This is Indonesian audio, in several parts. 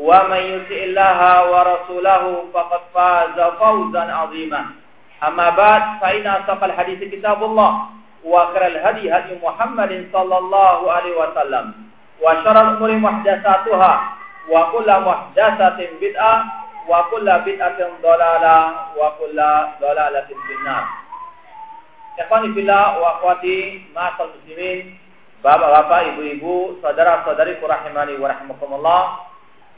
ومن يطع الله ورسوله فقد فاز فوزا عظيما. أما بعد فإن أصدق الحديث كتاب الله وخير الهدي هدي محمد صلى الله عليه وسلم وشر الأمور محدثاتها وكل محدثة بدعة وكل بدعة ضلالة وكل ضلالة في النار. Ikhwani fillah wa akhwati ma'asal muslimin Bapak-bapak, ibu-ibu, saudara-saudari rahimani wa rahimakumullah.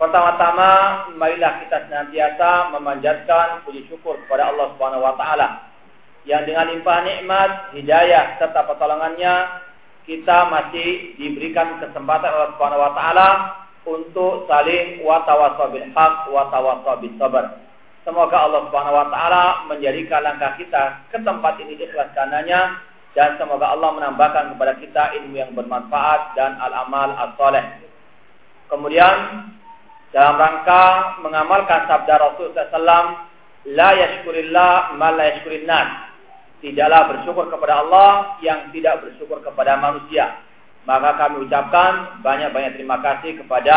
Pertama-tama, marilah kita senantiasa memanjatkan puji syukur kepada Allah Subhanahu wa taala yang dengan limpah nikmat, hidayah serta pertolongannya kita masih diberikan kesempatan Allah Subhanahu wa taala untuk saling wa tawassaw bil haq wa tawassaw bis sabr. Semoga Allah Subhanahu wa taala menjadikan langkah kita ke tempat ini ikhlas karenanya dan semoga Allah menambahkan kepada kita ilmu yang bermanfaat dan al-amal as-saleh. Kemudian dalam rangka mengamalkan sabda Rasul SAW, la yashkurillah ma. Tidaklah bersyukur kepada Allah yang tidak bersyukur kepada manusia. Maka kami ucapkan banyak-banyak terima kasih kepada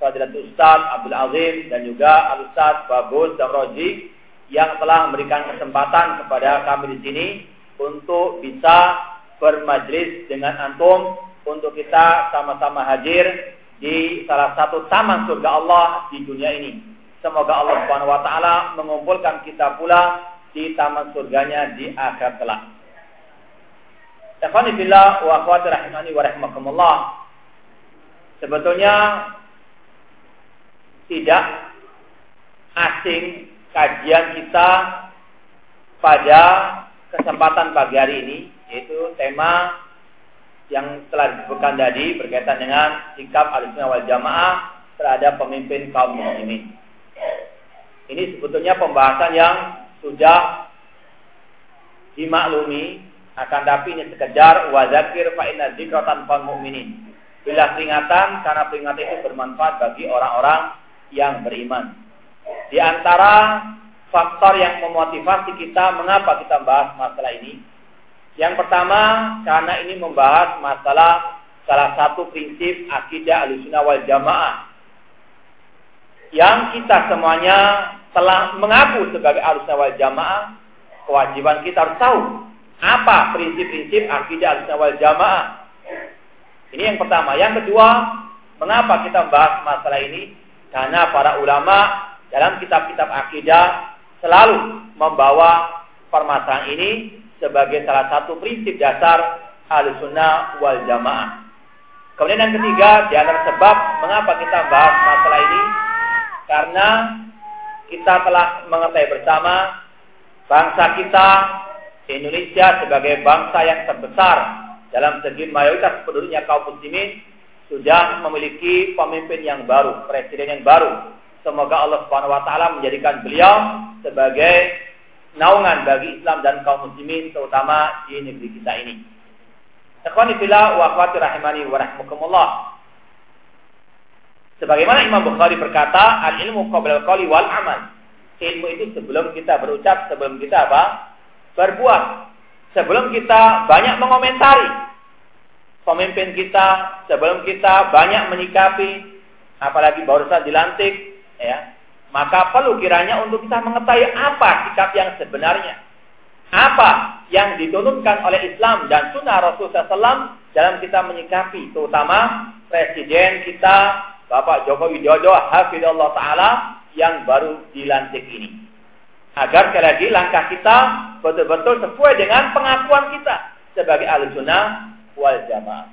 Fadilat Ustaz Abdul Azim dan juga Al Ustaz Babus dan Roji yang telah memberikan kesempatan kepada kami di sini untuk bisa bermajlis dengan antum untuk kita sama-sama hadir di salah satu taman surga Allah di dunia ini. Semoga Allah Subhanahu wa taala mengumpulkan kita pula di taman surganya di akhir kelak. Ikhwani fillah wa akhwati rahimani wa rahimakumullah. Sebetulnya tidak asing kajian kita pada kesempatan pagi hari ini yaitu tema yang telah disebutkan tadi berkaitan dengan sikap al-sunnah wal jamaah terhadap pemimpin kaum muslimin. Ini sebetulnya pembahasan yang sudah dimaklumi akan tapi ini sekedar wazakir fa inna dzikratan fal mu'minin. Bila peringatan karena peringatan itu bermanfaat bagi orang-orang yang beriman. Di antara faktor yang memotivasi kita mengapa kita bahas masalah ini yang pertama, karena ini membahas masalah salah satu prinsip akidah alusuna wal jamaah. Yang kita semuanya telah mengaku sebagai alusuna wal jamaah, kewajiban kita harus tahu apa prinsip-prinsip akidah alusuna wal jamaah. Ini yang pertama. Yang kedua, mengapa kita membahas masalah ini? Karena para ulama dalam kitab-kitab akidah selalu membawa permasalahan ini sebagai salah satu prinsip dasar al-sunnah wal jamaah. Kemudian yang ketiga, di antara sebab mengapa kita bahas masalah ini, karena kita telah mengetahui bersama bangsa kita Indonesia sebagai bangsa yang terbesar dalam segi mayoritas penduduknya kaum muslimin sudah memiliki pemimpin yang baru, presiden yang baru. Semoga Allah Subhanahu wa taala menjadikan beliau sebagai naungan bagi Islam dan kaum muslimin terutama di negeri kita ini. Ikhwani fillah wa rahimani wa rahmukumullah. Sebagaimana Imam Bukhari berkata, al-ilmu qabla al wal amal. Ilmu itu sebelum kita berucap, sebelum kita apa? Berbuat. Sebelum kita banyak mengomentari pemimpin kita, sebelum kita banyak menyikapi apalagi barusan dilantik ya, maka perlu kiranya untuk kita mengetahui apa sikap yang sebenarnya. Apa yang diturunkan oleh Islam dan sunnah Rasulullah SAW dalam kita menyikapi terutama presiden kita Bapak Joko Widodo Hafidullah Ta'ala yang baru dilantik ini. Agar sekali lagi langkah kita betul-betul sesuai dengan pengakuan kita sebagai ahli sunnah wal jamaah.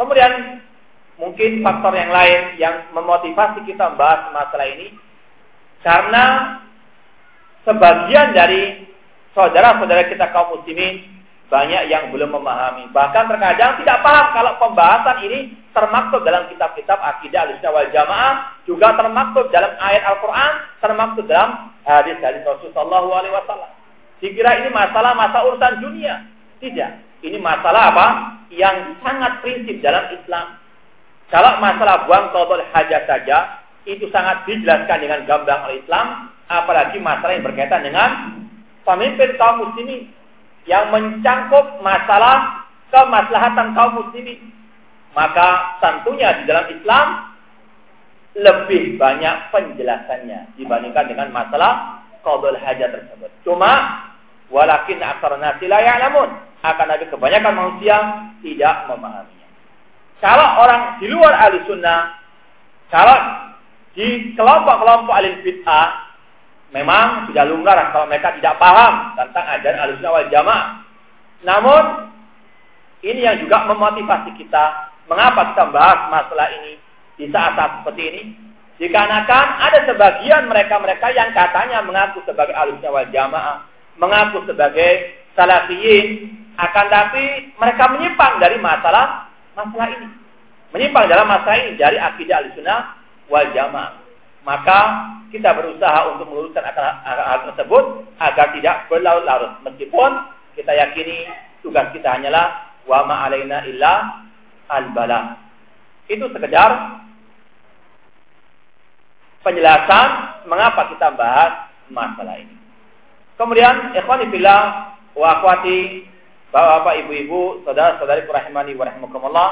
Kemudian mungkin faktor yang lain yang memotivasi kita membahas masalah ini karena sebagian dari saudara-saudara kita kaum muslimin banyak yang belum memahami. Bahkan terkadang tidak paham kalau pembahasan ini termaktub dalam kitab-kitab akidah al wal jamaah, juga termaktub dalam ayat Al-Quran, termaktub dalam hadis dari Rasulullah SAW. Dikira ini masalah masa urusan dunia. Tidak. Ini masalah apa? Yang sangat prinsip dalam Islam. Kalau masalah buang kodol hajat saja, itu sangat dijelaskan dengan gamblang oleh Islam, apalagi masalah yang berkaitan dengan pemimpin kaum muslimin yang mencangkup masalah kemaslahatan kaum muslimin. Maka tentunya di dalam Islam lebih banyak penjelasannya dibandingkan dengan masalah qadul hajat tersebut. Cuma walakin aksar nasi la ya'lamun. Akan ada kebanyakan manusia tidak memahaminya. Kalau orang di luar ahli sunnah, kalau di kelompok-kelompok ahli bid'ah, memang sudah lumrah kalau mereka tidak paham tentang ajaran alusnya wal jamaah. Namun ini yang juga memotivasi kita mengapa kita membahas masalah ini di saat-saat seperti ini. Dikarenakan ada sebagian mereka-mereka yang katanya mengaku sebagai alusnya wal jamaah, mengaku sebagai salafiyin, akan tapi mereka menyimpang dari masalah masalah ini. Menyimpang dalam masalah ini dari akidah alusnya wal jamaah. Maka kita berusaha untuk meluruskan hal tersebut agar tidak berlarut-larut. Meskipun kita yakini tugas kita hanyalah wa ma alaina illa al-bala. Itu sekedar penjelasan mengapa kita bahas masalah ini. Kemudian ikhwani fillah wa akhwati Bapak-bapak, ibu-ibu, saudara-saudari rahimani wa rahimakumullah.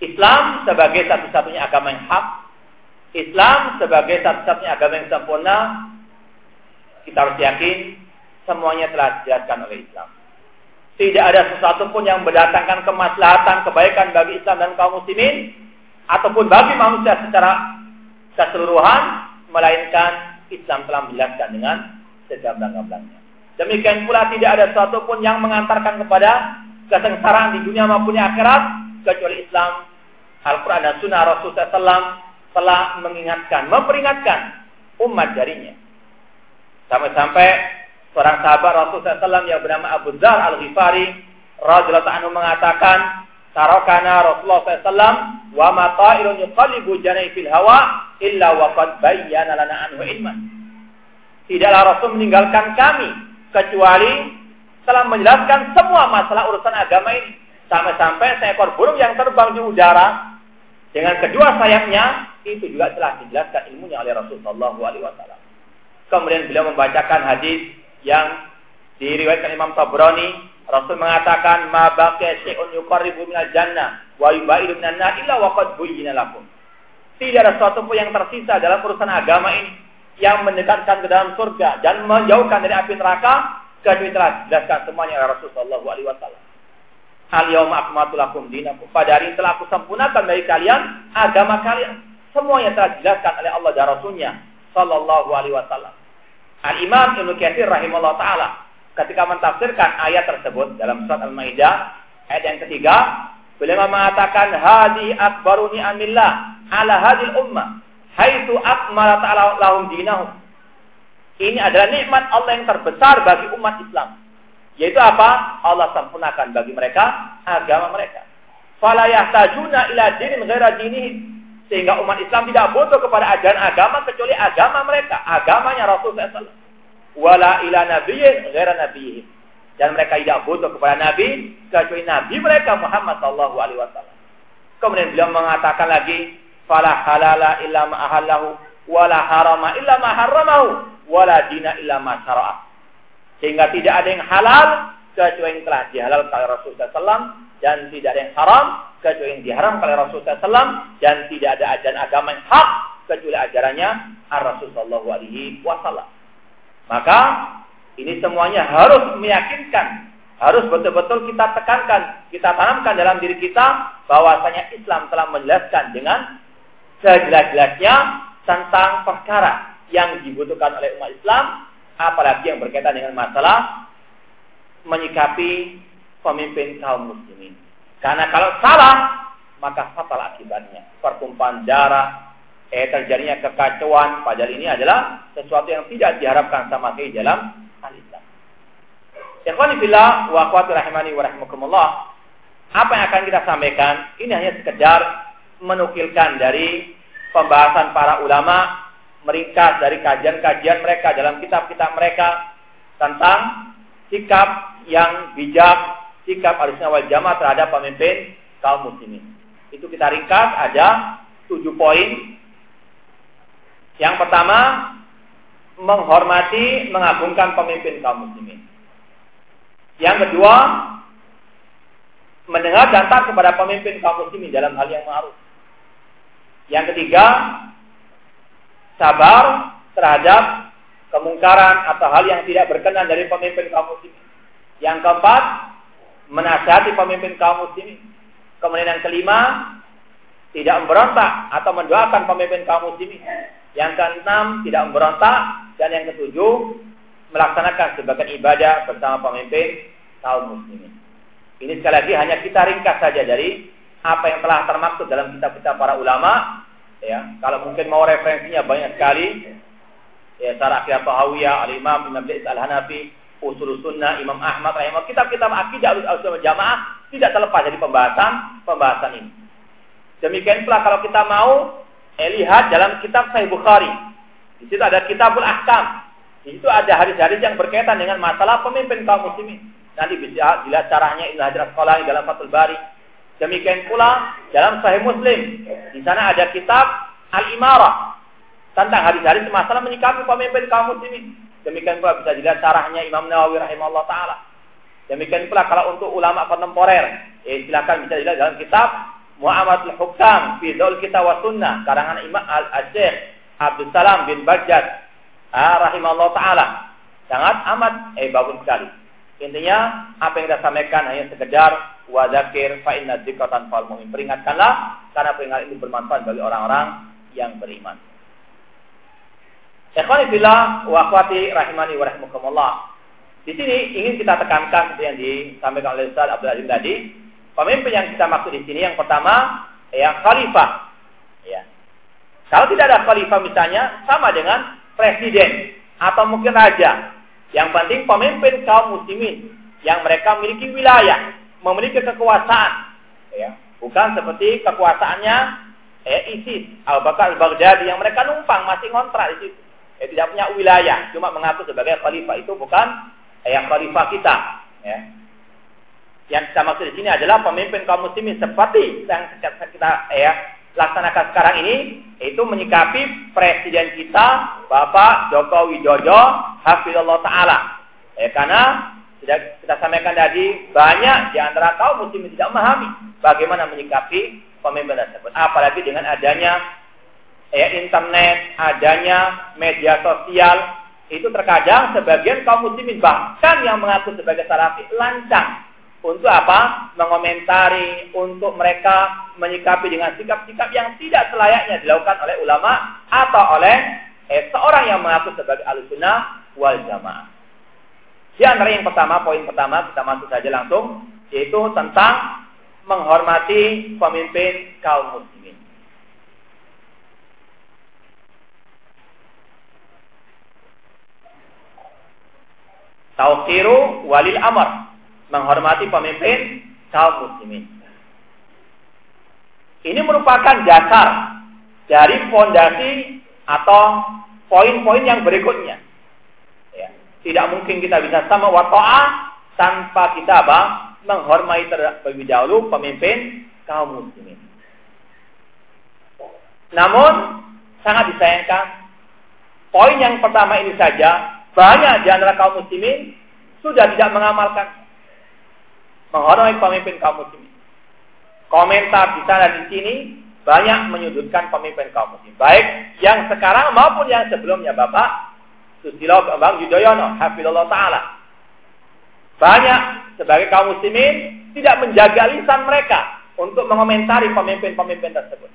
Islam sebagai satu-satunya agama yang hak Islam sebagai satu-satunya agama yang sempurna, kita harus yakin semuanya telah dijelaskan oleh Islam. Tidak ada sesuatu pun yang mendatangkan kemaslahatan, kebaikan bagi Islam dan kaum muslimin, ataupun bagi manusia secara keseluruhan, melainkan Islam telah menjelaskan dengan segamblang-gamblangnya. Demikian pula tidak ada sesuatu pun yang mengantarkan kepada kesengsaraan di dunia maupun di akhirat, kecuali Islam, Al-Quran dan Sunnah Rasulullah SAW telah mengingatkan, memperingatkan umat darinya. Sampai-sampai seorang sahabat Rasulullah SAW yang bernama Abu Dhar Al-Ghifari radhiyallahu anhu mengatakan, "Tarakana Rasulullah SAW wa ma ta'irun yuqallibu janai fil hawa illa wa qad bayyana lana anhu ilman." Tidaklah Rasul meninggalkan kami kecuali telah menjelaskan semua masalah urusan agama ini. Sampai-sampai seekor burung yang terbang di udara dengan kedua sayapnya itu juga telah dijelaskan ilmunya oleh Rasulullah SAW. Kemudian beliau membacakan hadis yang diriwayatkan Imam Tabrani. Rasul mengatakan, "Ma wa yubaidu minan illa wa qad buyyina lakum." Tidak ada sesuatu pun yang tersisa dalam urusan agama ini yang mendekatkan ke dalam surga dan menjauhkan dari api neraka kecuali telah dijelaskan semuanya oleh Rasulullah SAW. Al yauma akmaltu lakum. Pada hari telah aku sempurnakan bagi kalian agama kalian. Semua yang telah dijelaskan oleh Allah dan Rasulnya Sallallahu alaihi wasallam. Al-Imam Ibnu Katsir rahimahullah taala ketika mentafsirkan ayat tersebut dalam surat Al-Maidah ayat yang ketiga, beliau mengatakan hadi akbaru ni'amillah ala hadil ummah haitsu akmala ta'ala lahum dinahum. Ini adalah nikmat Allah yang terbesar bagi umat Islam. Yaitu apa? Allah sempurnakan bagi mereka agama mereka. Fala yahtajuna ila dinin ghaira dinihim sehingga umat Islam tidak butuh kepada ajaran agama kecuali agama mereka, agamanya Rasulullah SAW. Wala ila nabiyyin ghaira nabiyyin. Dan mereka tidak butuh kepada nabi kecuali nabi mereka Muhammad sallallahu alaihi wasallam. Kemudian beliau mengatakan lagi, "Fala halala illa ma ahallahu wala harama illa ma wala dina illa ma syara'a." Sehingga tidak ada yang halal kecuali yang telah dihalalkan oleh Rasulullah SAW dan tidak ada yang haram kecuali yang diharamkan oleh Rasulullah SAW dan tidak ada ajaran agama yang hak kecuali ajarannya Rasulullah SAW. Maka ini semuanya harus meyakinkan, harus betul-betul kita tekankan, kita tanamkan dalam diri kita bahwasanya Islam telah menjelaskan dengan sejelas-jelasnya tentang perkara yang dibutuhkan oleh umat Islam, apalagi yang berkaitan dengan masalah menyikapi pemimpin kaum muslimin. Karena kalau salah, maka fatal akibatnya. Pertumpahan darah, eh terjadinya kekacauan, padahal ini adalah sesuatu yang tidak diharapkan sama sekali dalam al-Islam. Ikhwani fillah wa rahimani wa rahimakumullah. Apa yang akan kita sampaikan ini hanya sekedar menukilkan dari pembahasan para ulama, meringkas dari kajian-kajian mereka dalam kitab-kitab mereka tentang sikap yang bijak, sikap harusnya wal jamaah terhadap pemimpin kaum muslimin. Itu kita ringkas ada tujuh poin. Yang pertama, menghormati, mengagungkan pemimpin kaum muslimin. Yang kedua, mendengar dan kepada pemimpin kaum muslimin dalam hal yang ma'ruf. Yang ketiga, sabar terhadap kemungkaran atau hal yang tidak berkenan dari pemimpin kaum muslimin. Yang keempat, menasihati pemimpin kaum muslimin. Kemudian yang kelima, tidak memberontak atau mendoakan pemimpin kaum muslimin. Yang keenam, tidak memberontak dan yang ketujuh, melaksanakan sebagian ibadah bersama pemimpin kaum muslimin. Ini sekali lagi hanya kita ringkas saja dari apa yang telah termaktub dalam kitab-kitab para ulama. Ya, kalau mungkin mau referensinya banyak sekali. Ya, Sarah Akhir Tahawiyah, Al-Imam Imam Al-Hanafi, usul sunnah Imam Ahmad rahimah kitab-kitab akidah al jamaah tidak terlepas dari pembahasan pembahasan ini. Demikian pula kalau kita mau eh, lihat dalam kitab Sahih Bukhari. Di situ ada Kitabul Ahkam. Di situ ada hadis-hadis yang berkaitan dengan masalah pemimpin kaum muslimin. Nanti bisa dilihat caranya Ibnu Hajar Asqalani dalam Fathul Bari. Demikian pula dalam Sahih Muslim. Di sana ada kitab Al-Imarah tentang hadis-hadis masalah menyikapi pemimpin kaum muslimin. Demikian pula bisa dilihat syarahnya Imam Nawawi rahimahullah taala. Demikian pula kalau untuk ulama kontemporer, ya silakan bisa dilihat dalam kitab Muhammadul Hukam fi Daul Kitab wa karangan Imam Al-Syekh Abdul Salam bin Bajjad ah, rahimahullah taala. Sangat amat eh bagus sekali. Intinya apa yang kita sampaikan hanya sekedar wadzakir fa inna mu'min. Peringatkanlah karena peringatan itu bermanfaat bagi orang-orang yang beriman. Ikhwani fillah wa akhwati rahimani wa rahimakumullah. Di sini ingin kita tekankan seperti yang disampaikan oleh Ustaz Abdul Aziz tadi, pemimpin yang kita maksud di sini yang pertama ya khalifah. Ya. Kalau tidak ada khalifah misalnya sama dengan presiden atau mungkin raja. Yang penting pemimpin kaum muslimin yang mereka memiliki wilayah, memiliki kekuasaan. Ya. Bukan seperti kekuasaannya eh, ISIS, Al Bakar Al Baghdadi yang mereka numpang masih ngontrak di situ eh, tidak punya wilayah, cuma mengaku sebagai khalifah itu bukan eh, khalifah kita. Ya. Yang kita maksud di sini adalah pemimpin kaum muslimin seperti yang kita eh, laksanakan sekarang ini, itu menyikapi presiden kita, Bapak Joko Widodo, Hafizullah Ta'ala. Eh, karena tidak kita sampaikan tadi, banyak di antara kaum muslimin tidak memahami bagaimana menyikapi pemimpin tersebut. Apalagi dengan adanya ya internet, adanya media sosial, itu terkadang sebagian kaum muslimin bahkan yang mengaku sebagai salafi lancang untuk apa? Mengomentari, untuk mereka menyikapi dengan sikap-sikap yang tidak selayaknya dilakukan oleh ulama atau oleh eh, seorang yang mengaku sebagai alusuna wal jamaah. Di antara yang pertama, poin pertama kita masuk saja langsung, yaitu tentang menghormati pemimpin kaum muslim. Tauqiru walil amr. Menghormati pemimpin kaum muslimin. Ini merupakan dasar dari fondasi atau poin-poin yang berikutnya. Tidak mungkin kita bisa sama watoa tanpa kita apa? Menghormati terlebih dahulu pemimpin kaum muslimin. Namun sangat disayangkan poin yang pertama ini saja banyak di antara kaum muslimin sudah tidak mengamalkan menghormati pemimpin kaum muslimin. Komentar di sana di sini banyak menyudutkan pemimpin kaum muslimin. Baik yang sekarang maupun yang sebelumnya Bapak Susilo Bang Yudhoyono, Hafizullah Ta'ala. Banyak sebagai kaum muslimin tidak menjaga lisan mereka untuk mengomentari pemimpin-pemimpin tersebut.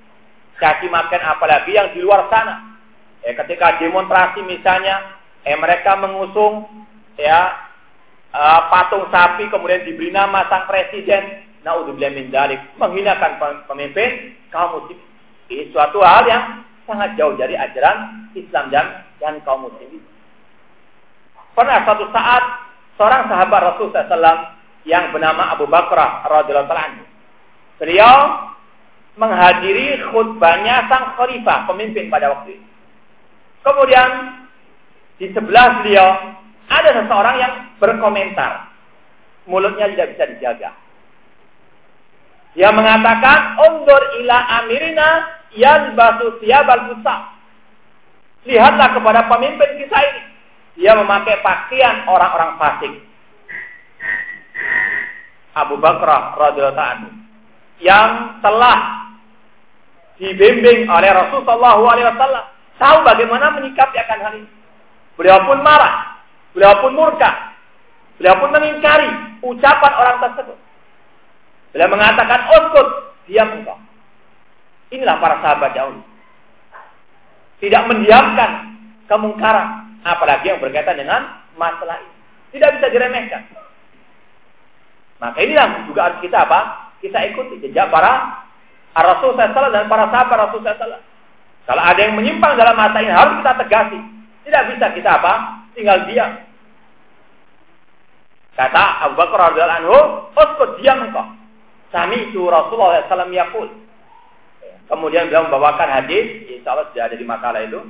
Caci makan apalagi yang di luar sana eh, ketika demonstrasi misalnya, eh, mereka mengusung ya uh, patung sapi kemudian diberi nama sang presiden, naudzubillah min dalik, menghinakan pemimpin kaum muslim. Ini suatu hal yang sangat jauh dari ajaran Islam dan dan kaum muslimin. Pernah suatu saat seorang sahabat Rasul SAW yang bernama Abu Bakar radhiyallahu anhu. Beliau menghadiri khutbahnya sang khalifah pemimpin pada waktu itu. Kemudian di sebelah beliau ada seseorang yang berkomentar. Mulutnya tidak bisa dijaga. Dia mengatakan, "Undur ila amirina yalbasu fusa." Lihatlah kepada pemimpin kita ini. Dia memakai pakaian orang-orang fasik. Abu Bakar radhiyallahu anhu yang telah dibimbing oleh Rasulullah SAW tahu bagaimana menyikapi akan hal ini. Beliau pun marah, beliau pun murka, beliau pun mengingkari ucapan orang tersebut. Beliau mengatakan, "Uskut, diam engkau." Inilah para sahabat jauh. Tidak mendiamkan kemungkaran, apalagi yang berkaitan dengan masalah ini. Tidak bisa diremehkan. Maka inilah juga harus kita apa? Kita ikuti jejak para Rasul SAW dan para sahabat Rasul SAW. Kalau ada yang menyimpang dalam masa ini harus kita tegasi. Tidak bisa kita apa? Tinggal diam. Kata Abu Bakar radhiyallahu anhu, "Uskut diam engkau." Sami itu Rasulullah SAW yakul. Kemudian beliau membawakan hadis, insya Allah sudah ada di makalah itu.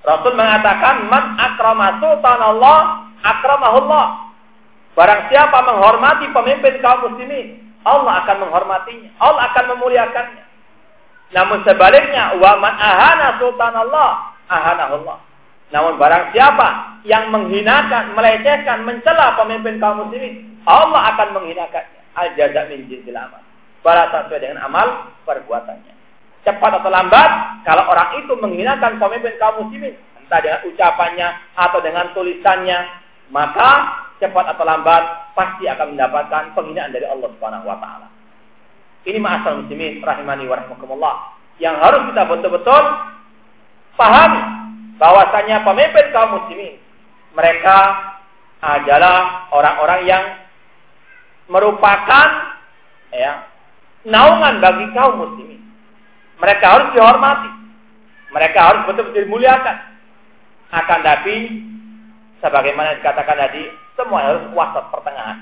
Rasul mengatakan, "Man akrama sultan Allah, akramahullah." Barang siapa menghormati pemimpin kaum muslimin, Allah akan menghormatinya. Allah akan memuliakannya. Namun sebaliknya, wa man ahana sultan Allah, ahana Allah. Namun barang siapa yang menghinakan, melecehkan, mencela pemimpin kaum muslimin, Allah akan menghinakannya. Al jaza min jinsil amal. Balasan sesuai dengan amal perbuatannya. Cepat atau lambat, kalau orang itu menghinakan pemimpin kaum muslimin, entah dengan ucapannya atau dengan tulisannya, maka cepat atau lambat pasti akan mendapatkan penghinaan dari Allah Subhanahu wa taala. Ini ma'asal muslimin rahimani wa rahmakumullah. Yang harus kita betul-betul pahami bahwasanya pemimpin kaum muslimin mereka adalah orang-orang yang merupakan ya naungan bagi kaum muslimin. Mereka harus dihormati. Mereka harus betul-betul dimuliakan. Akan tapi sebagaimana dikatakan tadi, semua harus wasat pertengahan.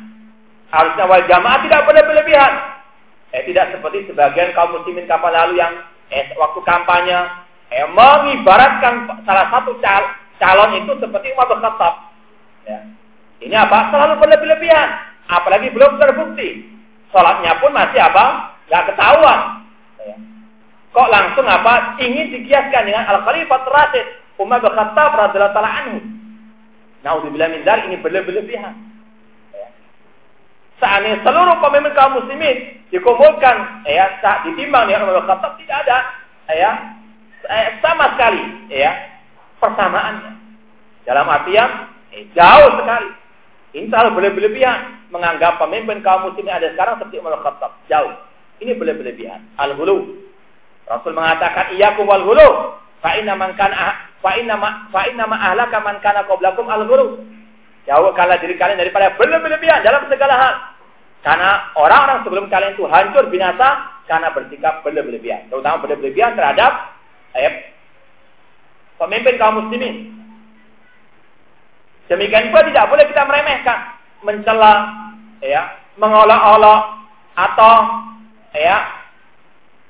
Harusnya wal jamaah tidak boleh berlebihan. Eh, tidak seperti sebagian kaum muslimin kapal lalu yang eh, waktu kampanye eh, mengibaratkan salah satu cal calon itu seperti Umar bin Ya. Ini apa? Selalu berlebih-lebihan. Apalagi belum terbukti. Sholatnya pun masih apa? Gak ketahuan. Ya. Kok langsung apa? Ingin dikiaskan dengan Al-Khalifah Rasid. Umar bin Khattab radhiyallahu taala anhu. Naudzubillah min ini berlebih-lebihan. Seandainya seluruh pemimpin kaum muslimin dikumpulkan, ya, tak ditimbang dengan Umar Khattab tidak ada, ya, sama sekali, ya, persamaannya. Dalam artian eh, jauh sekali. Ini terlalu berlebihan menganggap pemimpin kaum muslimin ada sekarang seperti Umar Khattab. Jauh. Ini berlebihan. Al-hulu. Rasul mengatakan iya wal hulu. Fa inna man kana fa inna ma fa inna ma ahlaka man kana qablakum al-hulu. Jauhkanlah diri kalian daripada berlebihan dalam segala hal. Karena orang-orang sebelum kalian itu hancur binasa karena bersikap berlebihan. Terutama berlebihan terhadap eh, pemimpin kaum muslimin. Demikian pula tidak boleh kita meremehkan, mencela, ya, mengolok-olok atau ya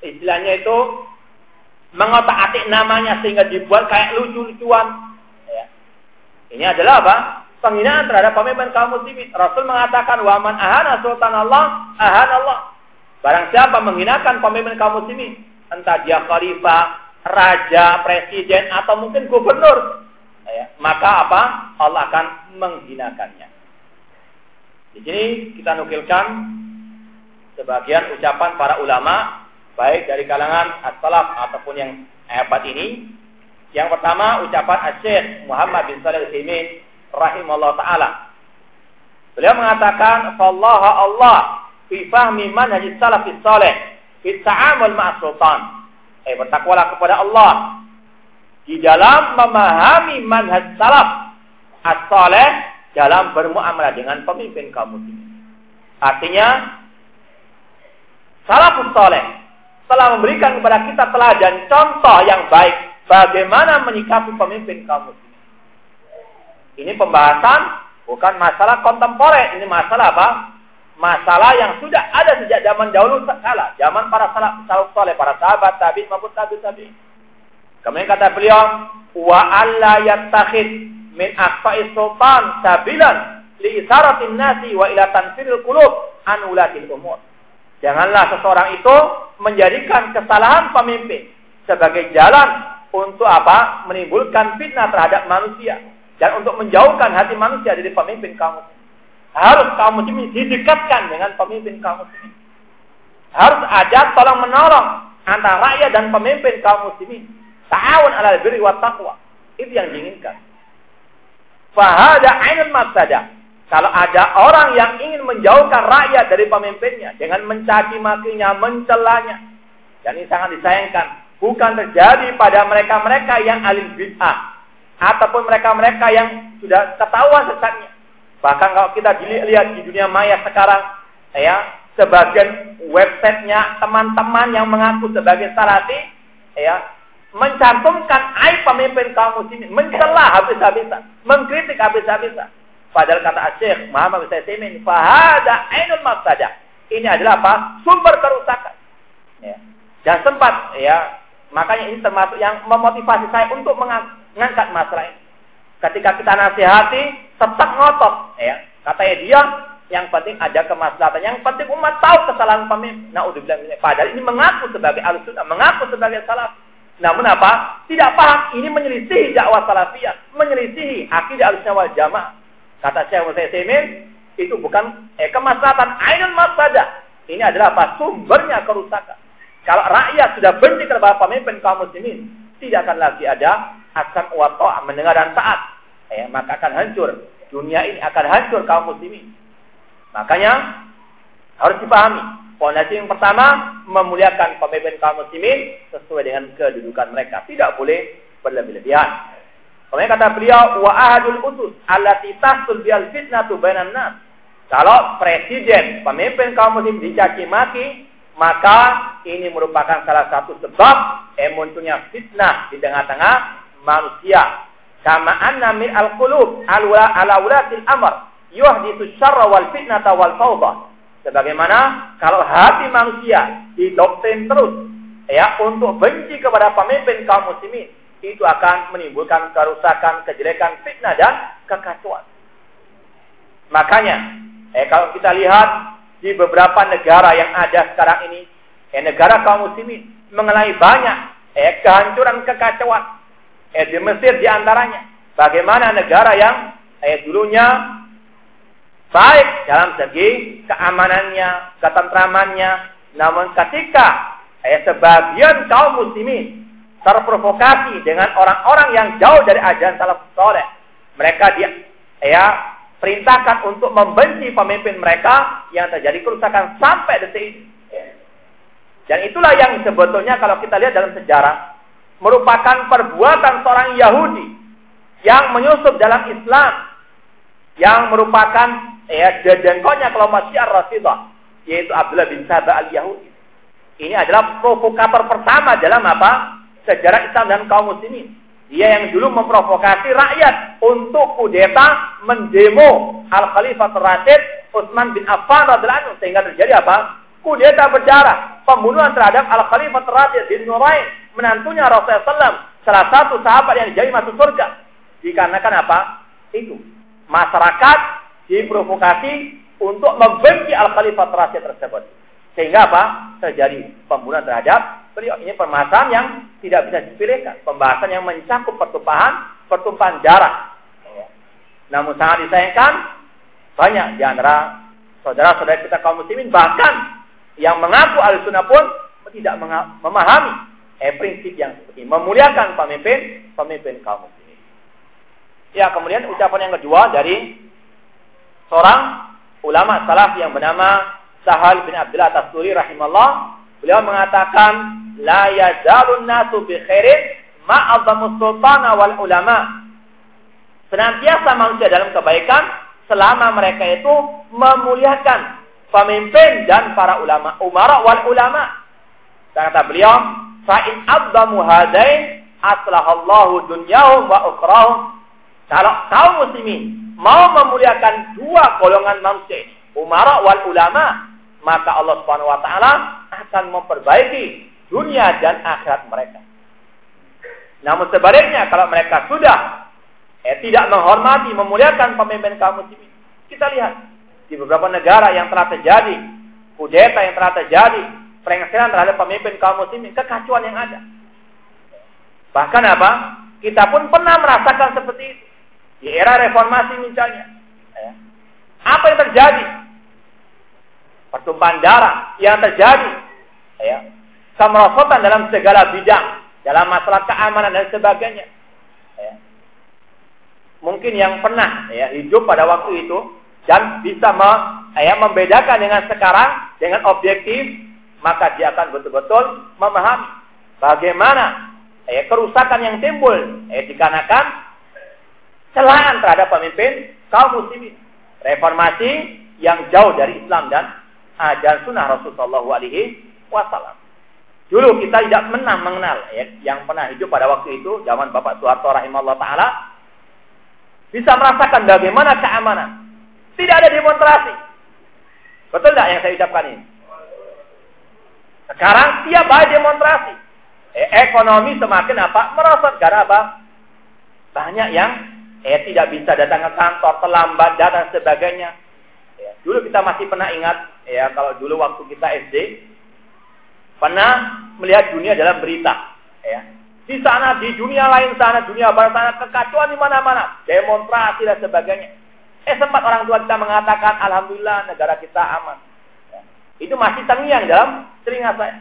istilahnya itu mengotak-atik namanya sehingga dibuat kayak lucu-lucuan. Ya. Ini adalah apa? penghinaan terhadap pemimpin kaum muslimin. Rasul mengatakan waman ahana sultan Allah, ahana Allah. Barang siapa menghinakan pemimpin kaum muslimin, entah dia khalifah, raja, presiden atau mungkin gubernur, ya, maka apa? Allah akan menghinakannya. Di sini kita nukilkan sebagian ucapan para ulama baik dari kalangan as-salaf ataupun yang hebat ini. Yang pertama ucapan Asyik Muhammad bin Salih Al-Utsaimin rahimahullah taala. Beliau mengatakan, "Allah Allah fi fahmi manhaj salafis saleh fi ta'amul sultan." Eh bertakwalah kepada Allah di dalam memahami manhaj salaf as-saleh dalam bermuamalah dengan pemimpin kaum muslimin. Artinya salafus saleh telah memberikan kepada kita teladan contoh yang baik bagaimana menyikapi pemimpin kaum muslimin. Ini pembahasan bukan masalah kontemporer, ini masalah apa? Masalah yang sudah ada sejak zaman dahulu kala, zaman para salaf salaf saleh, para sahabat, tabi'in maupun tabi'in tabi'in. Kemudian kata beliau, wa alla yattakhid min aqfa'i sultan sabilan li isaratin nasi wa ila tanfiril qulub an ulatil umur. Janganlah seseorang itu menjadikan kesalahan pemimpin sebagai jalan untuk apa? Menimbulkan fitnah terhadap manusia dan untuk menjauhkan hati manusia dari pemimpin kaum Harus kaum muslimin didekatkan dengan pemimpin kaum muslimin. Harus ada tolong menolong antara rakyat dan pemimpin kaum muslimin. Ta'awun alal birri wa taqwa. Itu yang diinginkan. Fahada ainul mafsadah. Kalau ada orang yang ingin menjauhkan rakyat dari pemimpinnya dengan mencaci makinya, mencelanya, dan ini sangat disayangkan. Bukan terjadi pada mereka-mereka yang alim bid'ah ataupun mereka-mereka yang sudah ketahuan sesatnya. Bahkan kalau kita lihat di dunia maya sekarang, ya sebagian websitenya teman-teman yang mengaku sebagai salafi, ya mencantumkan aib pemimpin kaum muslimin, mencela habis-habisan, mengkritik habis-habisan. Padahal kata Syekh Muhammad bin Saimin, fahada ainul mafsadah. Ini adalah apa? Sumber kerusakan. Ya. Dan sempat ya, makanya ini termasuk yang memotivasi saya untuk mengangkat masalah ini. Ketika kita nasihati, tetap ngotot, ya. Katanya dia, yang penting ada kemaslahatan. Yang penting umat tahu kesalahan pemimpin. Nah, udah bilang padahal ini mengaku sebagai alusunan, mengaku sebagai salah. Namun apa? Tidak paham. Ini menyelisihi dakwah salafiyah. Menyelisihi akidah alusnya wal jamaah. Kata Syekh Musaimin, itu bukan eh, kemaslahatan ainul masadah. Ini adalah apa? Sumbernya kerusakan. Kalau rakyat sudah benci kepada pemimpin kaum muslimin, tidak akan lagi ada akan wato' mendengar dan taat. Eh, maka akan hancur. Dunia ini akan hancur kaum muslimin. Makanya harus dipahami Fondasi yang pertama memuliakan pemimpin kaum muslimin sesuai dengan kedudukan mereka. Tidak boleh berlebih-lebihan. Kemudian kata beliau wa ahadul usus allati tahsul bial bainan nas. Kalau presiden, pemimpin kaum muslim dicaci maki, maka ini merupakan salah satu sebab eh, fitnah di tengah-tengah manusia. Kama anna min al-qulub ala ulatil amr yuhditsu syarra wal fitnata wal fawdah Sebagaimana kalau hati manusia didoktrin terus ya untuk benci kepada pemimpin kaum muslimin, itu akan menimbulkan kerusakan, kejelekan, fitnah dan kekacauan. Makanya, eh, kalau kita lihat di beberapa negara yang ada sekarang ini, eh, negara kaum muslimin mengalami banyak eh, kehancuran, kekacauan. Eh, di Mesir di antaranya. Bagaimana negara yang eh, dulunya baik dalam segi keamanannya, ketentramannya. Namun ketika eh, sebagian kaum muslimin terprovokasi dengan orang-orang yang jauh dari ajaran salaf soleh, mereka dia ya perintahkan untuk membenci pemimpin mereka yang terjadi kerusakan sampai detik ini. Dan itulah yang sebetulnya kalau kita lihat dalam sejarah merupakan perbuatan seorang Yahudi yang menyusup dalam Islam yang merupakan ya jengkoknya kelompok Syiah Rafidah yaitu Abdullah bin Sabah al-Yahudi. Ini adalah provokator pertama dalam apa? Sejarah Islam dan kaum muslimin. Dia yang dulu memprovokasi rakyat untuk kudeta mendemo Al Khalifah Rasid Utsman bin Affan radhiyallahu anhu sehingga terjadi apa? Kudeta berdarah, pembunuhan terhadap Al Khalifah Rasid bin Nurain, menantunya Rasulullah SAW, salah satu sahabat yang dijadi masuk surga. Dikarenakan apa? Itu masyarakat diprovokasi untuk membenci Al-Khalifah Rasyid tersebut. Sehingga apa? Terjadi pembunuhan terhadap beliau. Ini permasalahan yang tidak bisa dipilihkan. Pembahasan yang mencakup pertumpahan, pertumpahan darah. Namun sangat disayangkan, banyak di antara saudara-saudara kita kaum muslimin, bahkan yang mengaku al-sunnah pun tidak memahami eh, prinsip yang seperti ini. Memuliakan pemimpin, pemimpin kaum muslimin. Ya, kemudian ucapan yang kedua dari seorang ulama salaf yang bernama Sahal bin Abdullah Tasuri rahimahullah. Beliau mengatakan, La yazalun nasu bi khairin ma'azzamu sultana wal ulama. Senantiasa manusia dalam kebaikan selama mereka itu memuliakan pemimpin dan para ulama, umara wal ulama. Kata beliau, fa'in abdamu hadain aslahallahu dunyahum wa ukhrahum. Kalau kaum muslimin mau memuliakan dua golongan manusia ini, umara wal ulama, maka Allah Subhanahu wa taala akan memperbaiki dunia dan akhirat mereka. Namun sebaliknya kalau mereka sudah eh, tidak menghormati, memuliakan pemimpin kaum muslimin, kita lihat di beberapa negara yang telah terjadi, kudeta yang telah terjadi, pengasilan terhadap pemimpin kaum muslimin, kekacauan yang ada. Bahkan apa? Kita pun pernah merasakan seperti itu. Di era reformasi misalnya. Ya. Apa yang terjadi? Pertumpahan darah yang terjadi. Ya. Kemerosotan dalam segala bidang. Dalam masalah keamanan dan sebagainya. Ya. Mungkin yang pernah ya, hidup pada waktu itu dan bisa me, ya, membedakan dengan sekarang dengan objektif maka dia akan betul-betul memahami bagaimana ya, kerusakan yang timbul ya, dikarenakan celaan terhadap pemimpin kaum muslimin reformasi yang jauh dari Islam dan ajaran sunnah Rasulullah alaihi wasallam. Dulu kita tidak pernah mengenal ya, yang pernah hidup pada waktu itu zaman Bapak Soeharto rahimahullah taala bisa merasakan bagaimana keamanan. Tidak ada demonstrasi. Betul tidak yang saya ucapkan ini? Sekarang tiap hari demonstrasi. Eh, ekonomi semakin apa? Merosot karena apa? Banyak yang eh tidak bisa datang ke kantor, terlambat dan sebagainya. Ya, dulu kita masih pernah ingat ya kalau dulu waktu kita SD pernah melihat dunia dalam berita ya di sana, di dunia lain sana, dunia barat sana, kekacauan di mana-mana, demonstrasi dan sebagainya. Eh sempat orang tua kita mengatakan, Alhamdulillah negara kita aman. Ya. Itu masih terngiang dalam telinga saya.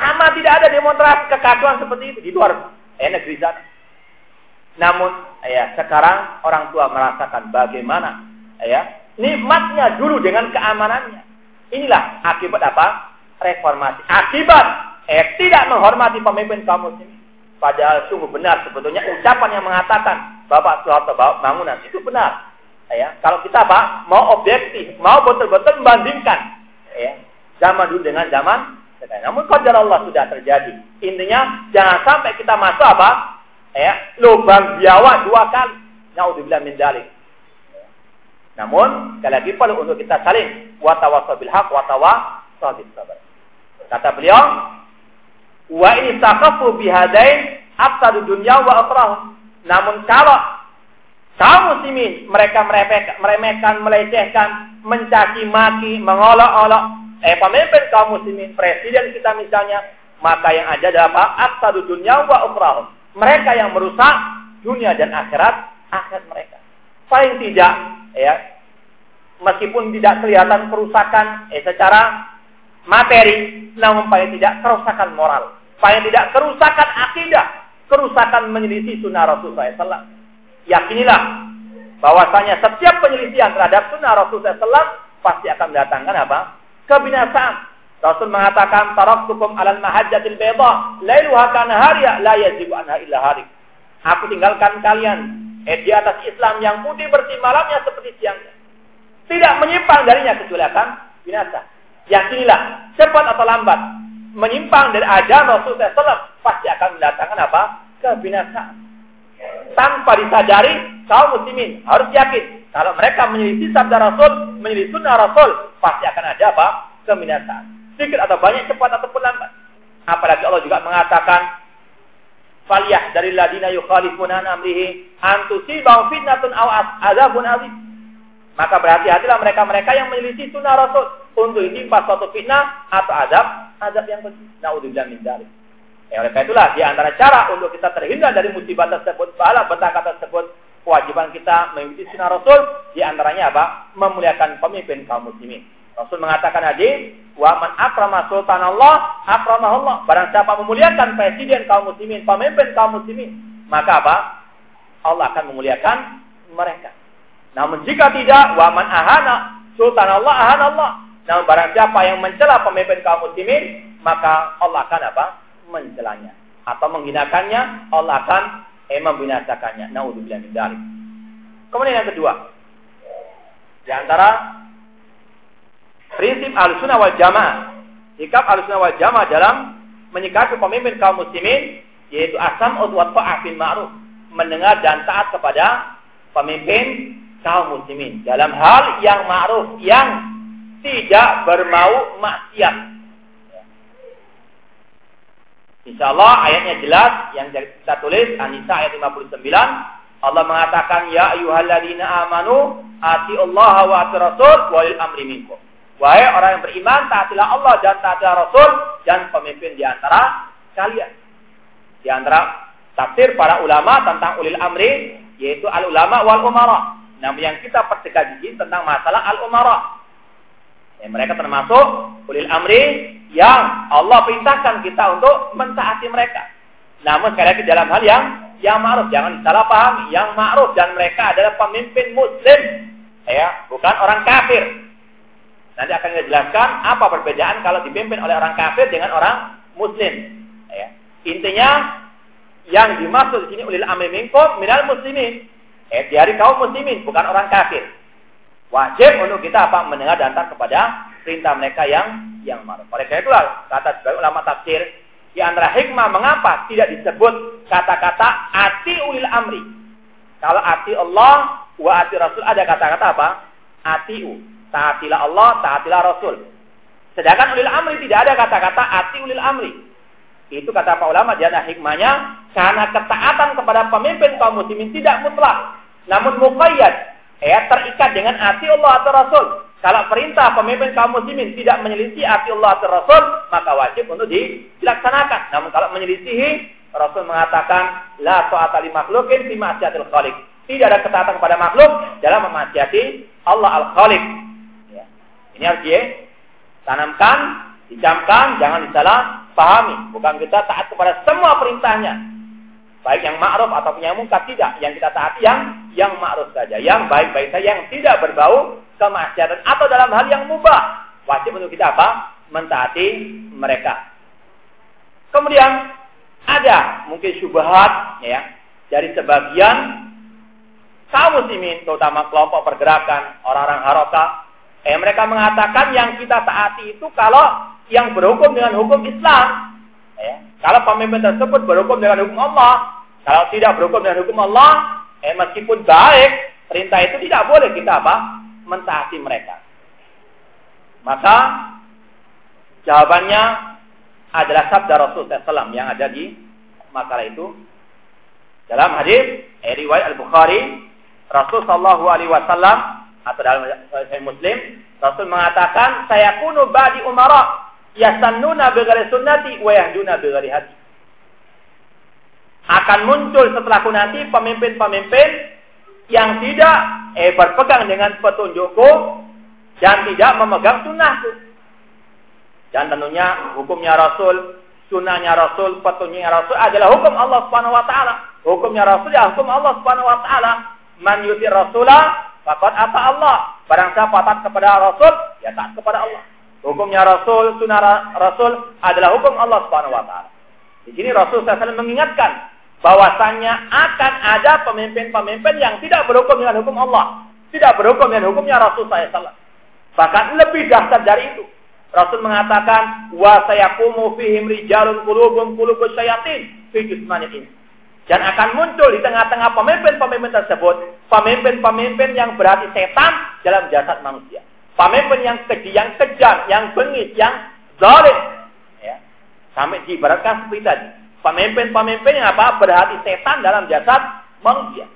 Aman tidak ada demonstrasi kekacauan seperti itu di luar eh, negeri sana. Namun, ya sekarang orang tua merasakan bagaimana ya nikmatnya dulu dengan keamanannya. Inilah akibat apa? Reformasi. Akibat eh tidak menghormati pemimpin kaum muslimin. Padahal sungguh benar sebetulnya ucapan yang mengatakan Bapak Soeharto bangunan itu benar. Ya, kalau kita apa? Mau objektif, mau betul-betul membandingkan ya, zaman dulu dengan zaman sekarang. Namun qadar Allah sudah terjadi. Intinya jangan sampai kita masuk apa? Ya, lubang biawak dua kali. Naudzubillah min dalik. Namun, sekali lagi perlu untuk kita saling watawasaw bil haq watawasaw bis sabar. Kata beliau, Wa ini takafu bihadain afsadu dunya wa akhirah. Namun kalau kaum muslimin mereka meremehkan, melecehkan, mencaci maki, mengolok-olok eh pemimpin kaum muslimin, presiden kita misalnya, maka yang ada adalah apa? Afsadu dunya wa akhirah. Mereka yang merusak dunia dan akhirat akhirat mereka. Paling tidak ya meskipun tidak kelihatan kerusakan eh, secara materi, namun paling tidak kerusakan moral supaya tidak kerusakan akidah, kerusakan menyelisih sunnah Rasulullah SAW. Yakinilah bahwasanya setiap penyelisihan terhadap sunnah Rasulullah SAW pasti akan mendatangkan apa? Kebinasaan. Rasul mengatakan taraktukum alal mahajjatil bayda lailuha kana hariya la yazibu anha illa hari. Aku tinggalkan kalian eh, di atas Islam yang putih bersih malamnya seperti siangnya. Tidak menyimpang darinya kecuali akan binasa. Yakinilah cepat atau lambat menyimpang dari ajaran Rasulullah SAW pasti akan mendatangkan apa? Kebinasaan. Tanpa disadari, kaum muslimin harus yakin kalau mereka menyelisih sabda Rasul, menyelisih sunnah Rasul, pasti akan ada apa? Kebinasaan. Sedikit atau banyak, cepat ataupun lambat. Apalagi Allah juga mengatakan, Faliyah dari ladina yukhalifuna amrihi antusibahum fitnatun aw azabun azim. Maka berhati-hatilah mereka-mereka yang menyelisih sunnah Rasul untuk pas suatu fitnah atau azab azab yang besar. Naudzubillah min dzalik. Ya, oleh karena itulah di antara cara untuk kita terhindar dari musibah tersebut, bala petaka tersebut, kewajiban kita mengikuti sunnah Rasul di antaranya apa? Memuliakan pemimpin kaum muslimin. Rasul mengatakan hadis, "Wa man akrama sultan Allah, akramahullah." Barang siapa memuliakan presiden kaum muslimin, pemimpin kaum muslimin, maka apa? Allah akan memuliakan mereka. Namun jika tidak, wa man ahana sultan Allah, ahana Allah. Namun barang siapa yang mencela pemimpin kaum muslimin, maka Allah akan apa? Mencelanya. atau menghinakannya, Allah akan eh, membinasakannya. Naudzubillah min. Kemudian yang kedua, di antara prinsip al-sunnah wal jamaah, sikap al-sunnah wal jamaah dalam menyikapi pemimpin kaum muslimin yaitu asam wa ta'afin ma'ruf, mendengar dan taat kepada pemimpin kaum muslimin. Dalam hal yang ma'ruf, yang tidak bermau maksiat. Insya Allah ayatnya jelas. Yang kita tulis An-Nisa ayat 59 Allah mengatakan ya ayyuhalladzina amanu ati Allah wa Rasul walil amri minkum. Wahai orang yang beriman taatilah Allah dan taatilah Rasul dan pemimpin di antara kalian. Di antara tafsir para ulama tentang ulil amri yaitu al ulama wal umara. Namun yang kita pertegas di sini tentang masalah al umara. Ya, mereka termasuk ulil amri yang Allah perintahkan kita untuk mentaati mereka. Namun sekali lagi dalam hal yang yang ma'ruf, jangan salah paham, yang ma'ruf dan mereka adalah pemimpin muslim, ya, bukan orang kafir. Nanti akan dijelaskan apa perbedaan kalau dipimpin oleh orang kafir dengan orang muslim. Ya. Intinya yang dimaksud di sini ulil amri minkum minal muslimin. Eh, dari kaum muslimin, bukan orang kafir. Wajib untuk kita apa mendengar dan taat kepada perintah mereka yang yang ma'ruf. Oleh karena itulah kata sebagai ulama tafsir di antara hikmah mengapa tidak disebut kata-kata ati ulil amri. Kalau ati Allah wa ati Rasul ada kata-kata apa? Atiu. Taatilah Allah, taatilah Rasul. Sedangkan ulil amri tidak ada kata-kata ati ulil amri. Itu kata para ulama antara hikmahnya karena ketaatan kepada pemimpin kaum muslimin tidak mutlak, namun muqayyad ya terikat dengan hati Allah atau Rasul. Kalau perintah pemimpin kaum muslimin tidak menyelisih hati Allah atau Rasul, maka wajib untuk dilaksanakan. Namun kalau menyelisihi, Rasul mengatakan la ta'ata li makhlukin fi ma'siyatil khaliq. Tidak ada ketaatan kepada makhluk dalam memaksiati Allah al-Khaliq. Ini harus ditanamkan, dicamkan, jangan disalah pahami. Bukan kita taat kepada semua perintahnya, Baik yang ma'ruf atau yang munkar tidak. Yang kita taati yang yang ma'ruf saja. Yang baik-baik saja yang tidak berbau kemaksiatan atau dalam hal yang mubah. Wajib untuk kita apa? Mentaati mereka. Kemudian ada mungkin syubhat ya dari sebagian kaum muslimin terutama kelompok pergerakan orang-orang haroka eh mereka mengatakan yang kita taati itu kalau yang berhukum dengan hukum Islam Ya. Kalau pemimpin tersebut berhukum dengan hukum Allah, kalau tidak berhukum dengan hukum Allah, eh, meskipun baik, perintah itu tidak boleh kita apa? Mentaati mereka. Maka jawabannya adalah sabda Rasul SAW yang ada di makalah itu. Dalam hadis eh, riwayat Al Bukhari, Rasul Shallallahu Alaihi Wasallam atau dalam Sahih Muslim, Rasul mengatakan, saya kuno badi umara yasannuna bighairi sunnati wa yahduna bighairi hati. Akan muncul setelahku nanti pemimpin-pemimpin yang tidak eh, berpegang dengan petunjukku dan tidak memegang sunnahku. Dan tentunya hukumnya Rasul, sunnahnya Rasul, petunjuknya Rasul adalah hukum Allah Subhanahu wa taala. Hukumnya Rasul ya hukum Allah Subhanahu wa taala. Man yuti Rasulah faqad ata Allah. Barang siapa taat kepada Rasul, ya taat kepada Allah. Hukumnya Rasul, sunnah Rasul adalah hukum Allah Subhanahu wa taala. Di sini Rasul SAW mengingatkan bahwasanya akan ada pemimpin-pemimpin yang tidak berhukum dengan hukum Allah, tidak berhukum dengan hukumnya Rasul SAW. Bahkan lebih dahsyat dari itu. Rasul mengatakan wa sayaqumu fihim rijalun qulubum qulubus syayatin fi jismanil Dan akan muncul di tengah-tengah pemimpin-pemimpin tersebut, pemimpin-pemimpin yang berarti setan dalam jasad manusia. Pemimpin yang keji, yang kejam, yang bengis, yang zalim. Ya. Sampai diibaratkan seperti tadi. Pemimpin-pemimpin yang apa? Berhati setan dalam jasad manusia.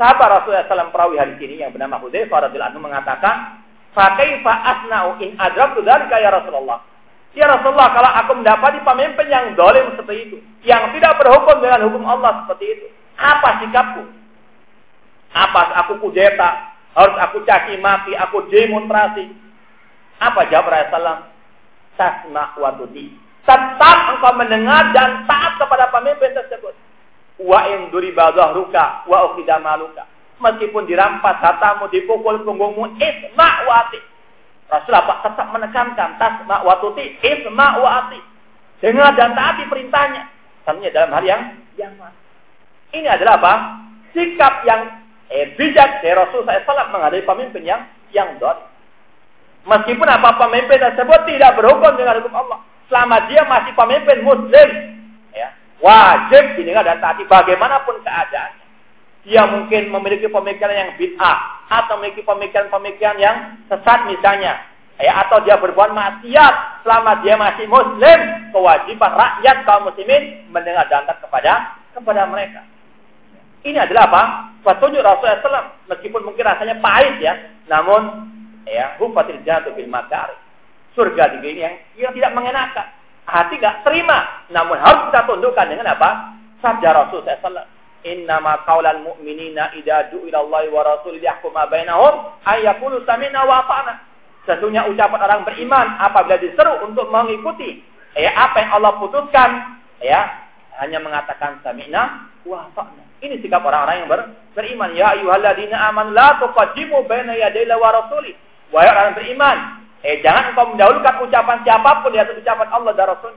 Sahabat Rasulullah SAW perawi hadis ini yang bernama Hudzaifah radhiyallahu anhu mengatakan, "Fakaifa asna'u in adraktu dzalika ya Rasulullah?" Ya Rasulullah, kalau aku mendapati pemimpin yang dolim seperti itu, yang tidak berhukum dengan hukum Allah seperti itu, apa sikapku? Apa aku kudeta? Harus aku caci maki, aku demonstrasi. Apa jawab Rasulullah? Tasma wa. Tetap engkau mendengar dan taat kepada pemimpin tersebut. Wa in duriba ruka wa ukhida maluka. Meskipun dirampas hartamu, dipukul punggungmu, isma wa. Rasulullah Pak tetap menekankan tasma wa tuti, isma wa dengar dan taati perintahnya. Tentunya dalam hal yang yang Ini adalah apa? Sikap yang eh, bijak dari Rasul SAW menghadapi pemimpin yang yang dolim. Meskipun apa pemimpin tersebut tidak berhukum dengan hukum Allah. Selama dia masih pemimpin muslim. Ya, wajib didengar dan taati bagaimanapun keadaan. Dia mungkin memiliki pemikiran yang bid'ah. Atau memiliki pemikiran-pemikiran yang sesat misalnya. Ya, atau dia berbuat maksiat selama dia masih muslim, kewajiban rakyat kaum muslimin mendengar dan kepada kepada mereka. Ini adalah apa? Petunjuk Rasulullah SAW. Meskipun mungkin rasanya pahit ya, namun ya hufatil jatuh bil makar. Surga di ini yang, yang tidak mengenakan. Hati gak terima. Namun harus kita tundukkan dengan apa? Sabda Rasul SAW. Innama qaulal mu'minina idza du'ila Allah wa rasul yahkuma bainahum ayyakulu samina wa ata'na. Sesungguhnya ucapan orang beriman apabila diseru untuk mengikuti ya apa yang Allah putuskan ya hanya mengatakan sami'na wa ata'na. Ini sikap orang-orang yang ber, beriman. Ya ayyuhalladzina aman la tuqaddimu baina yaday wa rasuli. Wahai orang beriman, eh jangan engkau mendahulukan ucapan siapa pun di atas ucapan Allah dan Rasul.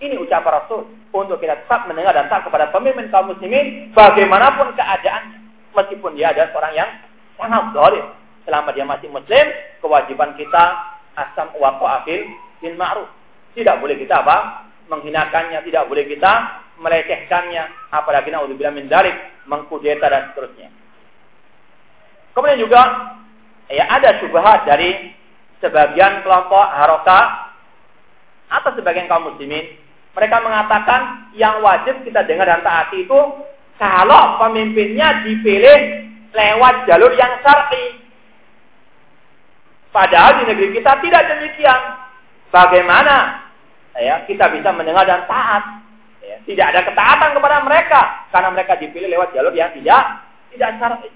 Ini ucapan Rasul untuk kita tetap mendengar dan taat kepada pemimpin kaum muslimin bagaimanapun keadaannya. Meskipun dia adalah seorang yang sangat zalim. Selama dia masih muslim, kewajiban kita asam wa qa'afil bin ma'ruf. Tidak boleh kita apa? Menghinakannya, tidak boleh kita melecehkannya, apalagi naudzubillah min dalik, mengkudeta dan seterusnya. Kemudian juga ya ada syubhat dari sebagian kelompok haroka atau sebagian kaum muslimin. Mereka mengatakan yang wajib kita dengar dan taati itu kalau pemimpinnya dipilih lewat jalur yang syar'i. Padahal di negeri kita tidak demikian. Bagaimana ya kita bisa mendengar dan taat? Ya, tidak ada ketaatan kepada mereka karena mereka dipilih lewat jalur yang tidak tidak syar'i.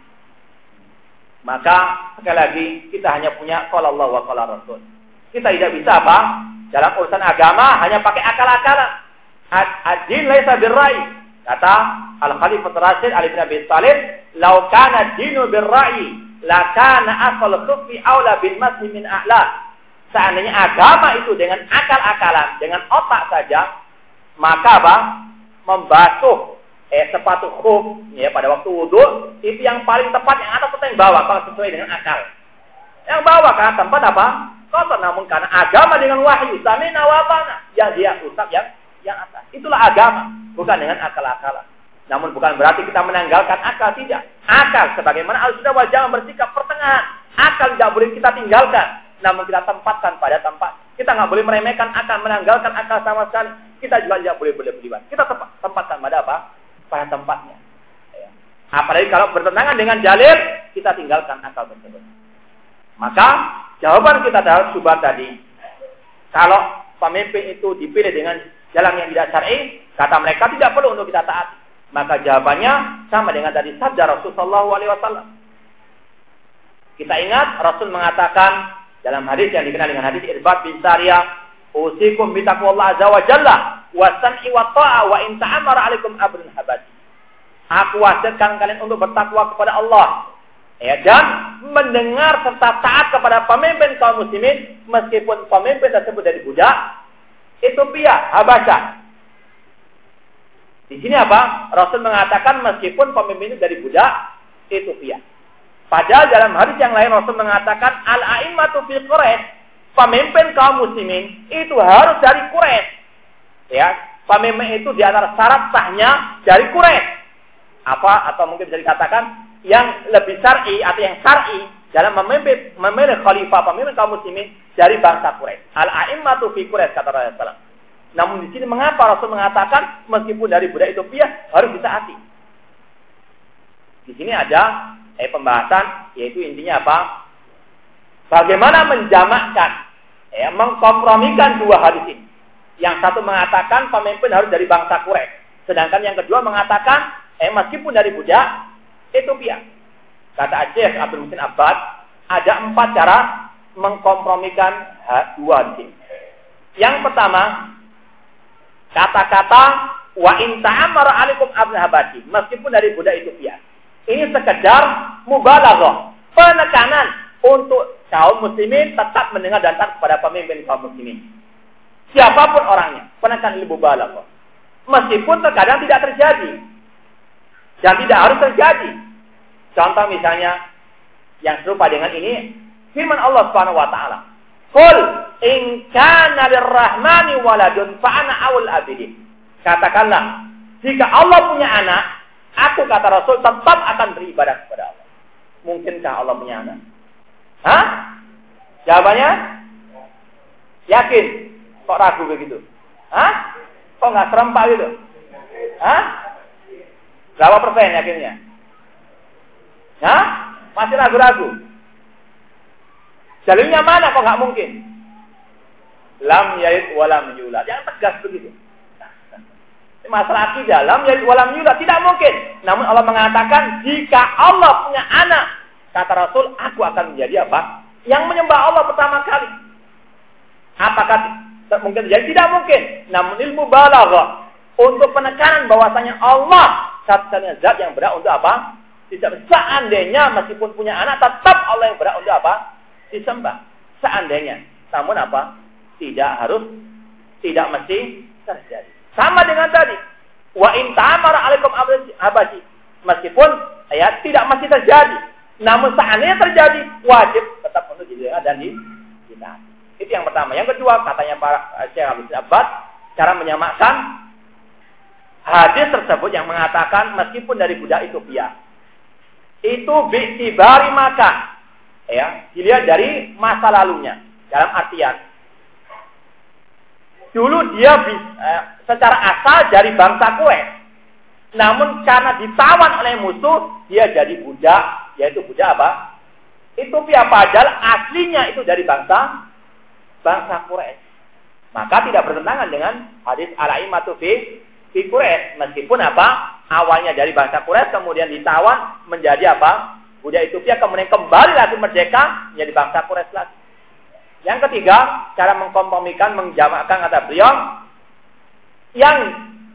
Maka sekali lagi kita hanya punya kalau Allah wa kalau Rasul. Kita tidak bisa apa? Dalam urusan agama hanya pakai akal-akalan. Ad-din laisa birrai. Kata Al-Khalifah Rasid Ali bin Abi Thalib, "Lau kana dinu birrai, la kana asal khufi aula bin masih min a'la." Seandainya agama itu dengan akal-akalan, dengan otak saja, maka apa? Membasuh eh, sepatu khuf ya pada waktu wudhu itu yang paling tepat yang atas atau yang bawah kalau sesuai dengan akal. Yang bawah karena tempat apa? Kotor namun karena agama dengan wahyu samina nawabana yang dia usap yang yang atas. Itulah agama, bukan dengan akal-akalan. Namun bukan berarti kita menanggalkan akal tidak. Akal sebagaimana al-sunnah wal jamaah bersikap pertengahan. Akal tidak boleh kita tinggalkan, namun kita tempatkan pada tempat. Kita nggak boleh meremehkan akal, menanggalkan akal sama sekali. Kita juga tidak boleh berlebihan. Kita tempat, tempatkan pada apa? pada tempatnya. Ya. Apalagi kalau bertentangan dengan jalil, kita tinggalkan akal tersebut. Maka jawaban kita dalam subhat tadi, kalau pemimpin itu dipilih dengan jalan yang tidak syar'i, kata mereka tidak perlu untuk kita taat. Maka jawabannya sama dengan tadi sabda Rasulullah SAW. Kita ingat Rasul mengatakan dalam hadis yang dikenal dengan hadis Irbad bin Sariyah, "Usikum bi taqwallah azza wa jalla wasam'i wa ta'a wa in ta'amara 'alaikum abrun habasi. Aku wasiatkan kalian untuk bertakwa kepada Allah. Ya, dan mendengar serta taat kepada pemimpin kaum muslimin meskipun pemimpin tersebut dari budak Ethiopia, Habasha. Di sini apa? Rasul mengatakan meskipun pemimpin itu dari budak Ethiopia. Padahal dalam hadis yang lain Rasul mengatakan al-a'immatu fi Quraisy, pemimpin kaum muslimin itu harus dari Quraisy. Ya, pemimpin itu di antara syarat sahnya dari Quraisy. Apa atau mungkin bisa dikatakan yang lebih syar'i atau yang syar'i dalam memimpin memilih khalifah pemimpin kaum muslimin dari bangsa Quraisy. Al a'immatu fi Quraisy kata Rasulullah. Namun di sini mengapa Rasul mengatakan meskipun dari budaya Ethiopia harus ditaati? Di sini ada eh pembahasan yaitu intinya apa? Bagaimana menjamakkan ya, mengkompromikan dua hadis ini. Yang satu mengatakan pemimpin harus dari bangsa Quraisy. Sedangkan yang kedua mengatakan, eh meskipun dari budak Ethiopia. Kata Syekh Abdul Musin Abbad, ada empat cara mengkompromikan dua ini. Yang pertama, kata-kata wa in ta'amara alaikum abna habati, meskipun dari budak Ethiopia. Ini sekedar mubalaghah, penekanan untuk kaum muslimin tetap mendengar dan taat kepada pemimpin kaum muslimin. Siapa pun orangnya, penekan ilmu balaghah. Meskipun terkadang tidak terjadi. Dan tidak harus terjadi. Contoh misalnya yang serupa dengan ini firman Allah Subhanahu wa taala. Qul in kana lirrahmani waladun fa ana awal abidin. Katakanlah, jika Allah punya anak, aku kata Rasul tetap akan beribadah kepada Allah. Mungkinkah Allah punya anak? Hah? Jawabannya? Yakin? Kok ragu begitu? Hah? Kok nggak serempak gitu? Hah? Berapa persen yakinnya? Hah? Masih ragu-ragu? Jalurnya mana kok nggak mungkin? Lam yait walam yulad. Yang tegas begitu. Masalah akidah, lam yait walam yulad tidak mungkin. Namun Allah mengatakan jika Allah punya anak, kata Rasul, aku akan menjadi apa? Yang menyembah Allah pertama kali. Apakah mungkin jadi tidak mungkin. Namun ilmu balaghah untuk penekanan bahwasanya Allah satu-satunya zat yang berhak untuk apa? Tidak seandainya meskipun punya anak tetap Allah yang berhak untuk apa? Disembah. Seandainya. Namun apa? Tidak harus tidak mesti terjadi. Sama dengan tadi. Wa in ta'amara alaikum abasi. Meskipun ya tidak mesti terjadi. Namun seandainya terjadi, wajib tetap untuk dijaga dan ditaati. Itu yang pertama. Yang kedua, katanya para eh, Syekh Abdul Abbas, cara menyamakan hadis tersebut yang mengatakan meskipun dari budak Ethiopia itu bi'tibari maka ya dilihat dari masa lalunya dalam artian. Dulu dia eh, secara asal dari bangsa Quraisy namun karena ditawan oleh musuh dia jadi budak. Yaitu budak apa? Ethiopia padahal aslinya itu dari bangsa bangsa Quraisy. Maka tidak bertentangan dengan hadis al-aimatu fi fi Quraisy. Meskipun apa? Awalnya dari bangsa Quraisy kemudian ditawan menjadi apa? Budak Ethiopia kemudian kembali lagi merdeka menjadi bangsa Quraisy lagi. Yang ketiga, cara mengkompromikan menjamakkan kata beliau yang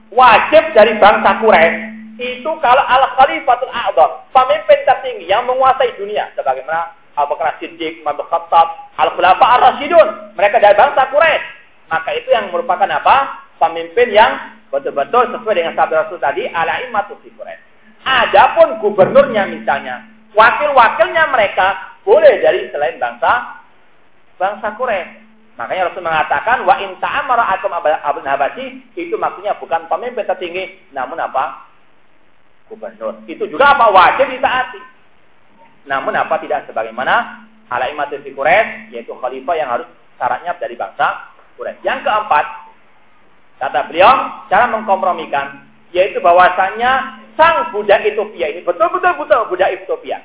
wajib dari bangsa Quraisy itu kalau al khalifatul a'dhar, pemimpin tertinggi yang menguasai dunia sebagaimana Abu Bakar Siddiq, Abu Khattab, Al-Khulafa Ar-Rasyidun. Mereka dari bangsa Quraisy. Maka itu yang merupakan apa? Pemimpin yang betul-betul sesuai dengan sabda Rasul tadi, ala imatu Quraisy. Adapun gubernurnya misalnya, wakil-wakilnya mereka boleh dari selain bangsa bangsa Quraisy. Makanya Rasul mengatakan wa in ta'amara akum abun habasi itu maksudnya bukan pemimpin tertinggi namun apa? gubernur. Itu juga apa? Wajib ditaati. Namun apa tidak sebagaimana alaimatul fi Quraisy yaitu khalifah yang harus syaratnya dari bangsa Quraisy. Yang keempat, kata beliau, cara mengkompromikan yaitu bahwasanya sang budak Ethiopia ini betul-betul betul budak Ethiopia.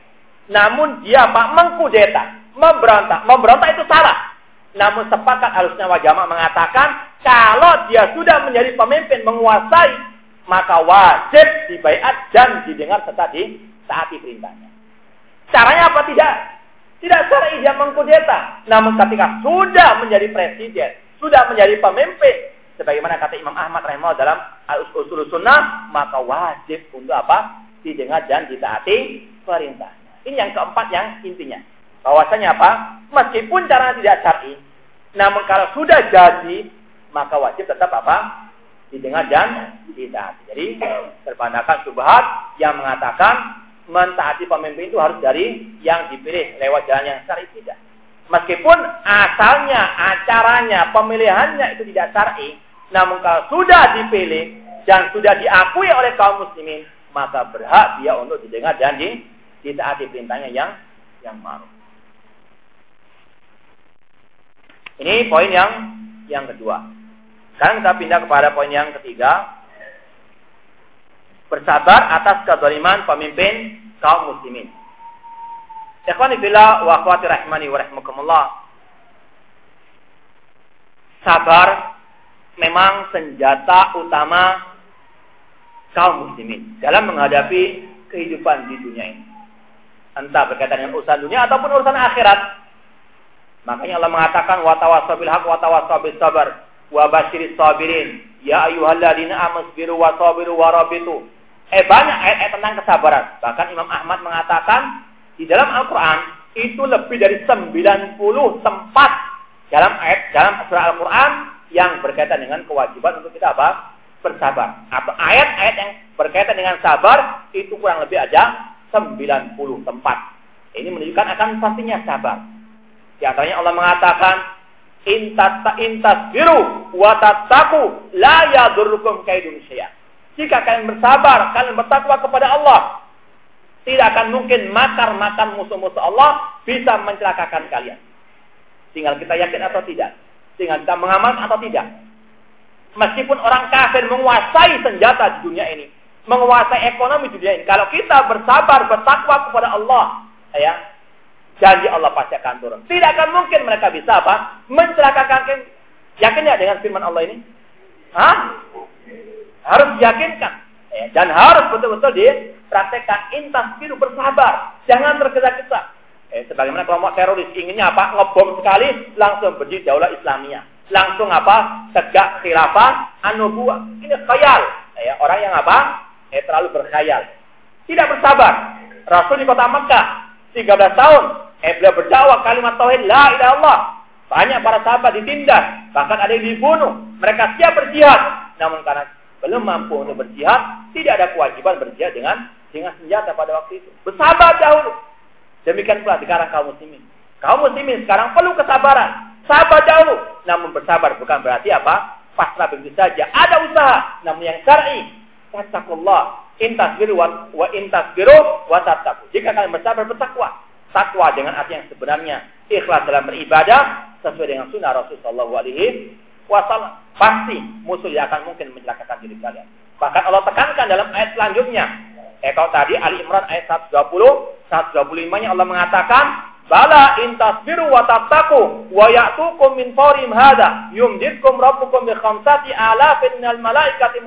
Namun dia Pak mengkudeta, memberontak. Memberontak itu salah. Namun sepakat harusnya wajama mengatakan kalau dia sudah menjadi pemimpin menguasai maka wajib dibaiat dan didengar serta ditaati perintahnya. Caranya apa? Tidak. Tidak syar'i dia mengkudeta. Namun ketika sudah menjadi presiden, sudah menjadi pemimpin, sebagaimana kata Imam Ahmad rahimahullah dalam Al-Usul Sunnah, maka wajib untuk apa? Didengar dan ditaati perintahnya. Ini yang keempat yang intinya. Bahwasanya apa? Meskipun caranya tidak syar'i, namun kalau sudah jadi, maka wajib tetap apa? Didengar dan ditaati. Jadi, terpandangkan subhat yang mengatakan mentaati pemimpin itu harus dari yang dipilih lewat jalan yang syar'i tidak. Meskipun asalnya, acaranya, pemilihannya itu tidak syar'i, namun kalau sudah dipilih dan sudah diakui oleh kaum muslimin, maka berhak dia untuk didengar dan di, ditaati perintahnya yang yang ma'ruf. Ini poin yang yang kedua. Sekarang kita pindah kepada poin yang ketiga, bersabar atas kezaliman pemimpin kaum muslimin. Ikhwani fillah wa akhwati rahimani wa rahimakumullah. Sabar memang senjata utama kaum muslimin dalam menghadapi kehidupan di dunia ini. Entah berkaitan dengan urusan dunia ataupun urusan akhirat. Makanya Allah mengatakan wa tawassaw bil haqq wa tawassaw bis sabr wa basyiris sabirin. Ya ayyuhalladzina amanu sabiru wa sabiru wa rabitu eh banyak ayat-ayat tentang kesabaran. Bahkan Imam Ahmad mengatakan di dalam Al-Quran itu lebih dari 90 tempat dalam ayat dalam surah Al-Quran yang berkaitan dengan kewajiban untuk kita apa? Bersabar. Atau ayat-ayat yang berkaitan dengan sabar itu kurang lebih ada 90 tempat. Ini menunjukkan akan pastinya sabar. Di antaranya Allah mengatakan intat intas biru watataku la yadurrukum kaidun. Jika kalian bersabar, kalian bertakwa kepada Allah, tidak akan mungkin makar-makar musuh-musuh Allah bisa mencelakakan kalian. Tinggal kita yakin atau tidak. Tinggal kita mengamalkan atau tidak. Meskipun orang kafir menguasai senjata di dunia ini, menguasai ekonomi di dunia ini, kalau kita bersabar, bertakwa kepada Allah, ya, janji Allah pasti akan turun. Tidak akan mungkin mereka bisa apa? Mencelakakan Yakin ya dengan firman Allah ini? Hah? Harus diyakinkan. Ya, dan harus betul-betul dipraktekkan. Intas biru bersabar. Jangan tergesa-gesa. Eh, sebagaimana kelompok teroris inginnya apa? Ngebom sekali, langsung berdiri daulah Islamiyah. Langsung apa? Tegak khilafah, anubuah. Ini khayal. Eh, orang yang apa? Eh, terlalu berkhayal. Tidak bersabar. Rasul di kota Mekah, 13 tahun. Eh, beliau berdakwah kalimat tauhid la ilaha illallah. Banyak para sahabat ditindas, bahkan ada yang dibunuh. Mereka siap berjihad, namun karena belum mampu untuk berjihad, tidak ada kewajiban berjihad dengan dengan senjata pada waktu itu. Bersabar dahulu. Demikian pula sekarang kaum muslimin. Kaum muslimin sekarang perlu kesabaran. Sabar dahulu. Namun bersabar bukan berarti apa? Pasrah begitu saja. Ada usaha. Namun yang syar'i. Fattakullah. Intas biru wa, wa intas biru wa tattaku. Jika kalian bersabar bertakwa. Takwa dengan arti yang sebenarnya. Ikhlas dalam beribadah. Sesuai dengan sunnah Rasulullah wasallam. Pasti musuh yang akan mungkin mencelakakan diri kalian. Bahkan Allah tekankan dalam ayat selanjutnya. Eh kalau tadi Ali Imran ayat 120, 125-nya Allah mengatakan, Bala intas biru wa tattaku wa ya'tukum min fawrim hada yumdidkum rabbukum bi khamsati alafin minal malaikati.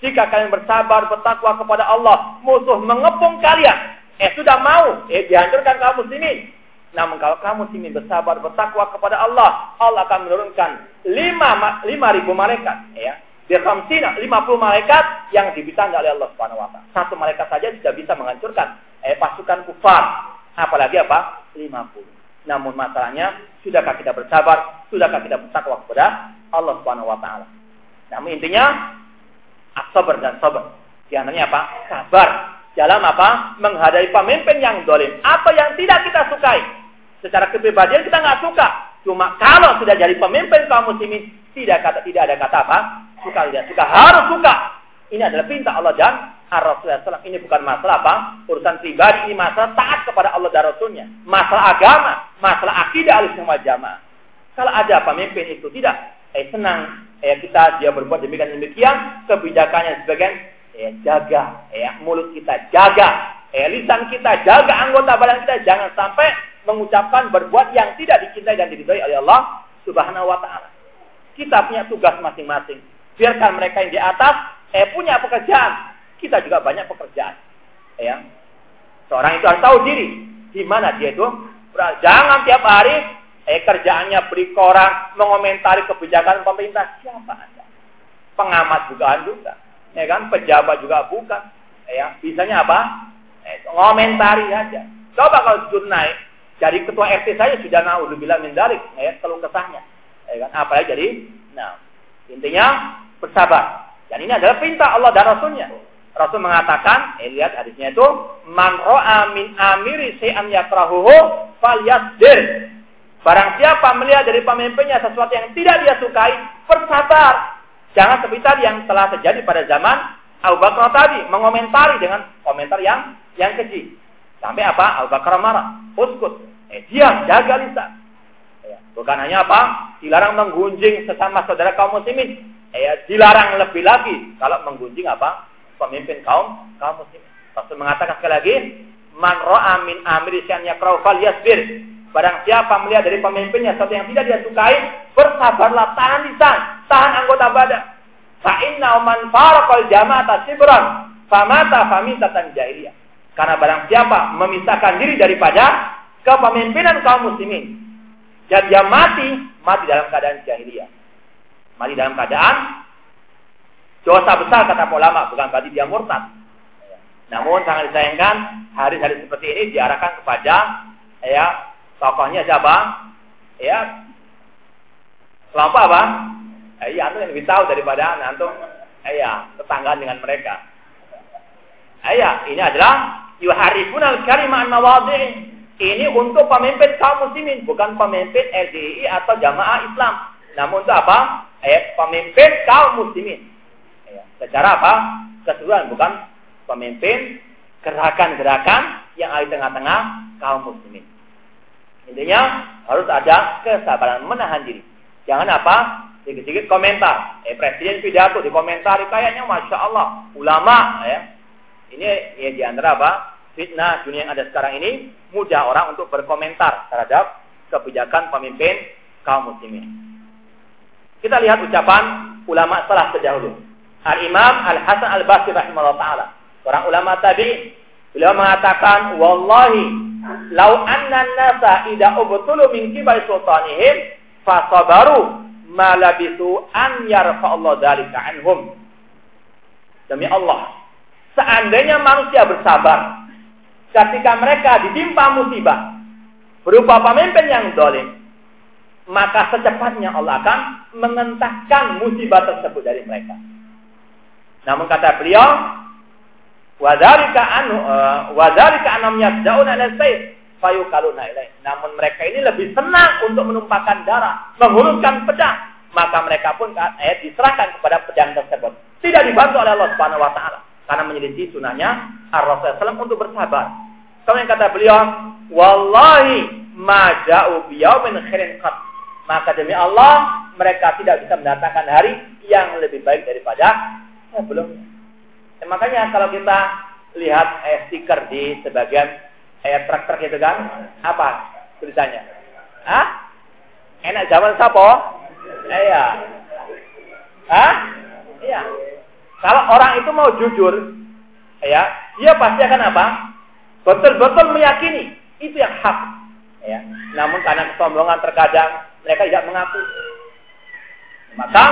Jika kalian bersabar bertakwa kepada Allah, musuh mengepung kalian. Eh sudah mau, eh dihancurkan kaum muslimin. Namun kalau kamu sini bersabar, bertakwa kepada Allah, Allah akan menurunkan lima, lima ribu malaikat. Ya. Lima puluh malaikat yang dibisahkan oleh Allah Subhanahu Wa Taala. Satu malaikat saja sudah bisa menghancurkan eh, pasukan kufar. Apalagi apa? Lima puluh. Namun masalahnya, sudahkah kita bersabar? Sudahkah kita bertakwa kepada Allah Subhanahu Wa Taala? Namun intinya, sabar dan sabar. Di apa? Sabar dalam apa? Menghadapi pemimpin yang dolim. Apa yang tidak kita sukai. Secara kepribadian kita nggak suka. Cuma kalau sudah jadi pemimpin kaum muslimin, tidak kata tidak ada kata apa? Suka tidak suka, harus suka. Ini adalah perintah Allah dan Rasulullah SAW. Ini bukan masalah apa? Urusan pribadi, ini masalah taat kepada Allah dan Rasulnya. Masalah agama, masalah akidah alus semua jamaah. Kalau ada pemimpin itu tidak, eh senang, eh kita dia berbuat demikian demikian, kebijakannya sebagian, eh jaga, eh mulut kita jaga, eh lisan kita jaga, anggota badan kita jangan sampai mengucapkan berbuat yang tidak dicintai dan diridhoi oleh Allah Subhanahu wa taala. Kita punya tugas masing-masing. Biarkan mereka yang di atas eh punya pekerjaan. Kita juga banyak pekerjaan. Ya. Seorang itu harus tahu diri di mana dia itu. Jangan tiap hari eh kerjaannya beri koran, mengomentari kebijakan pemerintah. Siapa Anda? Pengamat juga juga. Ya kan? Pejabat juga bukan. Ya, bisanya apa? Eh, ngomentari aja. Coba kalau naik, jadi ketua RT saya sudah naudzubillah min dalik, ya, kalau kesahnya. Ya kan? Apalagi jadi, nah, intinya bersabar. Dan ini adalah perintah Allah dan Rasulnya. Rasul mengatakan, eh, lihat hadisnya itu, man ro'a min amiri say'an yakrahuhu falyasdir. Barang siapa melihat dari pemimpinnya sesuatu yang tidak dia sukai, bersabar. Jangan seperti yang telah terjadi pada zaman Abu Bakar tadi, mengomentari dengan komentar yang yang keji. Sampai apa? Abu Bakar marah. Uskut. Eh, diam, jaga lisan. Ya, bukan hanya apa? Dilarang menggunjing sesama saudara kaum muslimin. Ya, dilarang lebih lagi kalau menggunjing apa? Pemimpin kaum kaum muslimin. Rasul mengatakan sekali lagi, "Man ra'a min amri syai'an yakrahu falyasbir." Barang siapa melihat dari pemimpinnya sesuatu yang tidak dia sukai, bersabarlah, tahan lisan, tahan anggota badan. Fa inna man faraqal jama'ata sibran, famata famitatan jahiliyah. Karena barang siapa memisahkan diri daripada kepemimpinan kaum muslimin. Dan dia mati, mati dalam keadaan jahiliyah. Mati dalam keadaan dosa besar kata ulama, bukan berarti dia murtad. Namun sangat disayangkan hari-hari seperti ini diarahkan kepada ya tokohnya siapa? Ya kelompok apa? Eh, iya, antum yang lebih tahu daripada antum. Eh, iya, tetanggaan dengan mereka. Iya, ini adalah yuharifun al-kalimah an Ini untuk pemimpin kaum muslimin, bukan pemimpin LDI atau jamaah Islam. Namun untuk apa? Eh, pemimpin kaum muslimin. Ya, secara apa? Keseluruhan, bukan pemimpin gerakan-gerakan yang ada di tengah-tengah kaum muslimin. Intinya harus ada kesabaran menahan diri. Jangan apa? Sedikit-sedikit komentar. Eh presiden pidato dikomentari kayaknya masya Allah ulama ya. Ini ya di antara apa? Fitnah dunia yang ada sekarang ini mudah orang untuk berkomentar terhadap kebijakan pemimpin kaum muslimin. Kita lihat ucapan ulama setelah terdahulu. Al-Imam Al-Hasan Al-Basri rahimahullah taala. Orang ulama tadi beliau mengatakan wallahi Lau anna nasa ida ubtulu min kibari sultanihim fasabaru ma labisu an yarfa Allah dalika anhum. Demi Allah, seandainya manusia bersabar ketika mereka ditimpa musibah berupa pemimpin yang dolim, maka secepatnya Allah akan mengentaskan musibah tersebut dari mereka. Namun kata beliau, Wadhalika anu uh, wadhalika anam yasdauna ila sayf. Namun mereka ini lebih senang untuk menumpahkan darah, menghulurkan pedang, maka mereka pun eh, diserahkan kepada pedang tersebut. Tidak dibantu oleh Allah Subhanahu wa taala karena menyelisih sunahnya Ar-Rasul untuk bersabar. Kemudian kata beliau, "Wallahi ma ja'u biyaumin khairin qat." Maka demi Allah, mereka tidak bisa mendatangkan hari yang lebih baik daripada sebelumnya. Ya, makanya kalau kita lihat eh, stiker di sebagian eh, truk-truk itu kan, apa tulisannya? Hah? Enak zaman sapo? Eh, iya. Hah? Iya. Kalau orang itu mau jujur, ya, dia pasti akan apa? Betul-betul meyakini itu yang hak. Ya. Namun karena kesombongan terkadang mereka tidak mengaku. Maka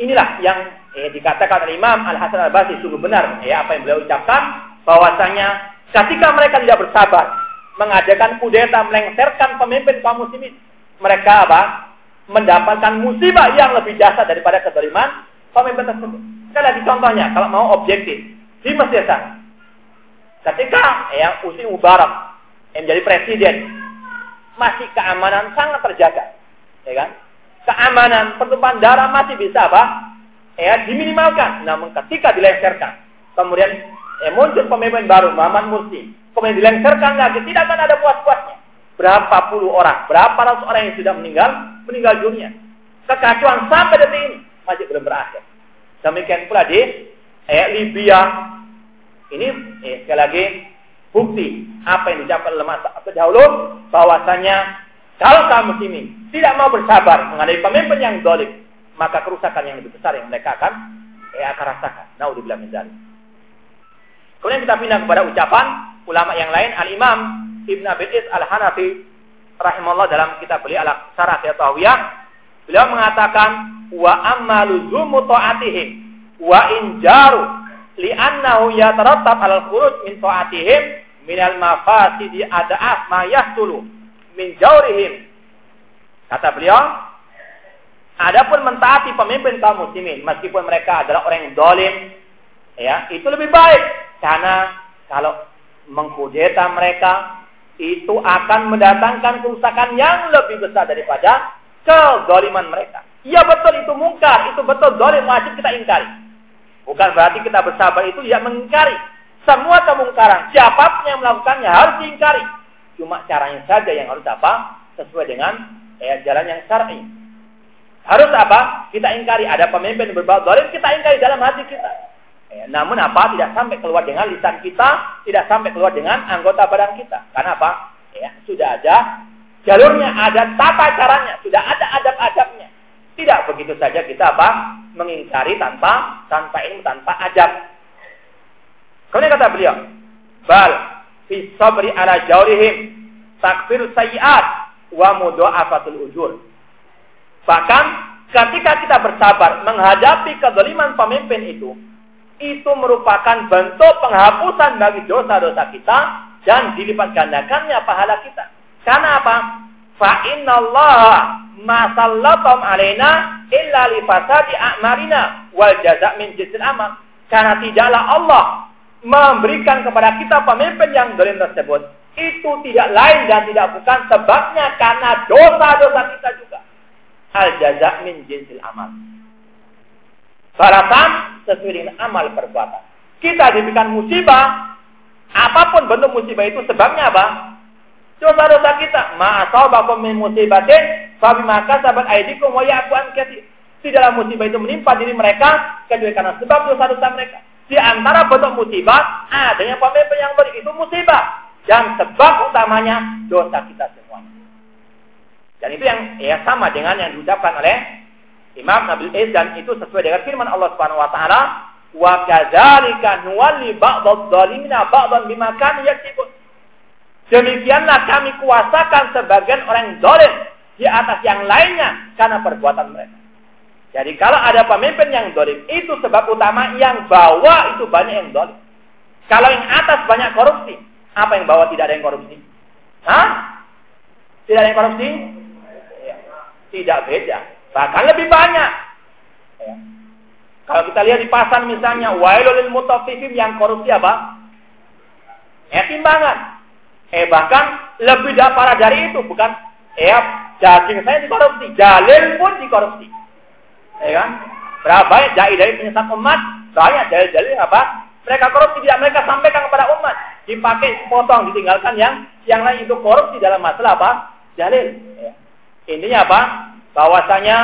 inilah yang eh, dikatakan oleh Imam Al Hasan Al Basri sungguh benar ya apa yang beliau ucapkan bahwasanya ketika mereka tidak bersabar mengadakan kudeta melengsarkan pemimpin kaum muslimin mereka apa mendapatkan musibah yang lebih dahsyat daripada kezaliman pemimpin tersebut. Sekali lagi contohnya kalau mau objektif di Mesir sana ketika ya Usi Mubarak yang menjadi presiden masih keamanan sangat terjaga ya kan keamanan pertumpahan darah masih bisa apa? Ya, diminimalkan. Namun ketika dilengsarkan, kemudian ya, muncul pemimpin baru Muhammad Mursi, kemudian dilengsarkan lagi, tidak akan ada puas-puasnya. Berapa puluh orang, berapa ratus orang yang sudah meninggal, meninggal dunia. Kekacauan sampai detik ini masih belum berakhir. Demikian pula di eh, Libya. Ini eh, sekali lagi bukti apa yang diucapkan oleh masa dahulu bahwasanya kalau kaum muslimin tidak mau bersabar menghadapi pemimpin yang dolim, maka kerusakan yang lebih besar yang mereka akan ya, akan rasakan. Naudzubillah min dzalik. Kemudian kita pindah kepada ucapan ulama yang lain, Al-Imam Ibn Abi Al-Hanafi rahimahullah dalam kitab beliau Al-Sarah Tawiyah, beliau mengatakan wa amma luzumu ta'atihim wa in jaru li'annahu yatarattab 'alal khuruj min ta'atihim minal mafasidi ada'af ma yahtulu min jaurihim. Kata beliau, adapun mentaati pemimpin kaum muslimin meskipun mereka adalah orang yang dolim, ya, itu lebih baik karena kalau mengkudeta mereka itu akan mendatangkan kerusakan yang lebih besar daripada kezaliman mereka. Iya betul itu mungkar, itu betul dolim wajib kita ingkari. Bukan berarti kita bersabar itu tidak mengingkari. Semua kemungkaran, siapa pun yang melakukannya harus diingkari. Cuma caranya saja yang harus apa? Sesuai dengan ya, jalan yang syar'i. Harus apa? Kita ingkari. Ada pemimpin yang berbuat zalim, kita ingkari dalam hati kita. Ya, namun apa? Tidak sampai keluar dengan lisan kita, tidak sampai keluar dengan anggota badan kita. Karena apa? Ya, sudah ada jalurnya, ada tata caranya, sudah ada adab-adabnya. Tidak begitu saja kita apa? Mengingkari tanpa tanpa ilmu, tanpa adab. Kemudian kata beliau, bal fi sabri ala jawrihim takfir sayiat wa mudha'afatul ujur. Bahkan ketika kita bersabar menghadapi kezaliman pemimpin itu, itu merupakan bentuk penghapusan bagi dosa-dosa kita dan dilipat gandakannya pahala kita. Karena apa? Fa Allah masallatum alaina illa li fasadi a'marina wal jaza' min jinsil amal. Karena tidaklah Allah memberikan kepada kita pemimpin yang dolim tersebut itu tidak lain dan tidak bukan sebabnya karena dosa-dosa kita juga. Al jaza' min jinsil amal. Balasan sesuai dengan amal perbuatan. Kita diberikan musibah, apa pun bentuk musibah itu sebabnya apa? Dosa-dosa kita. Ma'asabakum min musibatin fabi maka sahabat aidikum wa ya'fu an Tidaklah musibah itu menimpa diri mereka kecuali karena sebab dosa-dosa mereka. Di antara bentuk musibah adanya pemimpin yang beri itu musibah dan sebab utamanya dosa kita semuanya. Dan itu yang ya sama dengan yang diucapkan oleh Imam Nabil Iz dan itu sesuai dengan firman Allah Subhanahu wa taala wa kadzalika nuwalli ba'dadh dhalimina ba'dhan bima kanu yaksibun. Demikianlah kami kuasakan sebagian orang yang dolim di atas yang lainnya karena perbuatan mereka. Jadi kalau ada pemimpin yang dolim, itu sebab utama yang bawah itu banyak yang dolim. Kalau yang atas banyak korupsi, apa yang bawah tidak ada yang korupsi? Hah? Tidak ada yang korupsi? Ya. Tidak beda. Bahkan lebih banyak. Ya. Kalau kita lihat di pasar misalnya, wailul mutaffifin yang korupsi apa? Ya timbangan. Eh bahkan lebih parah dari itu, bukan eh daging saya dikorupsi, jalil pun dikorupsi. Eh kan? Berapa banyak jahil dari penyesat umat, banyak dalil-dalil apa? Mereka korupsi tidak mereka sampaikan kepada umat, dipakai potong, ditinggalkan yang yang lain itu korupsi dalam masalah apa? Jalil. Ya. Intinya apa? Bahwasanya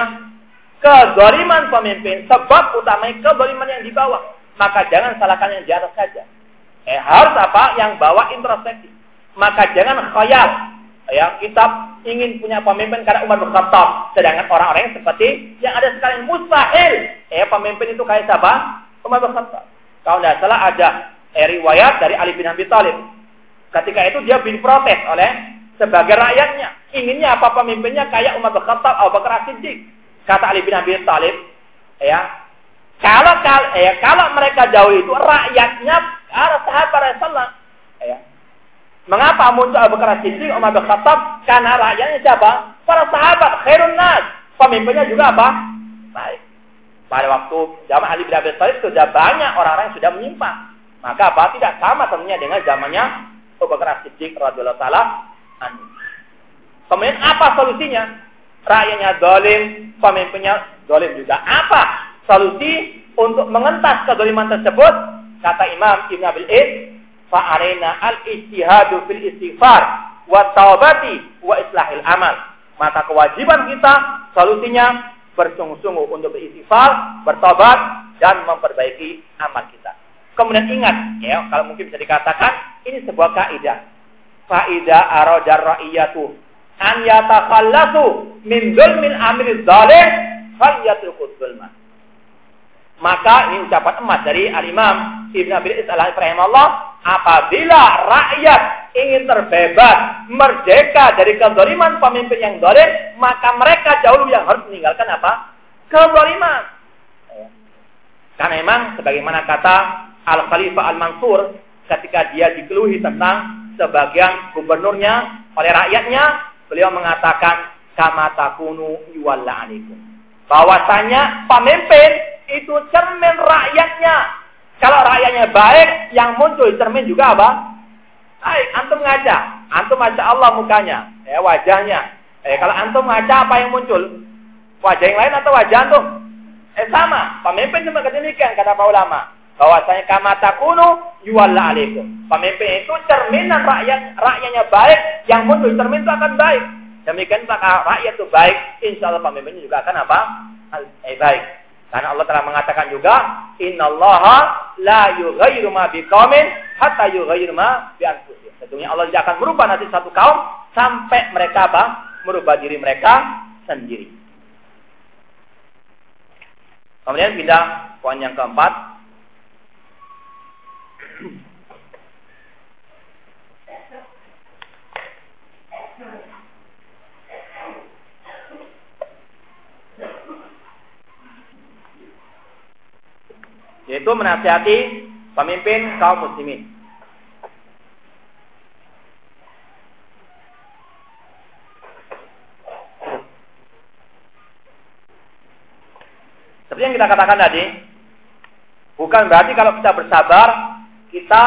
kezaliman pemimpin sebab utamanya kezaliman yang di bawah. Maka jangan salahkan yang di atas saja. Eh harus apa? Yang bawah introspeksi. Maka jangan khayal. Ya kita ingin punya pemimpin karena Umar bin Khattab. Sedangkan orang-orang yang seperti yang ada sekarang mustahil. Ya pemimpin itu kayak siapa? Umar bin Khattab. Kalau tidak salah ada eh, riwayat dari Ali bin Abi Thalib. Ketika itu dia diprotes oleh sebagai rakyatnya. Inginnya apa? Pemimpinnya kayak Umar bin Khattab Abu Bakar Siddiq kata Ali bin Abi Thalib ya kalau ya, kalau mereka jauh itu rakyatnya arah sahabat Rasulullah ya Mengapa muncul Abu Bakar Siddiq, Umar bin Khattab? Karena rakyatnya siapa? Para sahabat, khairun nas. Pemimpinnya juga apa? Baik. Pada waktu zaman Ali bin Abi Thalib sudah banyak orang-orang yang sudah menyimpang. Maka apa? Tidak sama tentunya dengan zamannya Abu Bakar Siddiq radhiyallahu taala Kemudian apa solusinya? Rakyatnya dolim, pemimpinnya dolim juga. Apa solusi untuk mengentas kedoliman tersebut? Kata Imam Ibn Abil Is, fa'arena al-ijtihadu fil istighfar wa taubati wa islahil amal. Maka kewajiban kita solusinya bersungguh-sungguh untuk beristighfar, bertobat dan memperbaiki amal kita. Kemudian ingat, ya, kalau mungkin bisa dikatakan ini sebuah kaidah. Faidah aradar ra'iyatu an yatakhallasu min dzulmin amir zalim falyatruku dzulma. Maka ini ucapan emas dari Al-Imam Ibn Abi Is al-Rahimahullah apabila rakyat ingin terbebas, merdeka dari kezaliman pemimpin yang zalim, maka mereka jauh yang harus meninggalkan apa? Kezaliman. Karena memang sebagaimana kata Al Khalifah Al Mansur ketika dia dikeluhi tentang sebagian gubernurnya oleh rakyatnya, beliau mengatakan kama takunu yuwalla. Bahwasanya pemimpin itu cermin rakyatnya kalau rakyatnya baik, yang muncul cermin juga apa? Baik, antum ngaca. Antum ngaca Allah mukanya, ya wajahnya. Eh kalau antum ngaca apa yang muncul? Wajah yang lain atau wajah antum? Eh sama, pemimpin cuma kedemikian kata para ulama. Bahwasanya kamata kuno yuwalla alaikum. Pemimpin itu cerminan rakyat rakyatnya baik, yang muncul cermin itu akan baik. Demikian maka rakyat itu baik, insya Allah pemimpinnya juga akan apa? Eh, baik. Karena Allah telah mengatakan juga, Innallaha la yughayyiru ma biqaumin hatta yughayyiru ma bi anfusihim. Tentunya Allah tidak akan merubah nanti satu kaum sampai mereka apa? Merubah diri mereka sendiri. Kemudian pindah poin yang keempat. Yaitu menasihati pemimpin kaum muslimin. Seperti yang kita katakan tadi, bukan berarti kalau kita bersabar, kita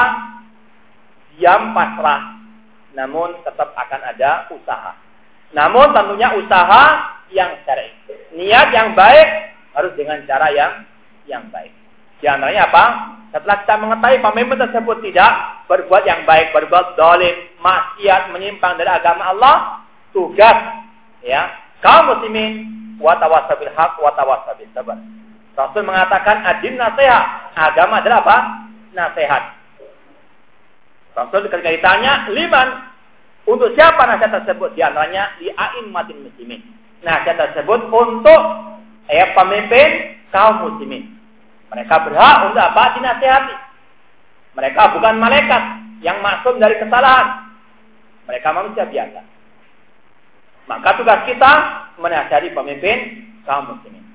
diam pasrah. Namun tetap akan ada usaha. Namun tentunya usaha yang syar'i. Niat yang baik harus dengan cara yang yang baik. Di antaranya apa? Setelah kita mengetahui pemimpin tersebut tidak berbuat yang baik, berbuat dolim, maksiat, menyimpang dari agama Allah, tugas ya kaum muslimin watawasabil hak watawasabil sabar. Rasul mengatakan adin nasihat. Agama adalah apa? Nasihat. Rasul ketika ditanya, liman untuk siapa nasihat tersebut? Di antaranya di a'immatin muslimin. Nasihat tersebut untuk ya pemimpin kaum muslimin. Mereka berhak untuk apa? Dinasihati. Mereka bukan malaikat yang maksum dari kesalahan. Mereka manusia biasa. Maka tugas kita menasihati pemimpin kaum muslimin.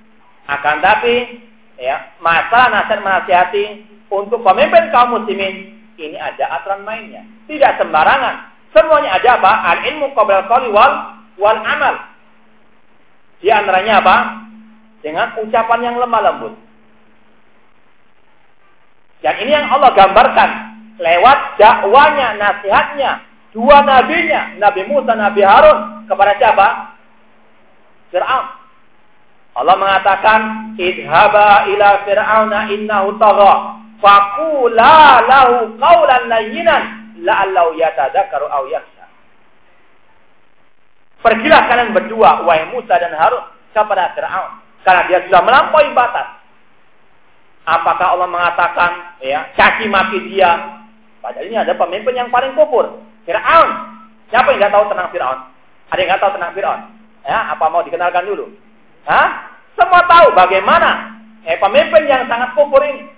Akan tapi ya, masalah nasihat menasihati untuk pemimpin kaum muslimin ini ada aturan mainnya. Tidak sembarangan. Semuanya ada apa? Al ilmu qabla qawli wal wal amal. Di antaranya apa? Dengan ucapan yang lemah lembut. Dan ini yang Allah gambarkan lewat dakwanya, nasihatnya, dua nabinya, Nabi Musa, Nabi Harun kepada siapa? Fir'aun. Allah mengatakan, "Idhaba ila fir'auna innahu tagha, faqula lahu qawlan layyinan la'allahu yatadzakkaru aw yakhsha." Pergilah kalian berdua, wahai Musa dan Harun, kepada Fir'aun. Karena dia sudah melampaui batas. Apakah Allah mengatakan ya caci maki dia? Padahal ini ada pemimpin yang paling kufur, Firaun. Siapa yang nggak tahu tentang Firaun? Ada yang nggak tahu tentang Firaun? Ya, apa mau dikenalkan dulu? Hah? Semua tahu bagaimana eh, pemimpin yang sangat kufur ini.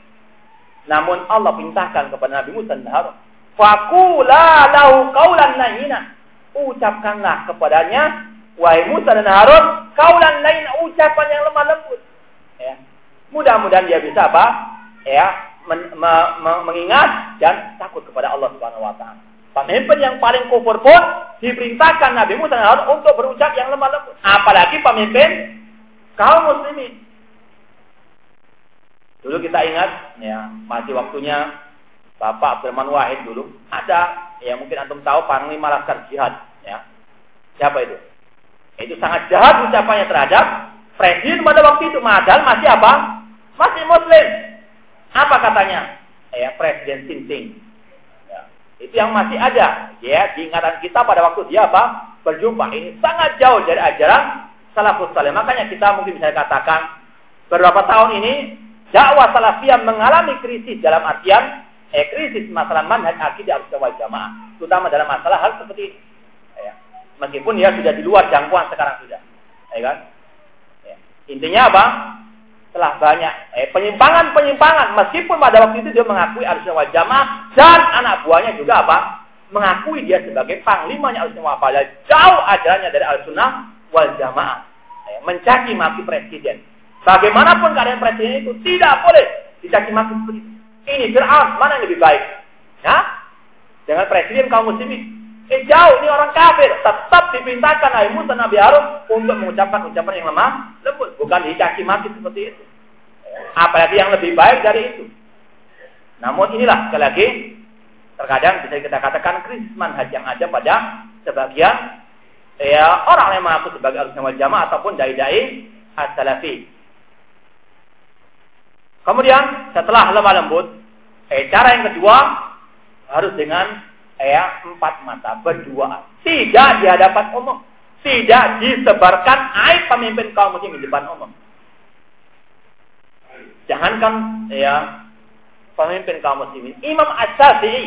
Namun Allah perintahkan kepada Nabi Musa dan Harun, "Fakula lahu qaulan layyina." Ucapkanlah kepadanya, wahai Musa dan Harun, kaulan lain ucapan yang lemah lembut. Ya. Mudah-mudahan dia bisa apa? Ya, men, me, me, mengingat dan takut kepada Allah Subhanahu wa taala. Pemimpin yang paling kufur pun diperintahkan Nabi Musa untuk berucap yang lemah lembut. Apalagi pemimpin kaum muslimin. Dulu kita ingat, ya masih waktunya Bapak Abdurrahman Wahid dulu ada, ya mungkin antum tahu Panglima Laskar Jihad, ya. Siapa itu? Itu sangat jahat ucapannya terhadap presiden pada waktu itu. Madal masih apa? Masih muslim. Apa katanya? Ya, Presiden Sinting. Ya, itu yang masih ada ya di ingatan kita pada waktu dia apa? Berjumpa. Ini sangat jauh dari ajaran salafus saleh. Makanya kita mungkin bisa katakan beberapa tahun ini dakwah salafiyah mengalami krisis dalam artian eh, krisis masalah manhaj akidah al jamaah, terutama dalam masalah hal seperti ini. Ya. Meskipun dia sudah di luar jangkauan sekarang sudah, ya kan? Ya. Intinya apa? telah banyak eh, penyimpangan-penyimpangan. Meskipun pada waktu itu dia mengakui arusnya wal jamaah dan anak buahnya juga apa? Mengakui dia sebagai panglimanya jamaah jauh ajarannya dari al-sunnah wal jamaah. Eh, mencaci maki presiden. Bagaimanapun keadaan presiden itu tidak boleh dicaci maki seperti ini. Fir'aun mana yang lebih baik? Ya dengan presiden kaum muslimin Eh jauh ini orang kafir tetap diperintahkan Nabi Musa Nabi Harun untuk mengucapkan ucapan yang lemah lembut, bukan dicaci maki seperti itu. Apalagi yang lebih baik dari itu. Namun inilah sekali lagi terkadang bisa kita katakan krisis manhaj yang ada pada sebagian ya orang yang mengaku sebagai al jamaah ataupun dai-dai as-salafi. Kemudian setelah lemah lembut, eh, cara yang kedua harus dengan ya empat mata berdua. Tidak di hadapan umum. Tidak disebarkan aib pemimpin kaum muslim di depan umum. Jangankan ya pemimpin kaum muslimin. Imam Asy-Syafi'i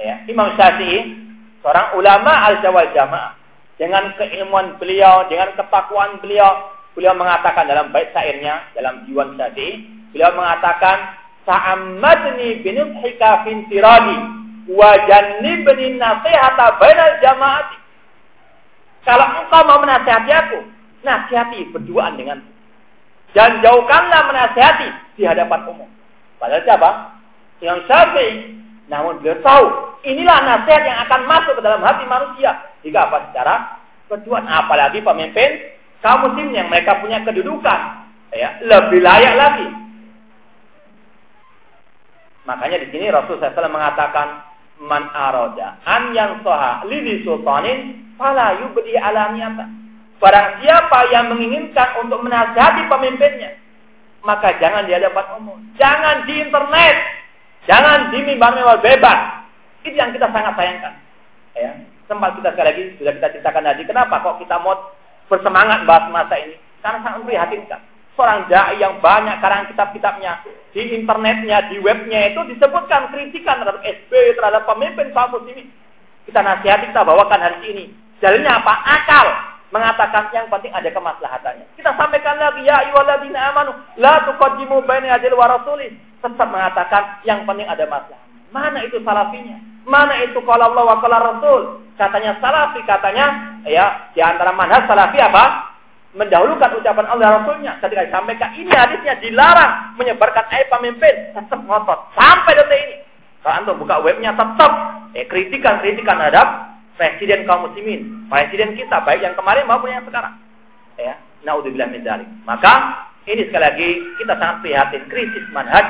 ya Imam Syafi'i seorang ulama al-jawal jamaah. Dengan keilmuan beliau dengan ketakwaan beliau beliau mengatakan dalam bait syairnya dalam diwan Syafi'i beliau mengatakan sa'ammadni binubhika fin tiradi wa jannibni nasihata bainal jamaati. Kalau engkau mau menasihati aku, nasihati berduaan dengan dan jauhkanlah menasihati di hadapan umum. Padahal siapa? Yang Syafi'i. Namun beliau tahu inilah nasihat yang akan masuk ke dalam hati manusia jika apa secara berduaan. Apalagi pemimpin kaum muslim yang mereka punya kedudukan ya, lebih layak lagi. Makanya di sini Rasul SAW mengatakan man aroda an yang soha lidi sultanin fala yubdi alamiyata. Barang siapa yang menginginkan untuk menasihati pemimpinnya, maka jangan di hadapan umum, jangan di internet, jangan di mimbar-mimbar bebas. Itu yang kita sangat sayangkan. Ya, sempat kita sekali lagi sudah kita ceritakan tadi. Kenapa kok kita mau bersemangat bahas masa ini? Karena sangat memprihatinkan. Seorang dai yang banyak karang kitab-kitabnya di internetnya, di webnya itu disebutkan kritikan terhadap SB, terhadap pemimpin kaum muslimin. Kita nasihati, kita bawakan hari ini. Jalurnya apa? Akal. Mengatakan yang penting ada kemaslahatannya. Kita sampaikan lagi, ya ayyuhalladzina amanu, la tuqaddimu baina yadil wa rasulih. Tetap mengatakan yang penting ada masalah. Mana itu salafinya? Mana itu kalau Allah wa kalau Rasul? Katanya salafi, katanya ya di antara manhaj salafi apa? Mendahulukan ucapan Allah Rasulnya. Ketika disampaikan ini hadisnya dilarang menyebarkan aib pemimpin. Tetap ngotot. Sampai detik ini. Kalau antum buka webnya tetap eh, kritikan kritikan terhadap presiden kaum muslimin presiden kita baik yang kemarin maupun yang sekarang. Ya naudzubillah min dzalik. Maka ini sekali lagi kita sangat prihatin. Krisis manhaj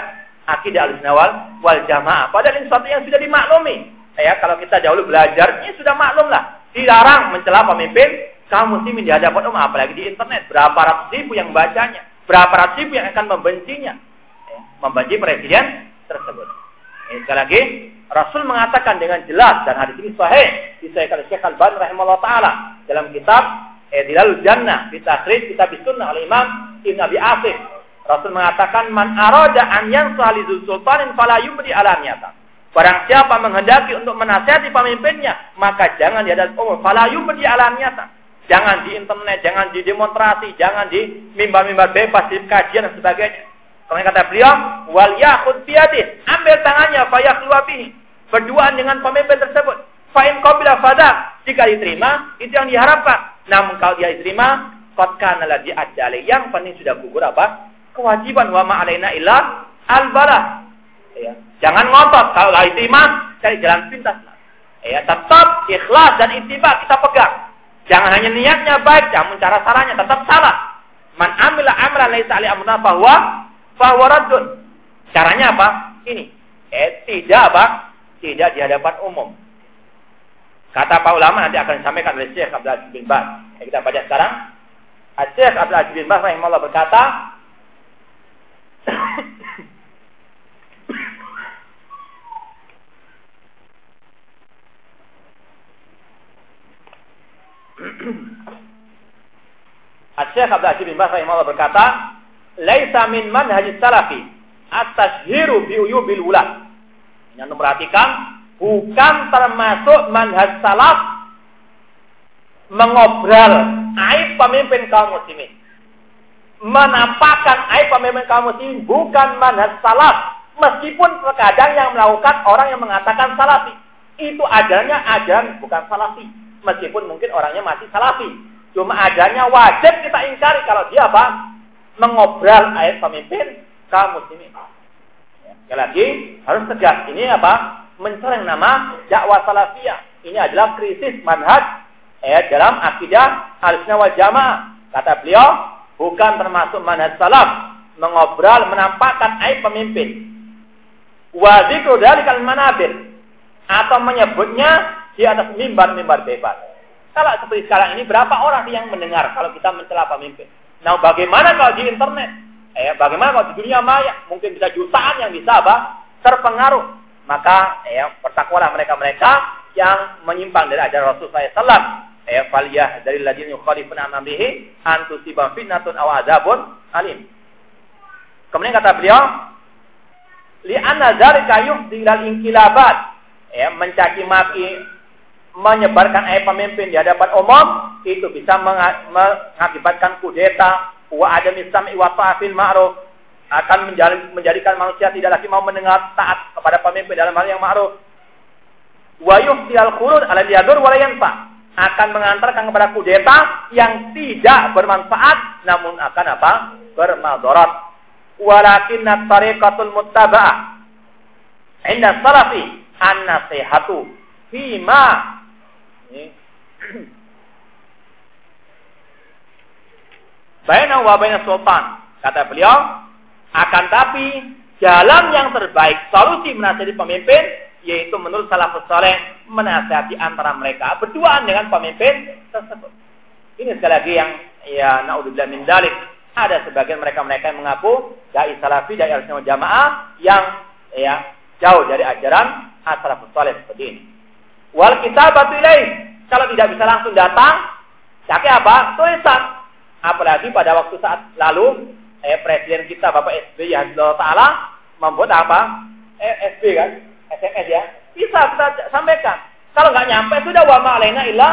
akidah al-sunnah wal jamaah. Padahal ini sesuatu yang sudah dimaklumi. Ya kalau kita dahulu belajar ini sudah maklum lah dilarang mencela pemimpin kaum muslimin di hadapan umum, apalagi di internet. Berapa ratus ribu yang bacanya. Berapa ratus ribu yang akan membencinya. Ya, membenci presiden tersebut. Ini sekali lagi, Rasul mengatakan dengan jelas dan hadis ini sahih disahihkan oleh Syekh Al-Ban rahimahullah taala dalam kitab Edilal Jannah di takhrij kitab sunnah oleh Imam Ibn Abi Asif. Rasul mengatakan man arada an yansali sultanin fala yubdi alamiyata. Barang siapa menghendaki untuk menasihati pemimpinnya, maka jangan di hadapan umum. Fala yubdi alamiyata. Jangan di internet, jangan di demonstrasi, jangan di mimbar-mimbar bebas, di kajian dan sebagainya. Kemudian kata beliau, wal yakhud biyadih, ambil tangannya, keluar bihi. Berduaan dengan pemimpin tersebut. Fa'in qabila fada, jika diterima, itu yang diharapkan. Namun kalau dia diterima, qad kana adjali. Yang penting sudah gugur apa? Kewajiban wa ma'alaina illa al-bala. Ya. Jangan ngotot, kalau diterima, cari jalan pintas. Ya, tetap ikhlas dan ittiba kita pegang. Jangan hanya niatnya baik, namun cara caranya tetap salah. Man amila amran laisa ali amruna bahwa bahwa radun. Caranya apa? Ini. Eh, tidak apa? Tidak di hadapan umum. Kata Pak ulama nanti akan disampaikan oleh Syekh Abdul Aziz bin Baz. Eh, kita baca sekarang. Syekh Abdul Aziz bin Baz rahimahullah berkata, Syekh Abdul Aziz bin Baz rahimahullah berkata, "Laisa min manhaj salafi at-tashhiru bi uyubil ula." Yang memperhatikan bukan termasuk manhaj salaf mengobrol aib pemimpin kaum muslimin. Menampakkan aib pemimpin kaum muslimin bukan manhaj salaf. Meskipun terkadang yang melakukan orang yang mengatakan salafi. Itu ajarnya ajaran bukan salafi. Meskipun mungkin orangnya masih salafi Cuma adanya wajib kita ingkari kalau dia apa? Mengobrol ayat pemimpin kaum muslimin. Ya, sekali lagi harus tegas. Ini apa? Mencoreng nama dakwah salafiyah. Ini adalah krisis manhaj eh, dalam akidah harusnya wal jamaah. Kata beliau, bukan termasuk manhaj salaf mengobrol menampakkan ayat pemimpin. Wazikru dari manabir atau menyebutnya di atas mimbar-mimbar bebas. Kalau seperti sekarang ini berapa orang yang mendengar kalau kita mencela pemimpin? Nah, bagaimana kalau di internet? Eh, bagaimana kalau di dunia maya? Mungkin bisa jutaan yang bisa apa? Terpengaruh. Maka eh, bertakwalah mereka-mereka yang menyimpang dari ajaran Rasulullah SAW. Eh, faliyah dari ladin yukhalifuna amrihi antusibam fitnatun aw alim. Kemudian kata beliau, li anna dzalika yuhdi ilal inqilabat. Ya, mencaci maki menyebarkan ayat pemimpin di hadapan umum itu bisa mengakibatkan kudeta wa adam islam wa ta'fil ma'ruf. Akan menjadikan manusia tidak lagi mau mendengar taat kepada pemimpin dalam hal yang ma'ruf. Wa yuhdil khulud ala diadur wa yanfa. Akan mengantarkan kepada kudeta yang tidak bermanfaat namun akan apa? Bermadarat. Walakin tariqatul muttaba'ah inda salafi an-nasihatu fima ini baina wa baina sultan Kata beliau, akan tapi jalan yang terbaik solusi menasihati pemimpin yaitu menurut salafus saleh menasihati antara mereka berduaan dengan pemimpin tersebut. Ini sekali lagi yang ya naudzubillah min dalik ada sebagian mereka-mereka yang mengaku dai salafi dai al jamaah yang ya jauh dari ajaran as-salafus saleh seperti ini. Wal kitabatu ilaih kalau tidak bisa langsung datang, pakai apa? Tulisan. Apalagi pada waktu saat lalu eh, presiden kita Bapak SBY Allah Taala membuat apa? Eh, SB kan, SMS ya. Bisa kita sampaikan. Kalau nggak nyampe sudah wa ma'alaina illa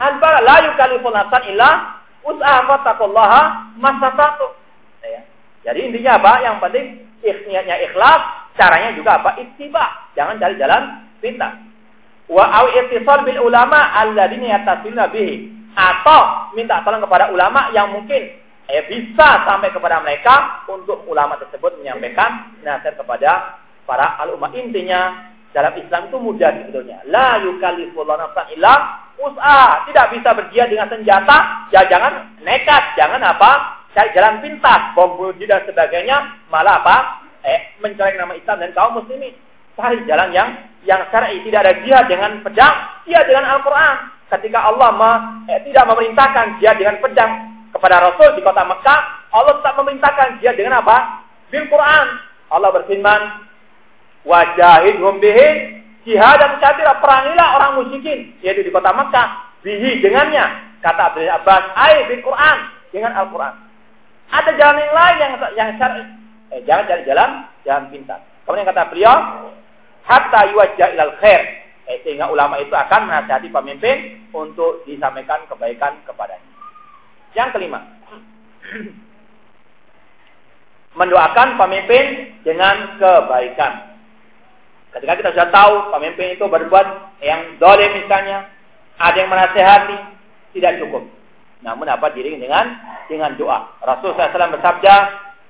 anbara la yukallifu nafsan illa usaha fattaqullaha masatatu. Ya. Jadi intinya apa? Yang penting niatnya ikhlas, caranya juga apa? Ittiba. Jangan cari jalan pintas. Wa au ittisal bil ulama alladziina yattasiluna bihi. Atau minta tolong kepada ulama yang mungkin eh, bisa sampai kepada mereka untuk ulama tersebut menyampaikan nasihat kepada para alumma. Intinya dalam Islam itu mudah sebetulnya. La yukallifullahu nafsan illa usaha. Tidak bisa berjihad dengan senjata. Ya jangan nekat, jangan apa? Cari jalan pintas, bom bunuh dan sebagainya. Malah apa? Eh, mencoreng nama Islam dan kaum muslimin. Cari jalan yang yang syar'i, tidak ada jihad dengan pedang, jihad dengan Al-Qur'an. Ketika Allah me, eh, tidak memerintahkan jihad dengan pedang, kepada Rasul di kota Mekah, Allah tak memerintahkan jihad dengan apa? Bil Quran. Allah berfirman, "Wajahidhum bihi dan kabira." Perangilah orang musyrikin, yaitu di kota Mekah, bihi dengannya. Kata Abdul Abbas, "Ai bil Quran," dengan Al-Quran. Ada jalan yang lain yang yang syar'i. Eh, jangan cari jalan, jalan pintas. Kemudian kata beliau, hatta yuwajjah ilal khair. Eh, sehingga ulama itu akan menasihati pemimpin untuk disampaikan kebaikan kepadanya. Yang kelima, mendoakan pemimpin dengan kebaikan. Ketika kita sudah tahu pemimpin itu berbuat yang dolim misalnya, ada yang menasehati, tidak cukup. Namun apa diri dengan dengan doa. Rasul SAW bersabda,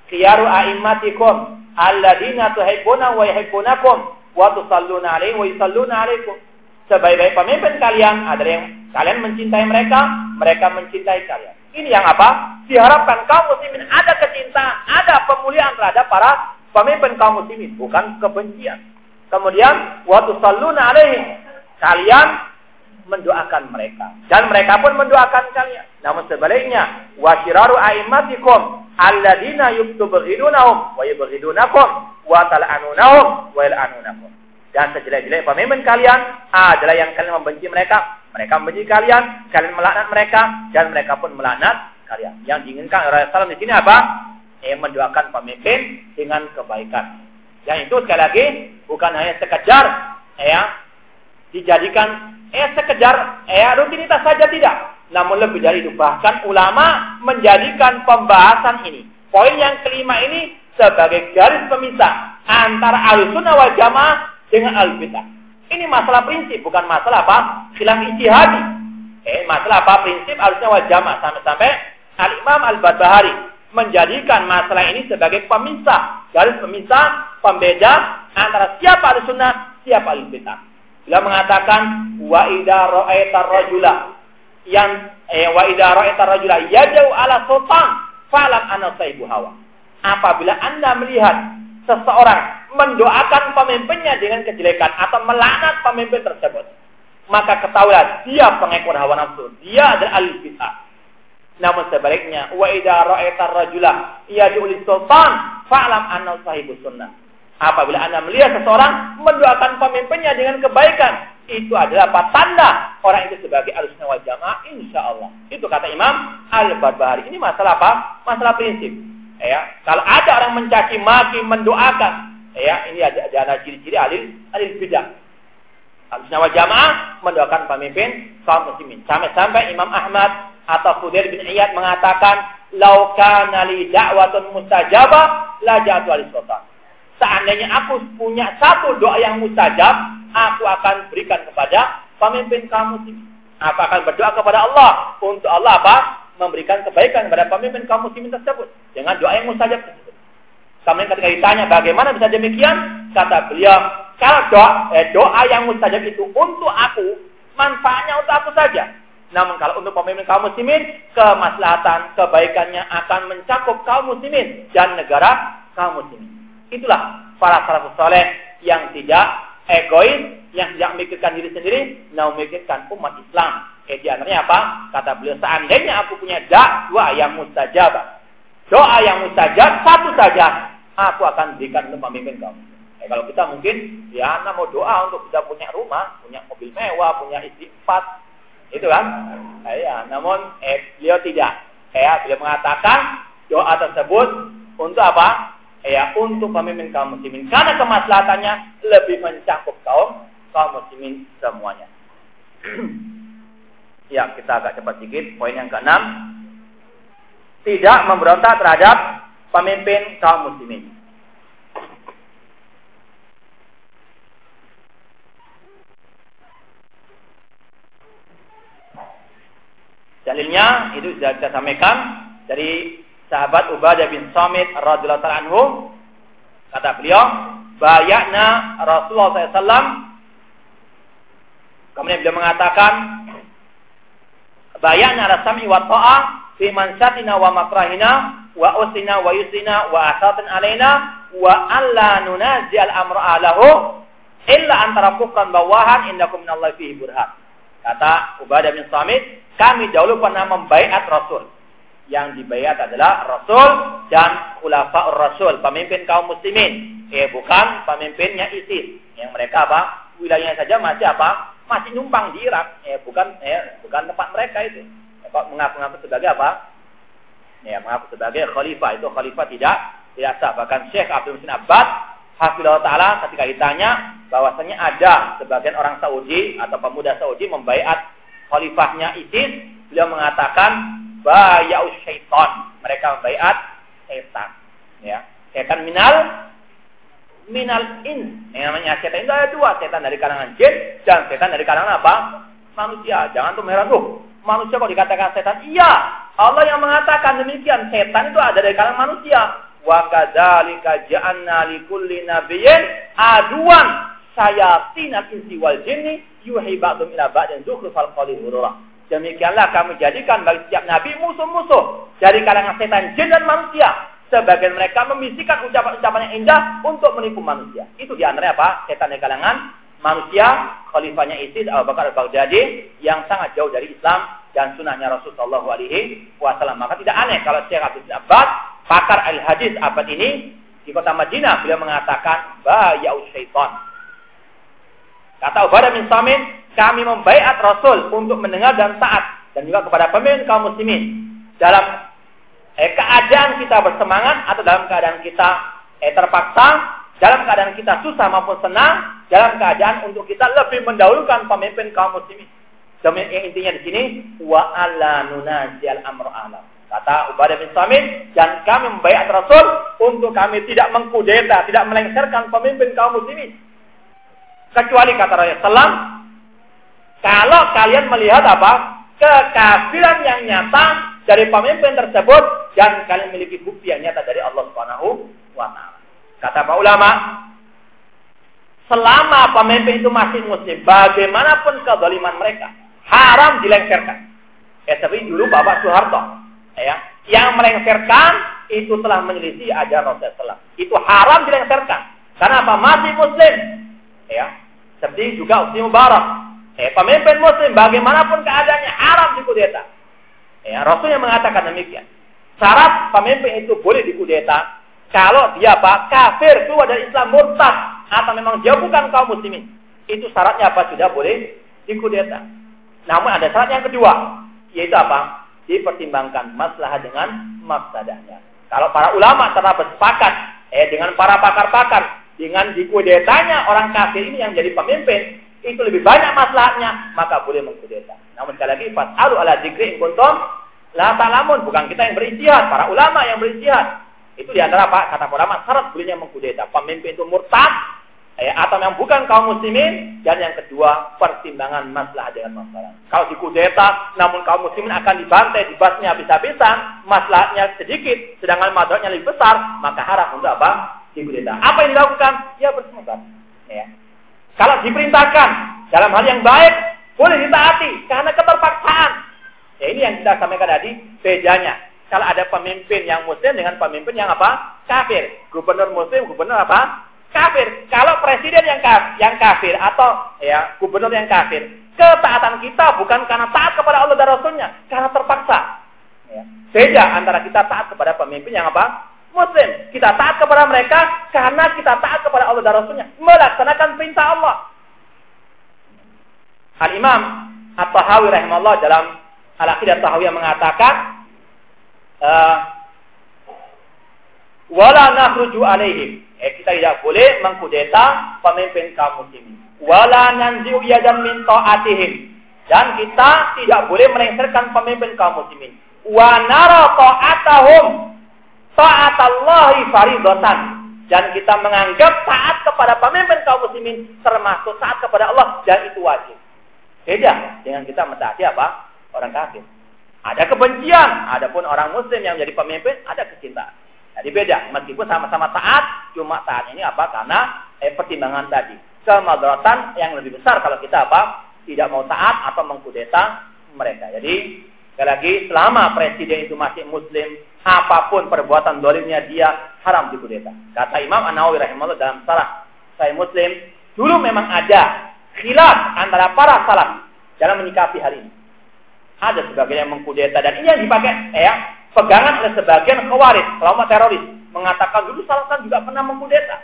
"Khiyaru a'immatikum alladina tuhibbuna wa yuhibbunakum wa tusalluna alaihi wa yusalluna alaikum." Sebaik-baik pemimpin kalian adalah yang kalian mencintai mereka, mereka mencintai kalian. Ini yang apa? Diharapkan kaum muslimin ada kecintaan, ada pemulihan terhadap para pemimpin kaum muslimin, bukan kebencian. Kemudian waktu saluna alaihim, kalian mendoakan mereka dan mereka pun mendoakan kalian. Namun sebaliknya, wasyiraru a'immatikum alladzina yubghidunahum wa yubghidunakum wa tal'anunahum wa yal'anunakum. Dan sejelek-jelek pemimpin kalian adalah yang kalian membenci mereka mereka membenci kalian, kalian melaknat mereka, dan mereka pun melaknat kalian. Yang diinginkan oleh Rasulullah di sini apa? Eh, mendoakan pemimpin dengan kebaikan. Yang itu sekali lagi bukan hanya sekedar ya dijadikan eh sekedar eh rutinitas saja tidak, namun lebih dari itu bahkan ulama menjadikan pembahasan ini poin yang kelima ini sebagai garis pemisah antara al-sunnah wal jamaah dengan al-bidah. Ini masalah prinsip, bukan masalah apa? Khilaf ijtihadi. Eh, masalah apa? Prinsip harusnya wajama sampai-sampai Al-Imam Al-Barbahari menjadikan masalah ini sebagai pemisah, garis pemisah, pembeda antara siapa ahli sunnah, siapa ahli bid'ah. Beliau mengatakan wa idza ra'aita rajula yang eh, wa idza ra'aita rajula yad'u ala sultan falam anna sahibu hawa. Apabila Anda melihat seseorang mendoakan pemimpinnya dengan kejelekan atau melaknat pemimpin tersebut, maka ketahuilah dia pengekor hawa nafsu, dia adalah ahli bid'ah. Namun sebaliknya, wa idza ra'aita rajula yad'u sultan fa'lam anna sahibu sunnah. Apabila Anda melihat seseorang mendoakan pemimpinnya dengan kebaikan, itu adalah tanda orang itu sebagai alusnya wal jamaah insya Allah. Itu kata Imam Al-Barbahari. Ini masalah apa? Masalah prinsip ya kalau ada orang mencaci maki mendoakan ya ini ada ada ciri-ciri alil alil bidah Al-Sunnah Jamaah mendoakan pemimpin kaum muslimin. Sampai-sampai Imam Ahmad atau Fudail bin Iyad mengatakan, "Lau kana li mustajabah la ja'atu sultan." Seandainya aku punya satu doa yang mustajab, aku akan berikan kepada pemimpin kaum muslimin. Aku akan berdoa kepada Allah untuk Allah apa? memberikan kebaikan kepada pemimpin kaum muslimin tersebut dengan doa yang mustajab tersebut. Kemudian ketika ditanya bagaimana bisa demikian, kata beliau, kalau doa, eh, doa yang mustajab itu untuk aku, manfaatnya untuk aku saja. Namun kalau untuk pemimpin kaum muslimin, kemaslahatan, kebaikannya akan mencakup kaum muslimin dan negara kaum muslimin. Itulah para salafus soleh yang tidak egois, yang tidak memikirkan diri sendiri, namun memikirkan umat Islam. Eh, di antaranya apa? Kata beliau, seandainya aku punya dakwah yang mustajab, doa yang mustajab, satu saja, aku akan berikan untuk pemimpin kamu. Eh, kalau kita mungkin, ya, anak mau doa untuk kita punya rumah, punya mobil mewah, punya istri empat, itu kan? Nah, ya, namun eh, beliau tidak. Ya, beliau mengatakan doa tersebut untuk apa? Ya, untuk pemimpin kaum muslimin. Karena kemaslahatannya lebih mencakup kaum kaum muslimin semuanya. ya, kita agak cepat sedikit. Poin yang keenam, tidak memberontak terhadap pemimpin kaum muslimin. Dalilnya itu sudah kita sampaikan dari sahabat Ubadah bin Samit radhiyallahu anhu. Kata beliau bayakna Rasulullah SAW kemudian beliau mengatakan bayakna rasami wa ta'a fi mansatina wa makrahina wa usina wa yusina wa asatin alaina wa alla nunazi al amra alahu illa antara fukan bawahan indakum minallahi fihi burhan. Kata Ubadah bin Samit kami dahulu pernah membaiat Rasul. Yang dibaiat adalah Rasul dan Khulafaur Rasul, pemimpin kaum muslimin. Eh bukan pemimpinnya ISIS. Yang mereka apa? Wilayahnya saja masih apa? Masih numpang di Irak. Eh bukan eh bukan tempat mereka itu. Eh, mengaku-ngaku sebagai apa? Ya, mengaku sebagai khalifah itu khalifah tidak tidak sah. Bahkan Syekh Abdul Musin Abbad Hafizullah Ta'ala ketika ditanya bahwasanya ada sebagian orang Saudi atau pemuda Saudi membaiat khalifahnya ISIS, beliau mengatakan bayau syaitan. Mereka membaiat setan. Ya. Setan minal minal in. Yang namanya setan itu ada dua, setan dari kalangan jin dan setan dari kalangan apa? Manusia. Jangan tuh heran, tuh manusia kok dikatakan setan? Iya, Allah yang mengatakan demikian. Setan itu ada dari kalangan manusia. Wa kadzalika ja'alna likulli nabiyyin aduan sayatin al-insi wal jinni yuhi ila ba'din zukhrufal qawli. Demikianlah kami jadikan bagi setiap nabi musuh-musuh dari kalangan setan jin dan manusia. Sebagian mereka membisikkan ucapan-ucapan yang indah untuk menipu manusia. Itu di antara apa? Setan dari kalangan manusia, khalifahnya Isis Abu Bakar al-Baghdadi yang sangat jauh dari Islam dan sunnahnya Rasulullah alaihi wasallam. Maka tidak aneh kalau Syekh Abdul Abbad, pakar al-hadis abad ini di kota Madinah beliau mengatakan bayau syaitan Kata Ubadah bin Samin, kami membaiat Rasul untuk mendengar dan taat dan juga kepada pemimpin kaum muslimin dalam eh, keadaan kita bersemangat atau dalam keadaan kita eh, terpaksa, dalam keadaan kita susah maupun senang, dalam keadaan untuk kita lebih mendahulukan pemimpin kaum muslimin. Yang intinya di sini wa ala nunazil amru alam. Kata Ubadah bin Samin, dan kami membaiat Rasul untuk kami tidak mengkudeta, tidak melengsarkan pemimpin kaum muslimin Kecuali kata Rasulullah kalau kalian melihat apa? Kekafiran yang nyata dari pemimpin tersebut dan kalian memiliki bukti yang nyata dari Allah Subhanahu wa taala. Kata para ulama, selama pemimpin itu masih muslim, bagaimanapun kezaliman mereka, haram dilengserkan. Ya, tapi dulu Bapak Soeharto, ya, yang melengserkan itu telah menyelisih ajaran Rasulullah. Itu haram dilengserkan. Karena apa? Masih muslim. Ya, seperti juga Usni Mubarak. Eh, pemimpin muslim bagaimanapun keadaannya haram dikudeta. Ya, Rasul yang mengatakan demikian. Syarat pemimpin itu boleh dikudeta kalau dia apa? Kafir keluar dari Islam murtad atau memang dia bukan kaum muslimin. Itu syaratnya apa? Sudah boleh dikudeta. Namun ada syarat yang kedua, yaitu apa? Dipertimbangkan masalah dengan mafsadahnya. Kalau para ulama telah bersepakat eh dengan para pakar-pakar dengan dikudetanya orang kafir ini yang jadi pemimpin, itu lebih banyak masalahnya, maka boleh mengkudeta. Namun sekali lagi, fas'alu ala dzikri in kuntum la ta'lamun, bukan kita yang beristihad, para ulama yang beristihad. Itu di antara apa? Kata ulama syarat bolehnya mengkudeta. Pemimpin itu murtad eh, atau yang bukan kaum muslimin dan yang kedua pertimbangan masalah dengan masalah. Kalau dikudeta namun kaum muslimin akan dibantai, dibasnya habis-habisan, masalahnya sedikit sedangkan madaratnya lebih besar, maka haram untuk apa? Dikudeta. Apa yang dilakukan? Ya bersemangat. Ya. Kalau diperintahkan dalam hal yang baik, boleh ditaati karena keterpaksaan. Ya ini yang kita sampaikan tadi bedanya. Kalau ada pemimpin yang muslim dengan pemimpin yang apa? Kafir. Gubernur muslim, gubernur apa? Kafir. Kalau presiden yang kafir, yang kafir atau ya gubernur yang kafir, ketaatan kita bukan karena taat kepada Allah dan Rasulnya, karena terpaksa. Ya. Beda antara kita taat kepada pemimpin yang apa? Muslim. Kita taat kepada mereka karena kita taat kepada Allah dan Rasulnya. Melaksanakan perintah Allah. Al-Imam At-Tahawi rahimahullah dalam Al-Aqidah Tahawiyah mengatakan uh, wala nakhruju alaihim. Eh, kita tidak boleh mengkudeta pemimpin kaum muslimin. Wala nanzi'u yadan min ta'atihim. Dan kita tidak boleh melengsarkan pemimpin kaum muslimin. Wa nara ta'atahum ta'atallahi faridatan dan kita menganggap taat kepada pemimpin kaum muslimin termasuk taat kepada Allah dan itu wajib. Beda dengan kita mentaati apa? Orang kafir. Ada kebencian, adapun orang muslim yang menjadi pemimpin ada kecintaan. Jadi beda, meskipun sama-sama taat, cuma taat ini apa? Karena eh, pertimbangan tadi. Kemadaratan yang lebih besar kalau kita apa? Tidak mau taat atau mengkudeta mereka. Jadi Sekali lagi, selama presiden itu masih muslim, apa pun perbuatan dolimnya dia haram dikudeta. Kata Imam An-Nawawi rahimahullah dalam salah saya muslim, dulu memang ada khilaf antara para salaf dalam menyikapi hal ini. Ada sebagian yang mengkudeta dan ini yang dipakai eh, ya pegangan oleh sebagian khawarij, kelompok teroris mengatakan dulu salafan juga pernah mengkudeta.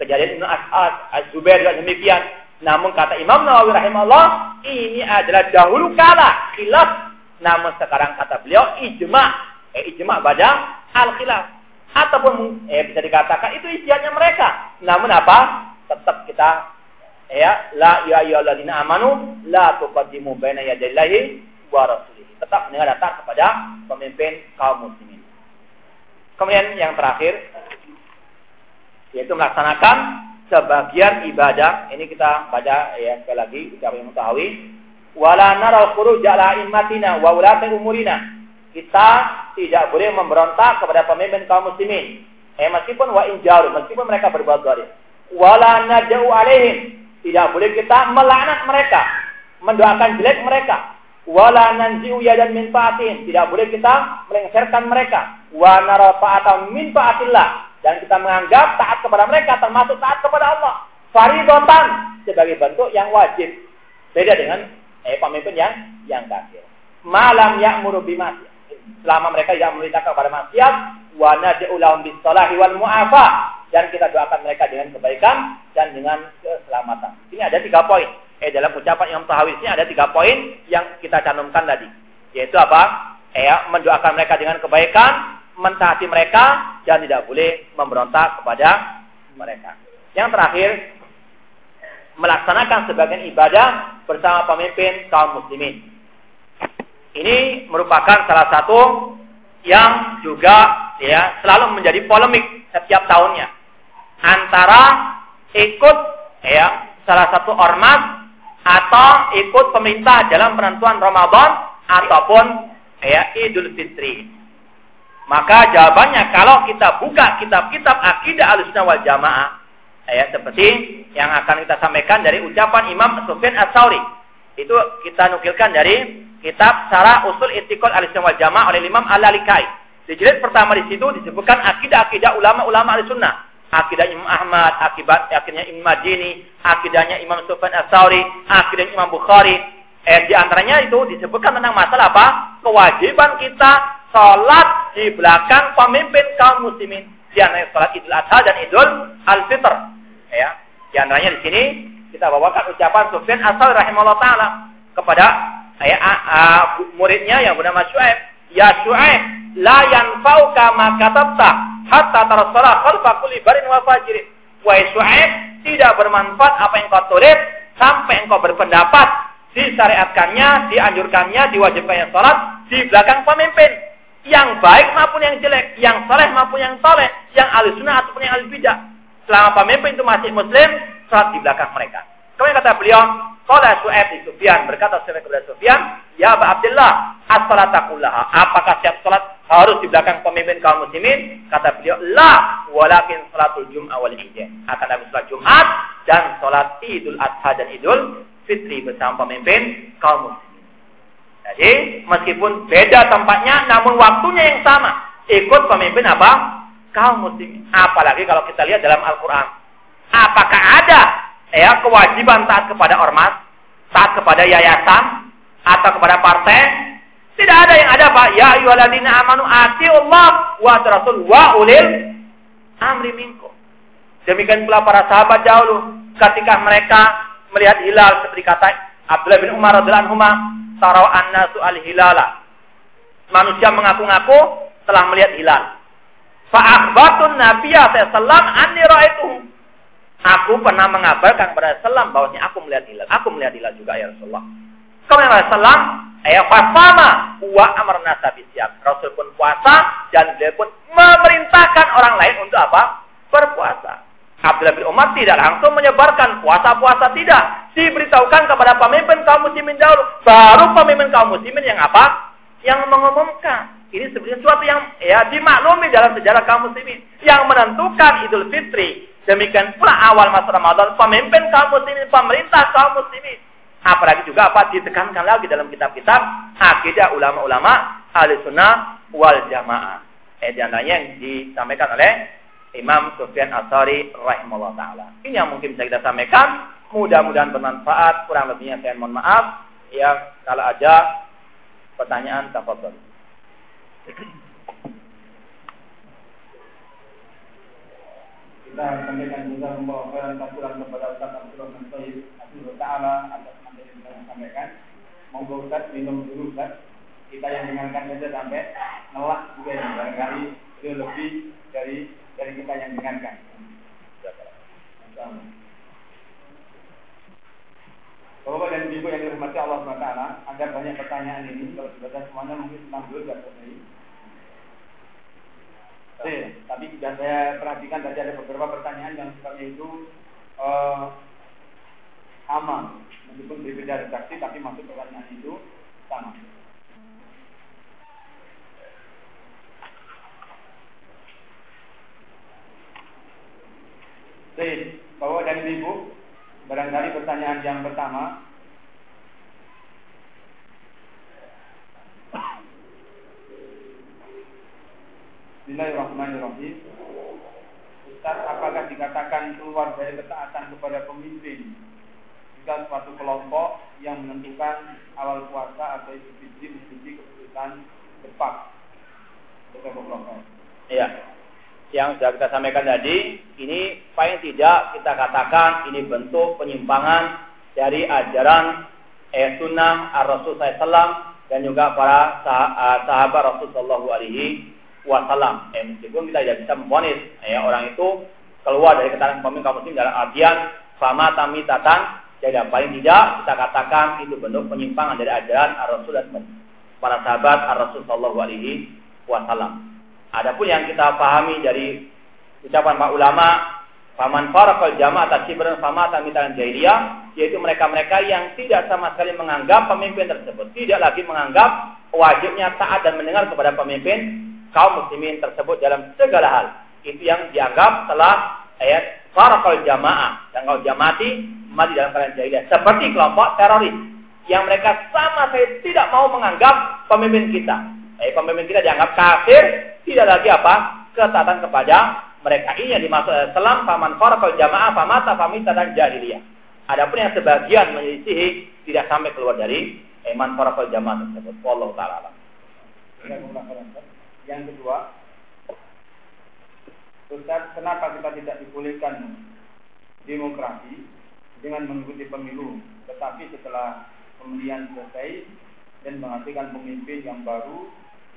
Kejadian Ibnu As'ad, Az-Zubair juga demikian. Namun kata Imam Nawawi rahimahullah, ini adalah dahulu kala khilaf namun sekarang kata beliau ijma, eh, ijma pada al khilaf. Ataupun eh, bisa dikatakan itu isiannya mereka. Namun apa? Tetap kita ya la ya ayyuhalladzina amanu la tuqaddimu baina yadayillahi wa rasulih. Tetap dengan datang kepada pemimpin kaum muslimin. Kemudian yang terakhir yaitu melaksanakan sebagian ibadah. Ini kita baca ya sekali lagi kita mengetahui wala naral khuruj ala immatina wa ulati umurina. Kita tidak boleh memberontak kepada pemimpin kaum muslimin. Eh meskipun wa injaru, meskipun mereka berbuat zalim. Wala nad'u alaihim. Tidak boleh kita melaknat mereka, mendoakan jelek mereka. Wala nanzi'u yadan min fa'atin. Tidak boleh kita melengsarkan mereka. Wa nara fa'atan min fa'atillah. Dan kita menganggap taat kepada mereka termasuk taat kepada Allah. Faridotan sebagai bentuk yang wajib. Beda dengan eh pemimpin yang yang kafir. Malam yang bimas. Selama mereka tidak memerintahkan kepada maksiat, wa nad'u lahum bis wal mu'afa dan kita doakan mereka dengan kebaikan dan dengan keselamatan. Ini ada tiga poin. Eh dalam ucapan Imam Tahawi ini ada tiga poin yang kita cantumkan tadi. Yaitu apa? Eh mendoakan mereka dengan kebaikan, mentaati mereka dan tidak boleh memberontak kepada mereka. Yang terakhir, melaksanakan sebagian ibadah bersama pemimpin kaum muslimin. Ini merupakan salah satu yang juga ya selalu menjadi polemik setiap tahunnya antara ikut ya salah satu ormas atau ikut pemerintah dalam penentuan Ramadan ataupun ya Idul Fitri. Maka jawabannya kalau kita buka kitab-kitab akidah Ahlussunnah wal Jamaah Ya, seperti yang akan kita sampaikan dari ucapan Imam Sufyan Ats-Tsauri. Itu kita nukilkan dari kitab Sarah Usul Istiqol Al-Sunnah wal Jamaah oleh Imam Al-Lalikai. Di jilid pertama di situ disebutkan akidah-akidah ulama-ulama Al-Sunnah. Akidah Imam Ahmad, akibat akidahnya Imam Madini, akidahnya Imam Sufyan Ats-Tsauri, akidah Imam Bukhari. Eh, di antaranya itu disebutkan tentang masalah apa? Kewajiban kita sholat di belakang pemimpin kaum muslimin. Di antara sholat Idul Adha dan Idul Al-Fitr ya. Di antaranya di sini kita bawakan ucapan Sufyan Asal rahimahullah taala kepada ya, a, muridnya yang bernama Syuaib, "Ya Syuaib, la yanfa'uka ma katabta hatta tarsala khalfa kulli barin wa fajirin." Wahai Syuaib, tidak bermanfaat apa yang kau tulis sampai engkau berpendapat disyariatkannya, dianjurkannya, diwajibkannya salat di belakang pemimpin yang baik maupun yang jelek, yang soleh maupun yang soleh, yang ahli sunnah ataupun yang ahli bidah selama pemimpin itu masih muslim, salat di belakang mereka. Kemudian kata beliau, Qala Su'aib Sufyan, berkata Su'aib kepada Sufyan, Ya Aba Abdullah, as-salatakullaha. Apakah setiap salat harus di belakang pemimpin kaum muslimin? Kata beliau, La, walakin salatul jum'ah wal ijah. Akan ada salat Jumat dan salat Idul Adha dan Idul Fitri bersama pemimpin kaum muslimin. Jadi meskipun beda tempatnya, namun waktunya yang sama. Ikut pemimpin apa? Kaum muslimin. Apalagi kalau kita lihat dalam Al-Quran. Apakah ada ya kewajiban taat kepada ormas, taat kepada yayasan, atau kepada partai? Tidak ada yang ada Pak. Ya ayyuhalladzina amanu Allah wa rasul wa ulil amri minkum. Demikian pula para sahabat dahulu ketika mereka melihat hilal seperti kata Abdullah bin Umar radhiyallahu anhu, "Tarau annasu al-hilala." Manusia mengaku-ngaku telah melihat hilal. Fa'akhbatun Nabiya sallam anni ra'aituhu. Aku pernah mengabarkan kepada Sallam bahwasanya aku melihat hilal. Aku melihat hilal juga ya Rasulullah. Kemudian Sallam ayat fasama wa amarna siap. Rasul pun puasa dan beliau pun memerintahkan orang lain untuk apa? Berpuasa. Abdullah bin Umar tidak langsung menyebarkan puasa-puasa tidak. Diberitahukan kepada pemimpin kaum muslimin dahulu. Baru pemimpin kaum muslimin yang apa? Yang mengumumkan. Ini sebenarnya sesuatu yang ya dimaklumi dalam sejarah kaum muslimin yang menentukan Idul Fitri. Demikian pula awal masa Ramadan pemimpin kaum muslimin, pemerintah kaum muslimin. Apalagi juga apa ditekankan lagi dalam kitab-kitab akidah ulama-ulama ahli sunnah wal jamaah. Eh, di antaranya yang disampaikan oleh Imam Sufyan Asari rahimahullah taala. Ini yang mungkin bisa kita sampaikan. Mudah-mudahan bermanfaat. Kurang lebihnya saya mohon maaf. Ya, kalau ada pertanyaan tafadhol. Kita sampaikan juga membawa khairan tafsiran kepada Ustaz Abdul Rahman Sayyid Abdul Ta'ala atas materi yang kita sampaikan. Monggo Ustaz minum dulu Ustaz. Kita yang dengarkan saja sampai nelak juga yang barangkali itu lebih dari dari kita yang dengarkan. Bapak dan Ibu yang dirahmati Allah SWT, agar banyak pertanyaan ini, kalau sudah semuanya mungkin senang dulu tidak selesai. Eh, tapi sudah saya perhatikan tadi ada beberapa pertanyaan yang sifatnya itu uh, sama, meskipun berbeda redaksi, tapi masuk pertanyaan itu sama. Baik, Bapak dan Ibu, barangkali pertanyaan yang pertama Bismillahirrahmanirrahim. Ustaz, apakah dikatakan keluar dari ketaatan kepada pemimpin jika suatu kelompok yang menentukan awal puasa atau itu fitri mengikuti keputusan cepat? Iya. Yang sudah kita sampaikan tadi, ini paling tidak kita katakan ini bentuk penyimpangan dari ajaran eh, sunnah ar-Rasul SAW dan juga para sahabat Rasulullah SAW wasallam. Eh, meskipun kita tidak bisa memfonis ya, orang itu keluar dari ketaatan pemimpin kaum muslim dalam artian fama tatan jadi paling tidak kita katakan itu bentuk penyimpangan dari ajaran Ar-Rasul dan para sahabat Ar-Rasul sallallahu alaihi wasallam. Adapun yang kita pahami dari ucapan para ulama Faman farakal jamaah tasibran fama tamitalan jahiliyah yaitu mereka-mereka yang tidak sama sekali menganggap pemimpin tersebut, tidak lagi menganggap wajibnya taat dan mendengar kepada pemimpin kaum muslimin tersebut dalam segala hal. Itu yang dianggap telah ayat farakal jamaah. Dan kalau jamaati mati dalam keadaan jahiliyah. Seperti kelompok teroris. Yang mereka sama sekali tidak mau menganggap pemimpin kita. Eh, pemimpin kita dianggap kafir. Tidak lagi apa? Ketaatan kepada mereka. Ini yang dimaksud Islam. Faman farakal jamaah. Famata famita dan jahiliyah. Adapun yang sebagian menyisihi tidak sampai keluar dari iman farakal jamaah tersebut. Wallahu ta'ala. Yang kedua, Ustaz, kenapa kita tidak dibolehkan demokrasi dengan mengikuti pemilu, tetapi setelah pemilihan selesai dan menghasilkan pemimpin yang baru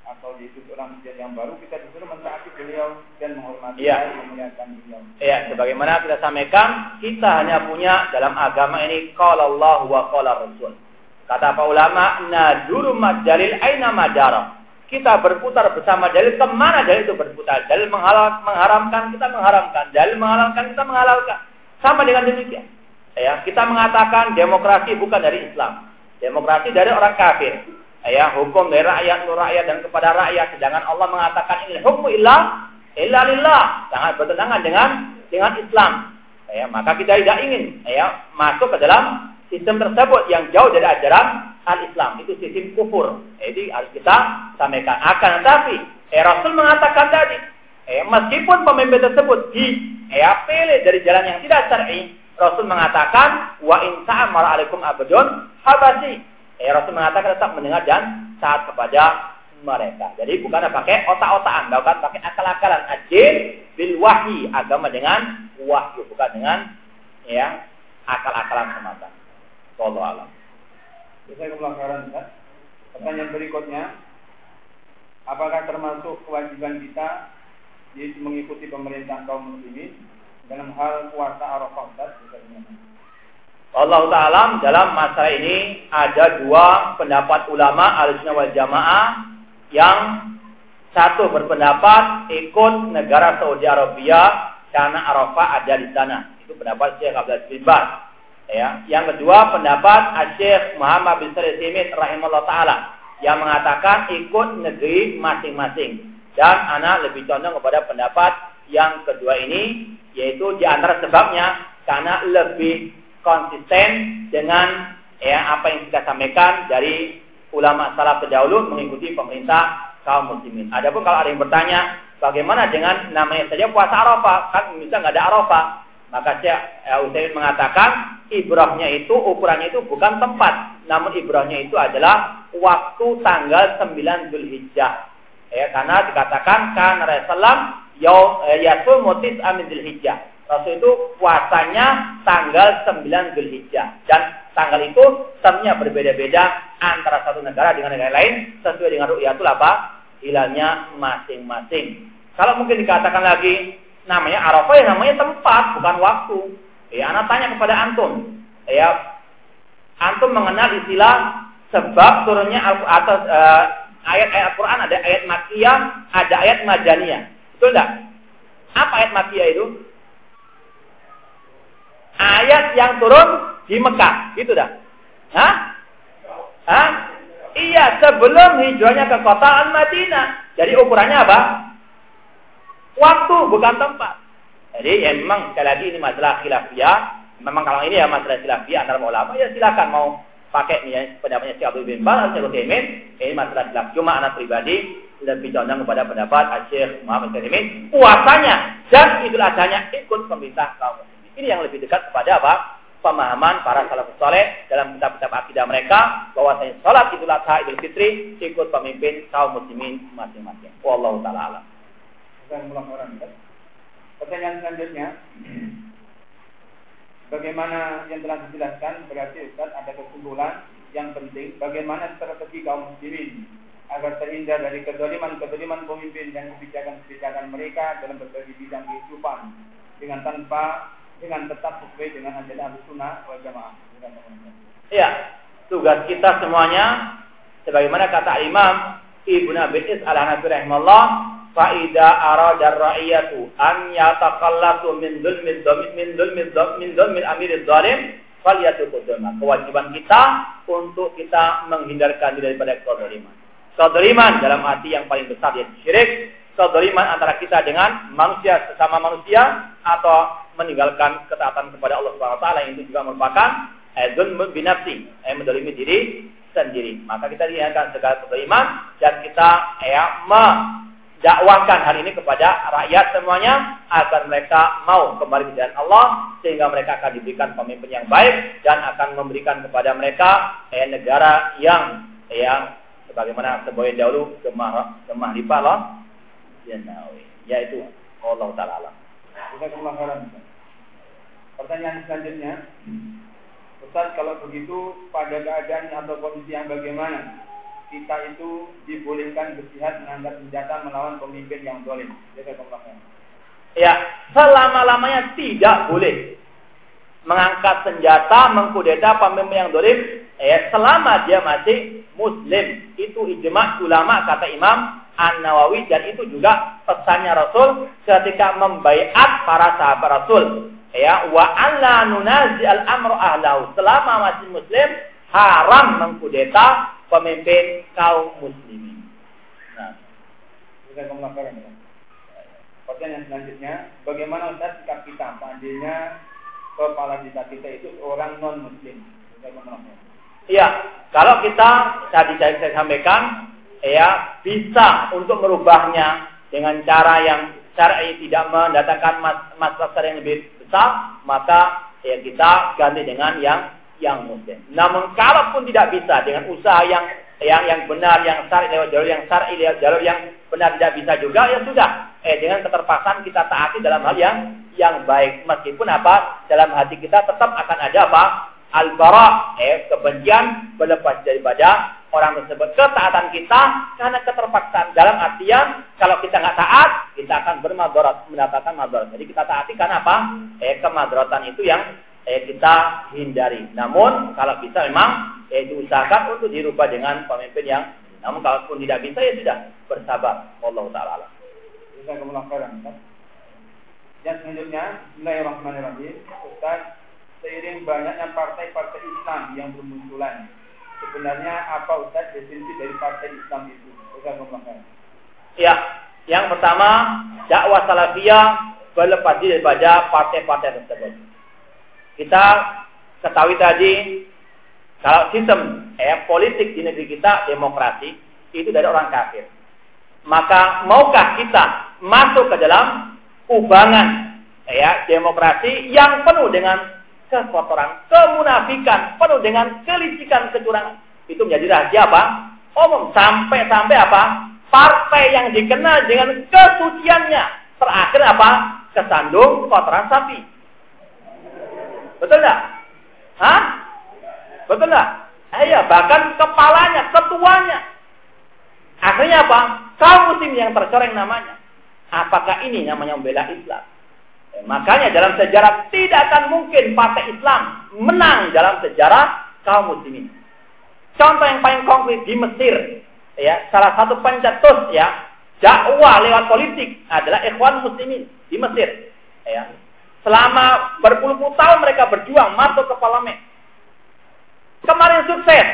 atau yaitu seorang presiden yang baru kita disuruh mentaati beliau dan menghormati ya. dan memuliakan beliau. Iya, sebagaimana kita sampaikan, kita hanya punya dalam agama ini qala Allah wa qala Rasul. Kata para ulama, naduru majalil aina madara kita berputar bersama. Dalil ke mana dalil itu berputar? Dalil mengharamkan kita mengharamkan. Dalil menghalalkan kita menghalalkan. Sama dengan demikian. Ya kita mengatakan demokrasi bukan dari Islam. Demokrasi dari orang kafir. Ya hukum dari rakyat nur rakyat dan kepada rakyat. Sedangkan Allah mengatakan ini hukum ilah illa lillah. Sangat bertentangan dengan dengan Islam. Ya maka kita tidak ingin ya masuk ke dalam sistem tersebut yang jauh dari ajaran al-Islam itu sistem kufur. Jadi harus kita sampaikan. Akan tetapi eh, Rasul mengatakan tadi, eh, meskipun pemimpin tersebut di eh, pilih dari jalan yang tidak syar'i, Rasul mengatakan wa in ta'amara alaikum abdun habasi. Eh, Rasul mengatakan tetap mendengar dan saat kepada mereka. Jadi bukan pakai otak-otakan, bukan pakai akal-akalan. Ajin bil wahyi, agama dengan wahyu, bukan dengan ya akal-akalan semata. Wallahu alam. Saya ke belakang Pertanyaan berikutnya, apakah termasuk kewajiban kita yaitu mengikuti pemerintah kaum muslimin dalam hal puasa Arafah? Allah Ta'ala dalam masalah ini ada dua pendapat ulama al-sunnah wal jamaah yang satu berpendapat ikut negara Saudi Arabia karena Arafah ada di sana. Itu pendapat Syekh Abdul bin Baz. Ya. Yang kedua pendapat Syekh Muhammad bin Salih Simit rahimahullah taala yang mengatakan ikut negeri masing-masing. Dan anak lebih condong kepada pendapat yang kedua ini yaitu di antara sebabnya karena lebih konsisten dengan ya apa yang kita sampaikan dari ulama salaf terdahulu mengikuti pemerintah kaum muslimin. Adapun kalau ada yang bertanya, bagaimana dengan namanya saja puasa Arafah? Kan bisa nggak ada Arafah. Maka saya eh, Utsaimin mengatakan ibrahnya itu ukurannya itu bukan tempat, namun ibrahnya itu adalah waktu tanggal 9 Zulhijjah. Ya, karena dikatakan kan Rasulullah eh, yasul mutis amin Zulhijjah. Rasul itu puasanya tanggal 9 Zulhijjah dan tanggal itu termnya berbeda-beda antara satu negara dengan negara lain sesuai dengan ru'yatul apa? Hilalnya masing-masing. Kalau mungkin dikatakan lagi namanya Arafah ya namanya tempat bukan waktu. Ya, anak tanya kepada antum. Ya, antum mengenal istilah sebab turunnya atau uh, ayat-ayat Al-Quran ada ayat makiyah, ada ayat madaniyah. Betul tidak? Apa ayat makiyah itu? Ayat yang turun di Mekah, gitu dah. Hah? Hah? Iya, sebelum hijrahnya ke kota Al-Madinah. Jadi ukurannya apa? Waktu, bukan tempat. Jadi ya memang sekali lagi ini masalah khilafiyah. Memang kalau ini ya masalah khilafiyah antara ulama ya silakan mau pakai nih ya, pendapatnya si Abdul bin atau Syekh Ini masalah khilaf. Cuma anak pribadi lebih condong kepada pendapat Syekh Muhammad Syekh Puasanya dan idul adhanya ikut pemerintah kaum Ini yang lebih dekat kepada apa? pemahaman para salafus soleh dalam kitab-kitab akidah mereka bahwa salat Idul Adha Idul Fitri ikut pemimpin kaum muslimin masing-masing. Wallahu taala alam. Pertanyaan selanjutnya, bagaimana yang telah dijelaskan berarti Ustaz ada kesimpulan yang penting. Bagaimana strategi kaum muslimin agar terhindar dari kedoliman-kedoliman pemimpin dan kebijakan-kebijakan mereka dalam berbagai bidang kehidupan dengan tanpa dengan tetap sesuai dengan ajaran sunnah wal jamaah. Iya, tugas kita semuanya sebagaimana kata Imam Ibnu Abi Is al-Hanafi fa idza arada ar-ra'iyatu an yataqallasu min dzulmi min dzulmi min dzulmi amir zalim falyatuqaddama. Kewajiban kita untuk kita menghindarkan diri daripada kezaliman. Kezaliman dalam arti yang paling besar yaitu syirik, kezaliman antara kita dengan manusia sesama manusia atau meninggalkan ketaatan kepada Allah Subhanahu wa taala itu juga merupakan azun binafsi, eh, mendolimi diri sendiri. Maka kita diingatkan segala beriman dan kita ya mendakwahkan hal ini kepada rakyat semuanya agar mereka mau kembali ke jalan Allah sehingga mereka akan diberikan pemimpin yang baik dan akan memberikan kepada mereka eh, negara yang yang sebagaimana sebagai dahulu gemah gemah lipa yaitu Allah taala Pertanyaan selanjutnya, Ustaz kalau begitu pada keadaan atau kondisi yang bagaimana kita itu dibolehkan berjihad mengangkat senjata melawan pemimpin yang dolim? Ya, selama-lamanya tidak boleh mengangkat senjata, mengkudeta pemimpin yang dolim, ya, selama dia masih muslim. Itu ijma ulama kata Imam An-Nawawi dan itu juga pesannya Rasul ketika membaiat para sahabat Rasul. Ya, wa alla nunazi al-amru ahlahu. Selama masih muslim haram mengkudeta pemimpin kaum muslimin. Nah, kita kembali Pertanyaan selanjutnya, bagaimana Ustaz sikap kita seandainya kepala desa kita itu orang non muslim? Iya, kalau kita tadi saya, saya sampaikan ya bisa untuk merubahnya dengan cara yang syar'i tidak mendatangkan mas masalah yang lebih besar, maka ya kita ganti dengan yang yang muslim. Namun kalaupun tidak bisa dengan usaha yang yang yang benar, yang syar'i lewat jalur yang syar'i lewat jalur yang benar tidak bisa juga ya sudah. Eh dengan keterpaksaan kita taati dalam hal yang yang baik. Meskipun apa dalam hati kita tetap akan ada apa? Al-bara eh kebencian berlepas daripada orang tersebut. Ketaatan kita karena keterpaksaan. Dalam artian kalau kita nggak taat kita akan bermadarat mendapatkan madarat. Jadi kita taati karena apa? Eh kemadaratan itu yang eh kita hindari namun kalau bisa memang eh diusahakan untuk dirubah dengan pemimpin yang namun kalaupun tidak bisa ya sudah bersabar Allah taala bisa khairan yang selanjutnya Bismillahirrahmanirrahim Ustaz seiring banyaknya partai-partai Islam yang bermunculan. Sebenarnya apa Ustaz definisi dari partai Islam itu? Ustaz mengatakan. Ya, yang pertama dakwah salafiyah berlepas diri daripada partai-partai tersebut. Kita ketahui tadi kalau sistem eh, politik di negeri kita demokrasi itu dari orang kafir. Maka maukah kita masuk ke dalam kubangan ya demokrasi yang penuh dengan kekotoran, kemunafikan, penuh dengan kelicikan, kecurangan. Itu menjadi rahasia apa? Umum sampai-sampai apa? Partai yang dikenal dengan kesuciannya terakhir apa? Kesandung kotoran sapi. Betul tidak? Hah? Betul tidak? Iya, bahkan kepalanya, ketuanya. Akhirnya apa? Kaum muslim yang tercoreng namanya. Apakah ini namanya membela Islam? Makanya dalam sejarah tidak akan mungkin partai Islam menang dalam sejarah kaum muslimin. Contoh yang paling konkret di Mesir, ya salah satu pencetus ya dakwah lewat politik adalah Ikhwan Muslimin di Mesir. Ya. Selama berpuluh-puluh tahun mereka berjuang masuk ke parlemen. Kemarin sukses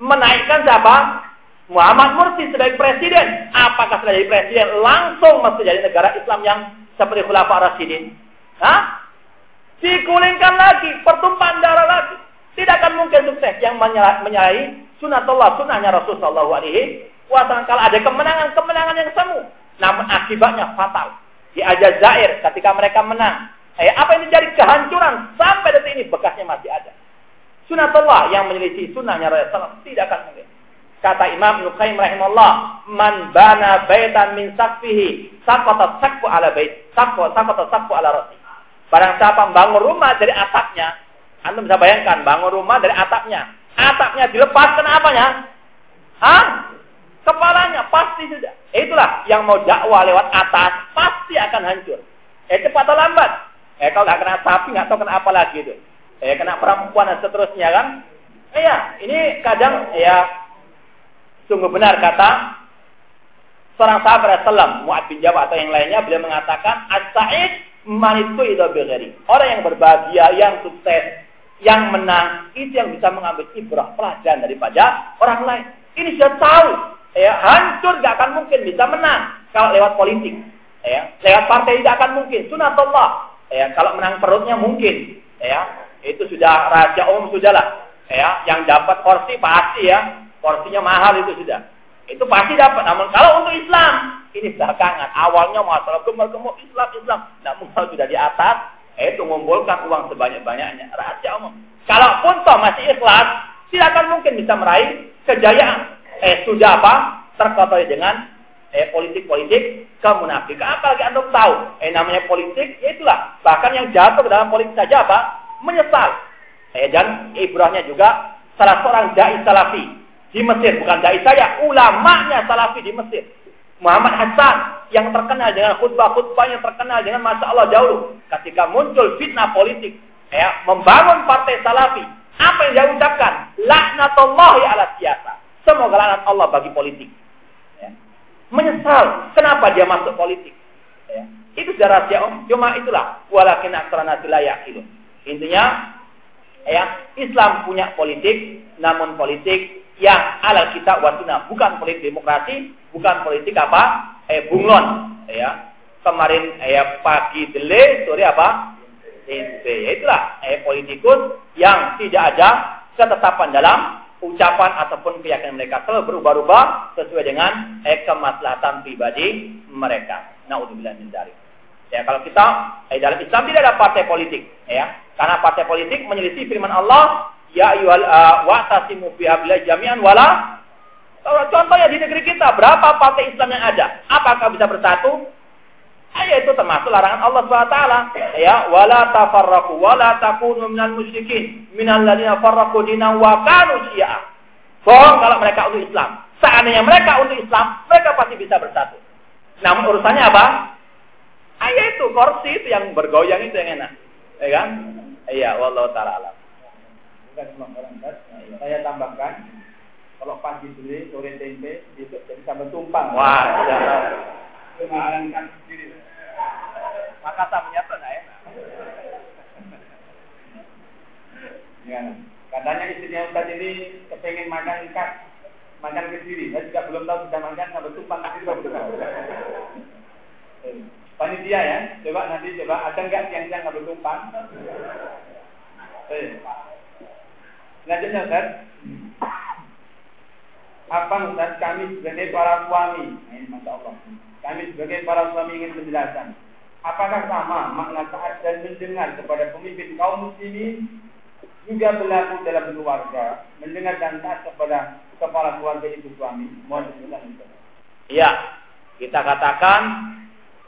menaikkan siapa? Muhammad Mursi sebagai presiden. Apakah sebagai presiden langsung masuk jadi negara Islam yang seperti Khulafa Rasidin. Hah? Digulingkan lagi, pertumpahan darah lagi. Tidak akan mungkin sukses yang menyalahi sunatullah, sunnahnya Rasulullah Alaihi Wasallam. Kalau ada kemenangan-kemenangan yang semu, namun akibatnya fatal. Di Aljazair ketika mereka menang, eh, apa yang terjadi kehancuran sampai detik ini bekasnya masih ada. Sunatullah yang menyelisih sunnahnya Rasulullah tidak akan mungkin. Kata Imam Nukaim rahimahullah, "Man bana baitan min sakfihi, sakata sakfu ala bait, sakfu sakata sakfu ala rasi." Barang siapa bangun rumah dari atapnya, Anda bisa bayangkan bangun rumah dari atapnya. Atapnya dilepas kenapanya? Hah? Kepalanya pasti sudah. Itulah yang mau dakwah lewat atas pasti akan hancur. Eh cepat atau lambat. Eh kalau kena sapi nggak tahu kena apa lagi itu. Eh kena perempuan dan seterusnya kan. Eh ya, ini kadang ya Sungguh benar kata seorang sahabat Rasulullah Mu'ad bin Jabal atau yang lainnya beliau mengatakan as-sa'id man itu itu Orang yang berbahagia, yang sukses, yang menang itu yang bisa mengambil ibrah pelajaran daripada orang lain. Ini sudah tahu, ya hancur gak akan mungkin bisa menang kalau lewat politik. Ya, lewat partai tidak akan mungkin. Sunatullah. Ya, kalau menang perutnya mungkin. Ya, itu sudah rahasia umum sudahlah. Ya, yang dapat kursi pasti ya porsinya mahal itu sudah. Itu pasti dapat. Namun kalau untuk Islam, ini belakangan. Awalnya masalah gemar-gemuk Islam, Islam. Namun kalau sudah di atas, itu mengumpulkan uang sebanyak-banyaknya. Rahasia umum. Kalaupun toh masih ikhlas, tidak akan mungkin bisa meraih kejayaan. Eh, sudah apa? Terkotori dengan eh, politik-politik kemunafikan. Apalagi Anda tahu, eh, namanya politik, ya itulah. Bahkan yang jatuh ke dalam politik saja apa? Menyesal. Eh, dan ibrahnya juga salah seorang dai salafi di Mesir, bukan dai saya, ulamanya salafi di Mesir. Muhammad Hasan yang terkenal dengan khutbah-khutbah yang terkenal dengan Masya Allah dahulu. Ketika muncul fitnah politik, ya, membangun partai salafi. Apa yang dia ucapkan? Laknatullahi ala siasa. Semoga laknat Allah bagi politik. Menyesal. Kenapa dia masuk politik? Ya. Itu sudah rahasia om. Cuma itulah. Walakin aksarana yakilun. Intinya, ya, Islam punya politik, namun politik yang ala kita wasuna bukan politik demokrasi, bukan politik apa? Eh bunglon, ya. Kemarin eh pagi dele, sore apa? Tempe. Ya itulah eh politikus yang tidak ada ketetapan dalam ucapan ataupun keyakinan mereka selalu berubah-ubah sesuai dengan eh, kemaslahatan pribadi mereka. Naudzubillah min dzalik. Ya, kalau kita eh, dalam Islam tidak ada partai politik, ya. Karena partai politik menyelisih firman Allah, ya ayyuhal uh, wa tasimu fi jami'an wala Contohnya di negeri kita, berapa partai Islam yang ada? Apakah bisa bersatu? Ya, itu termasuk larangan Allah SWT. Ya, wala tafarraqu wala takunu minal musyrikin minal ladzina farraqu dinahum wa kanu syi'a. Bohong kalau mereka untuk Islam. Seandainya mereka untuk Islam, mereka pasti bisa bersatu. Namun urusannya apa? Ayah itu kursi itu yang bergoyang itu yang enak. Ya kan? Iya, wallahu taala alam. Saya tambahkan kalau pagi beli, sore tempe, jadi sampai tumpang. Wah, kemarin kan sendiri. Maka tuh enak. Ya, katanya istrinya Ustaz ini kepengen makan ikan, makan sendiri. Saya juga belum tahu sudah makan sampai tumpang ke sini. Panitia ya, coba nanti coba ada nggak siang-siang nggak bertumpang? Eh. Selanjutnya Ustaz. Apa Ustaz kami sebagai para suami, ini Masya Allah. Kami sebagai para suami ingin penjelasan. Apakah sama makna taat dan mendengar kepada pemimpin kaum muslimin juga berlaku dalam keluarga, mendengar dan taat kepada kepala keluarga itu suami. Iya, kita katakan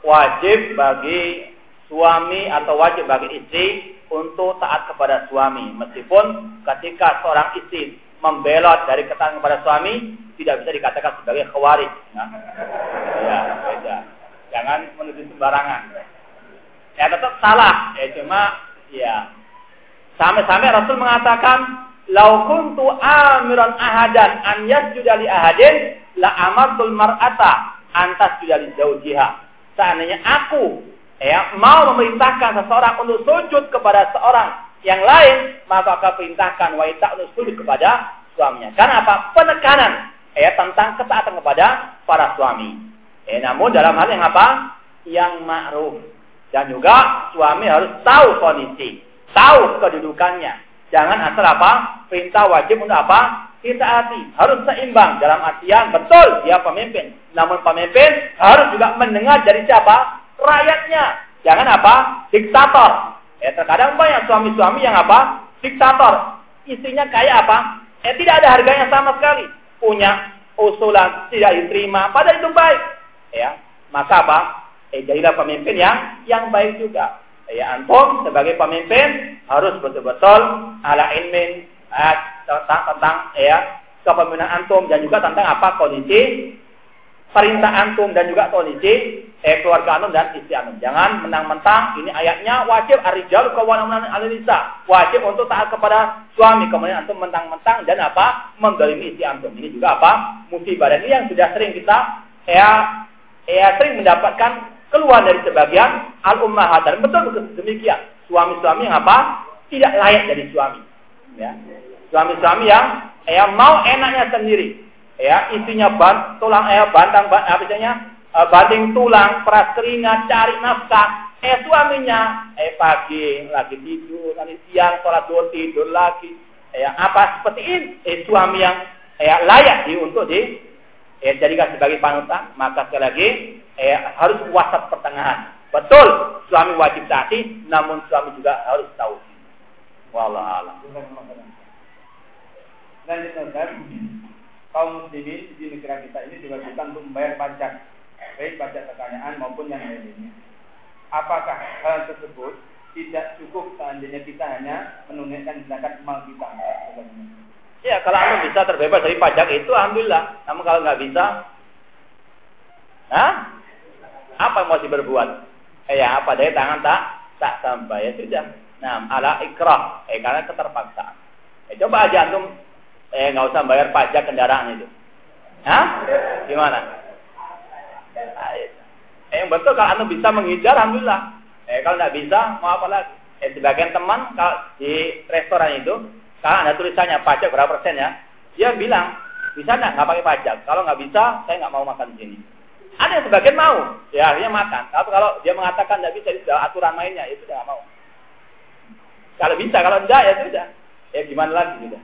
wajib bagi suami atau wajib bagi istri untuk taat kepada suami. Meskipun ketika seorang istri membelot dari ketaatan kepada suami, tidak bisa dikatakan sebagai khawarij. Ya, ya beda. Jangan menuduh sembarangan. Ya tetap salah. Ya cuma ya sampai-sampai Rasul mengatakan Lau kuntu amiran ahadan an yasjuda li ahadin la amartul mar'ata antas juga li zaujiha seandainya aku ya mau memerintahkan seseorang untuk sujud kepada seorang yang lain, maka akan perintahkan untuk sujud kepada suaminya. Karena apa? Penekanan ya tentang ketaatan kepada para suami. Ya, namun dalam hal yang apa? Yang ma'ruf. Dan juga suami harus tahu kondisi, tahu kedudukannya. Jangan asal apa? Perintah wajib untuk apa? Kita hati harus seimbang dalam artian betul dia pemimpin. Namun pemimpin harus juga mendengar dari siapa? Rakyatnya. Jangan apa? Diktator. Ya, terkadang banyak suami-suami yang apa? Diktator. Istrinya kayak apa? Eh tidak ada harganya sama sekali. Punya usulan tidak diterima. Padahal itu baik. Ya, maka apa? Eh jadilah pemimpin yang yang baik juga. Ya antum sebagai pemimpin harus betul-betul ala ilmin eh, tentang tentang ya kepemimpinan antum dan juga tentang apa kondisi perintah antum dan juga kondisi eh, keluarga antum dan istri antum. Jangan menang-mentang ini ayatnya wajib arijal kawanan alisa wajib untuk taat kepada suami. Kemudian antum mentang-mentang dan apa? Mendolimi istri antum. Ini juga apa? Musibah. Dan ini yang sudah sering kita ya ya sering mendapatkan keluar dari sebagian al ummahat dan betul betul demikian. Suami-suami yang apa? Tidak layak jadi suami. Ya. Suami-suami yang ya mau enaknya sendiri ya isinya ban tulang eh bantang ban, apa istilahnya? Eh, banting tulang peras keringat cari nafkah. Eh suaminya eh pagi lagi tidur nanti siang sholat duhur tidur lagi. Eh apa seperti ini? Eh suami yang eh layak di untuk di eh jadikan sebagai panutan. Maka sekali lagi eh harus wasat pertengahan. Betul suami wajib taati namun suami juga harus tahu. Wallah alam. Selanjutnya kaum muslimin di negara kita ini bukan untuk membayar pajak, baik pajak kekayaan maupun yang lainnya. Apakah hal tersebut tidak cukup seandainya kita hanya menunaikan zakat mal kita? Ya, kalau anda bisa terbebas dari pajak itu, alhamdulillah. Namun kalau nggak bisa, Hah? Apa yang mau diberbuat? Eh, ya, apa dari tangan tak tak sampai ya sudah. Nah, ala ikrah, eh karena keterpaksaan. Eh, coba aja antum eh nggak usah bayar pajak kendaraan itu. Hah? Gimana? Eh, yang betul kalau anda bisa menghindar, alhamdulillah. Eh kalau nggak bisa, mau apa lagi? Eh sebagian teman kalau di restoran itu, kalau ada tulisannya pajak berapa persen ya, dia bilang bisa nggak nggak pakai pajak. Kalau nggak bisa, saya nggak mau makan di sini. Ada yang sebagian mau, ya akhirnya makan. Tapi kalau dia mengatakan nggak bisa, itu aturan mainnya, itu nggak mau. Kalau bisa, kalau enggak ya sudah. Ya gimana lagi sudah.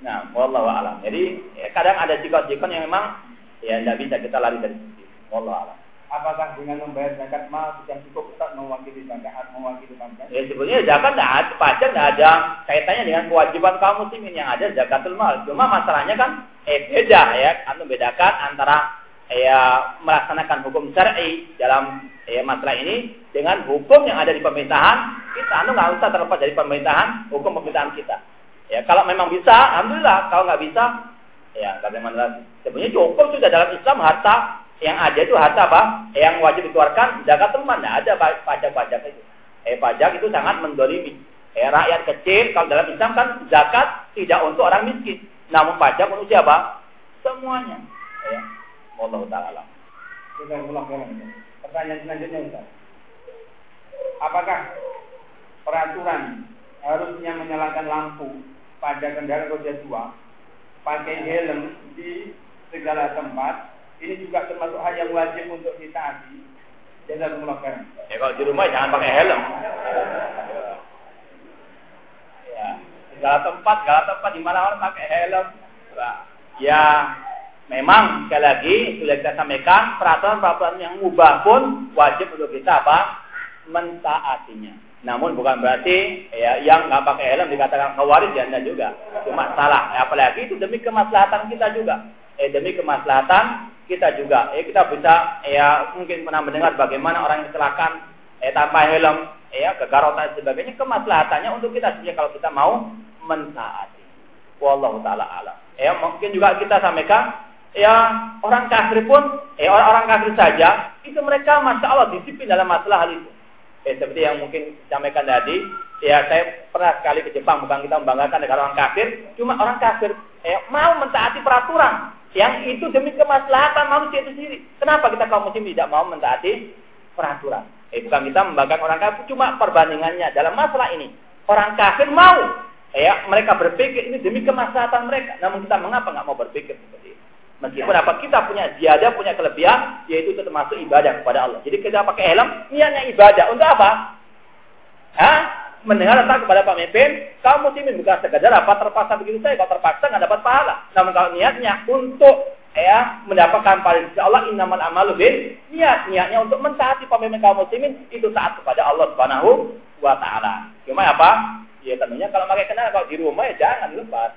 Nah, wallahu alam. Jadi ya, kadang ada sikon-sikon yang memang ya tidak bisa kita lari dari situ. Wallahu alam. Apakah dengan membayar zakat mal sudah cukup Ustaz mewakili zakat, mewakili pajak? Ya sebenarnya zakat tidak ada, pajak tidak ada kaitannya dengan kewajiban kaum muslimin yang ada zakatul mal. Cuma masalahnya kan eh beda ya, kan membedakan antara ya melaksanakan hukum syar'i dalam ya masalah ini dengan hukum yang ada di pemerintahan kita anu nggak usah terlepas dari pemerintahan hukum pemerintahan kita ya kalau memang bisa alhamdulillah kalau nggak bisa ya bagaimana sebenarnya cukup sudah dalam Islam harta yang ada itu harta apa? Yang wajib dikeluarkan zakat teman, tidak ada pajak-pajak itu. Eh pajak itu sangat mendolimi. Eh rakyat kecil kalau dalam Islam kan zakat tidak untuk orang miskin, namun pajak untuk siapa? Semuanya. Ya. Allah taala. Pertanyaan selanjutnya Ustaz. Apakah peraturan harusnya menyalakan lampu pada kendaraan roda dua, pakai helm di segala tempat ini juga termasuk hal yang wajib untuk ditaati. Jazakumullah khairan. Ya kalau di rumah jangan pakai helm. Ya, segala tempat, segala tempat di mana orang pakai helm. Ya, memang sekali lagi sudah kita sampaikan peraturan-peraturan yang mubah pun wajib untuk kita apa? Mentaatinya. Namun bukan berarti ya yang nggak pakai helm dikatakan khawarij ya juga. Cuma salah. Apalagi itu demi kemaslahatan kita juga. Eh demi kemaslahatan kita juga ya kita bisa ya mungkin pernah mendengar bagaimana orang yang kecelakaan eh tanpa helm ya kegarotan dan sebagainya kemaslahatannya untuk kita saja kalau kita mau mentaati wallahu taala alam ya mungkin juga kita sampaikan ya orang kafir pun ya orang, orang kafir saja itu mereka masya Allah disiplin dalam masalah hal itu eh, seperti yang mungkin sampaikan tadi ya saya pernah sekali ke Jepang bukan kita membanggakan negara orang kafir cuma orang kafir eh, mau mentaati peraturan yang itu demi kemaslahatan manusia itu sendiri. Kenapa kita kaum muslim tidak mau mentaati peraturan? Eh, bukan kita membanggakan orang kafir, cuma perbandingannya dalam masalah ini. Orang kafir mau, ya mereka berpikir ini demi kemaslahatan mereka. Namun kita mengapa nggak mau berpikir seperti itu? Meskipun apa kita punya ziyadah, punya kelebihan, yaitu itu termasuk ibadah kepada Allah. Jadi kita pakai helm, niatnya ibadah. Untuk apa? Hah? mendengar tentang kepada pemimpin, kaum muslimin bukan sekadar apa terpaksa begitu saja, kalau terpaksa nggak dapat pahala. Namun kalau niatnya untuk ya mendapatkan pahala insya Allah innamal amalu bin niat niatnya untuk mentaati pemimpin kaum muslimin itu taat kepada Allah Subhanahu wa taala. Cuma apa? Ya tentunya kalau pakai kenal kalau di rumah ya jangan lepas.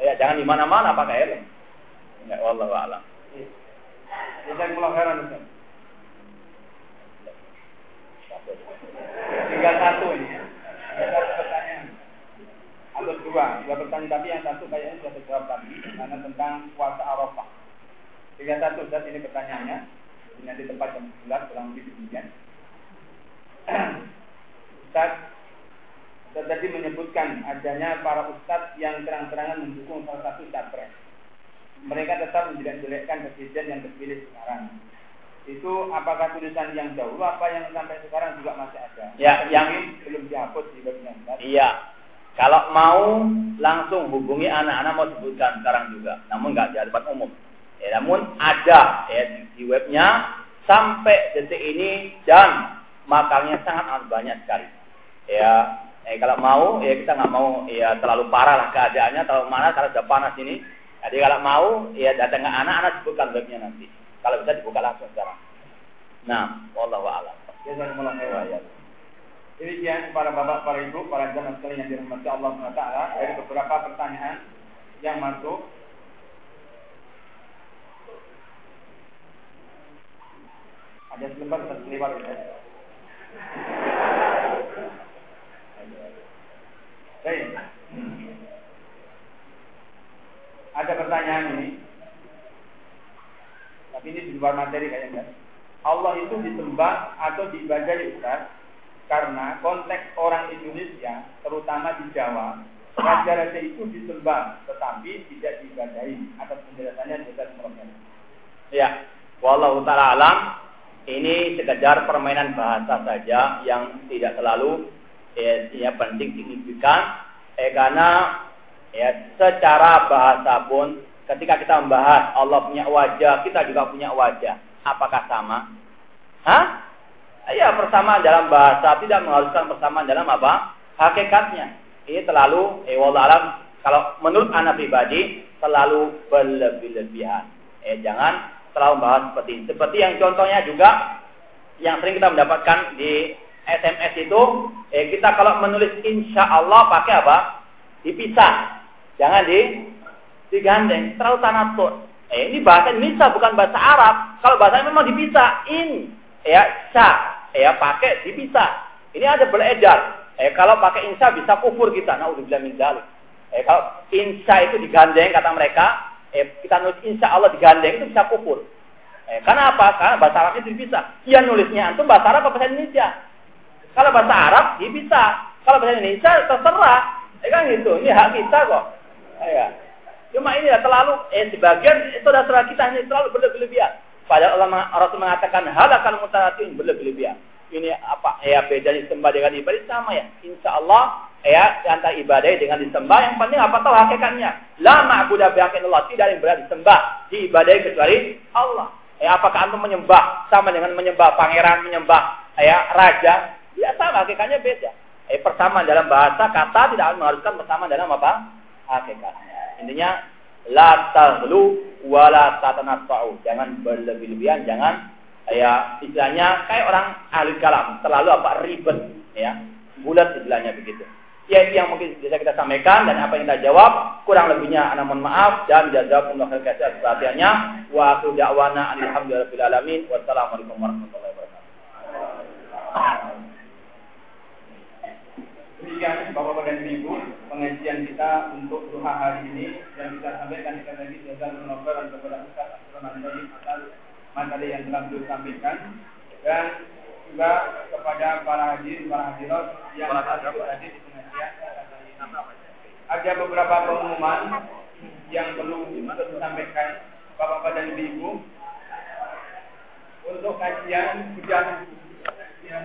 Ya jangan di mana-mana pakai helm. Ya Allah a'lam. Jazakumullah khairan Ustaz. Tinggal satu ini. Ada pertanyaan. Atau dua, dua pertanyaan tapi yang satu kayaknya sudah terjawab tadi karena tentang puasa Arafah. Tinggal satu Ustaz ini pertanyaannya. Ini di tempat yang jelas kurang lebih demikian. Ustaz Ustaz tadi menyebutkan adanya para ustaz yang terang-terangan mendukung salah satu capres. Mereka tetap menjelek-jelekkan presiden yang terpilih sekarang itu apakah tulisan yang dahulu apa yang sampai sekarang juga masih ada? Ya, yang belum dihapus di bagian Iya. Kalau mau langsung hubungi anak-anak mau sebutkan sekarang juga, namun nggak di tempat umum. Ya, namun ada ya di, di webnya sampai detik ini dan makalnya sangat banyak sekali. Ya, eh, kalau mau ya kita nggak mau ya terlalu parah lah keadaannya terlalu mana karena sudah panas ini. Jadi kalau mau ya datang ke anak-anak sebutkan webnya nanti. Kalau bisa dibuka langsung sekarang. Nah, wallahu a'lam. Khairan. Demikian para bapak, para ibu, para jamaah sekalian yang dirahmati Allah SWT dari beberapa pertanyaan yang masuk ada selembar atau ya. Baik. Ada pertanyaan ini tapi ini di luar materi kayaknya. Allah itu disembah atau diibadahi Ustaz karena konteks orang Indonesia terutama di Jawa raja-raja itu disembah tetapi tidak diibadahi atas penjelasannya Ustaz Muhammad. Ya, wallahu taala alam ini sekedar permainan bahasa saja yang tidak selalu ya, ya penting signifikan eh, karena ya secara bahasa pun ketika kita membahas Allah punya wajah, kita juga punya wajah. Apakah sama? Hah? Ya, persamaan dalam bahasa tidak mengharuskan persamaan dalam apa? Hakikatnya. Ini terlalu, eh, alam, Kalau menurut anak pribadi selalu berlebih-lebihan. Eh jangan terlalu membahas seperti ini. Seperti yang contohnya juga yang sering kita mendapatkan di SMS itu, eh kita kalau menulis insya Allah pakai apa? Dipisah. Jangan di digandeng, terlalu tanatur. Eh, ini bahasa Indonesia bukan bahasa Arab. Kalau bahasa memang dipisah, in, ya, sya, ya pakai dipisah. Ini ada beredar. Eh, kalau pakai insya bisa kufur kita. Nah, udah bilang dzalik. Eh, kalau insya itu digandeng kata mereka, eh, kita nulis insya Allah digandeng itu bisa kufur. Eh, karena apa? Karena bahasa Arabnya dipisah. Dia nulisnya antum bahasa Arab atau bahasa Indonesia? Kalau bahasa Arab dipisah. Kalau bahasa Indonesia terserah. Eh, kan gitu. Ini hak kita kok. Ya. Cuma ini ya terlalu eh sebagian itu saudara kita ini terlalu berlebihan. Padahal Allah Rasul mengatakan halakal mutaratin berlebihan. Ini apa ya beda disembah dengan ibadah sama ya. Insya Allah ya antara ibadah dengan disembah yang penting apa tahu hakikatnya. La ma'budu Allah tidak yang berada disembah diibadahi kecuali Allah. Ya apakah antum menyembah sama dengan menyembah pangeran, menyembah ya raja? Ya sama hakikatnya beda. Eh persamaan dalam bahasa kata tidak mengharuskan persamaan dalam apa? Hakikatnya. Intinya la taghlu wa la tatanatta'u. Jangan berlebih-lebihan, jangan ya istilahnya kayak orang ahli kalam, terlalu apa ribet ya. Bulat istilahnya begitu. Ya itu yang mungkin bisa kita sampaikan dan apa yang kita jawab kurang lebihnya anak mohon maaf dan jazakumullah khairan atas perhatiannya wa akhiru da'wana alhamdulillahirabbil alamin wassalamualaikum warahmatullahi wabarakatuh. Demikian Bapak-Bapak dan Ibu pengajian kita untuk duha hari ini yang kita sampaikan sekali lagi jazakumullah khairan kepada Ustaz Abdurrahman Tayyib atas materi yang telah beliau sampaikan. Dan juga kepada para hadirin para hadirat yang hadir di pengajian. Ada beberapa pengumuman yang perlu disampaikan Bapak-Bapak dan Ibu. Untuk kajian sudah kajian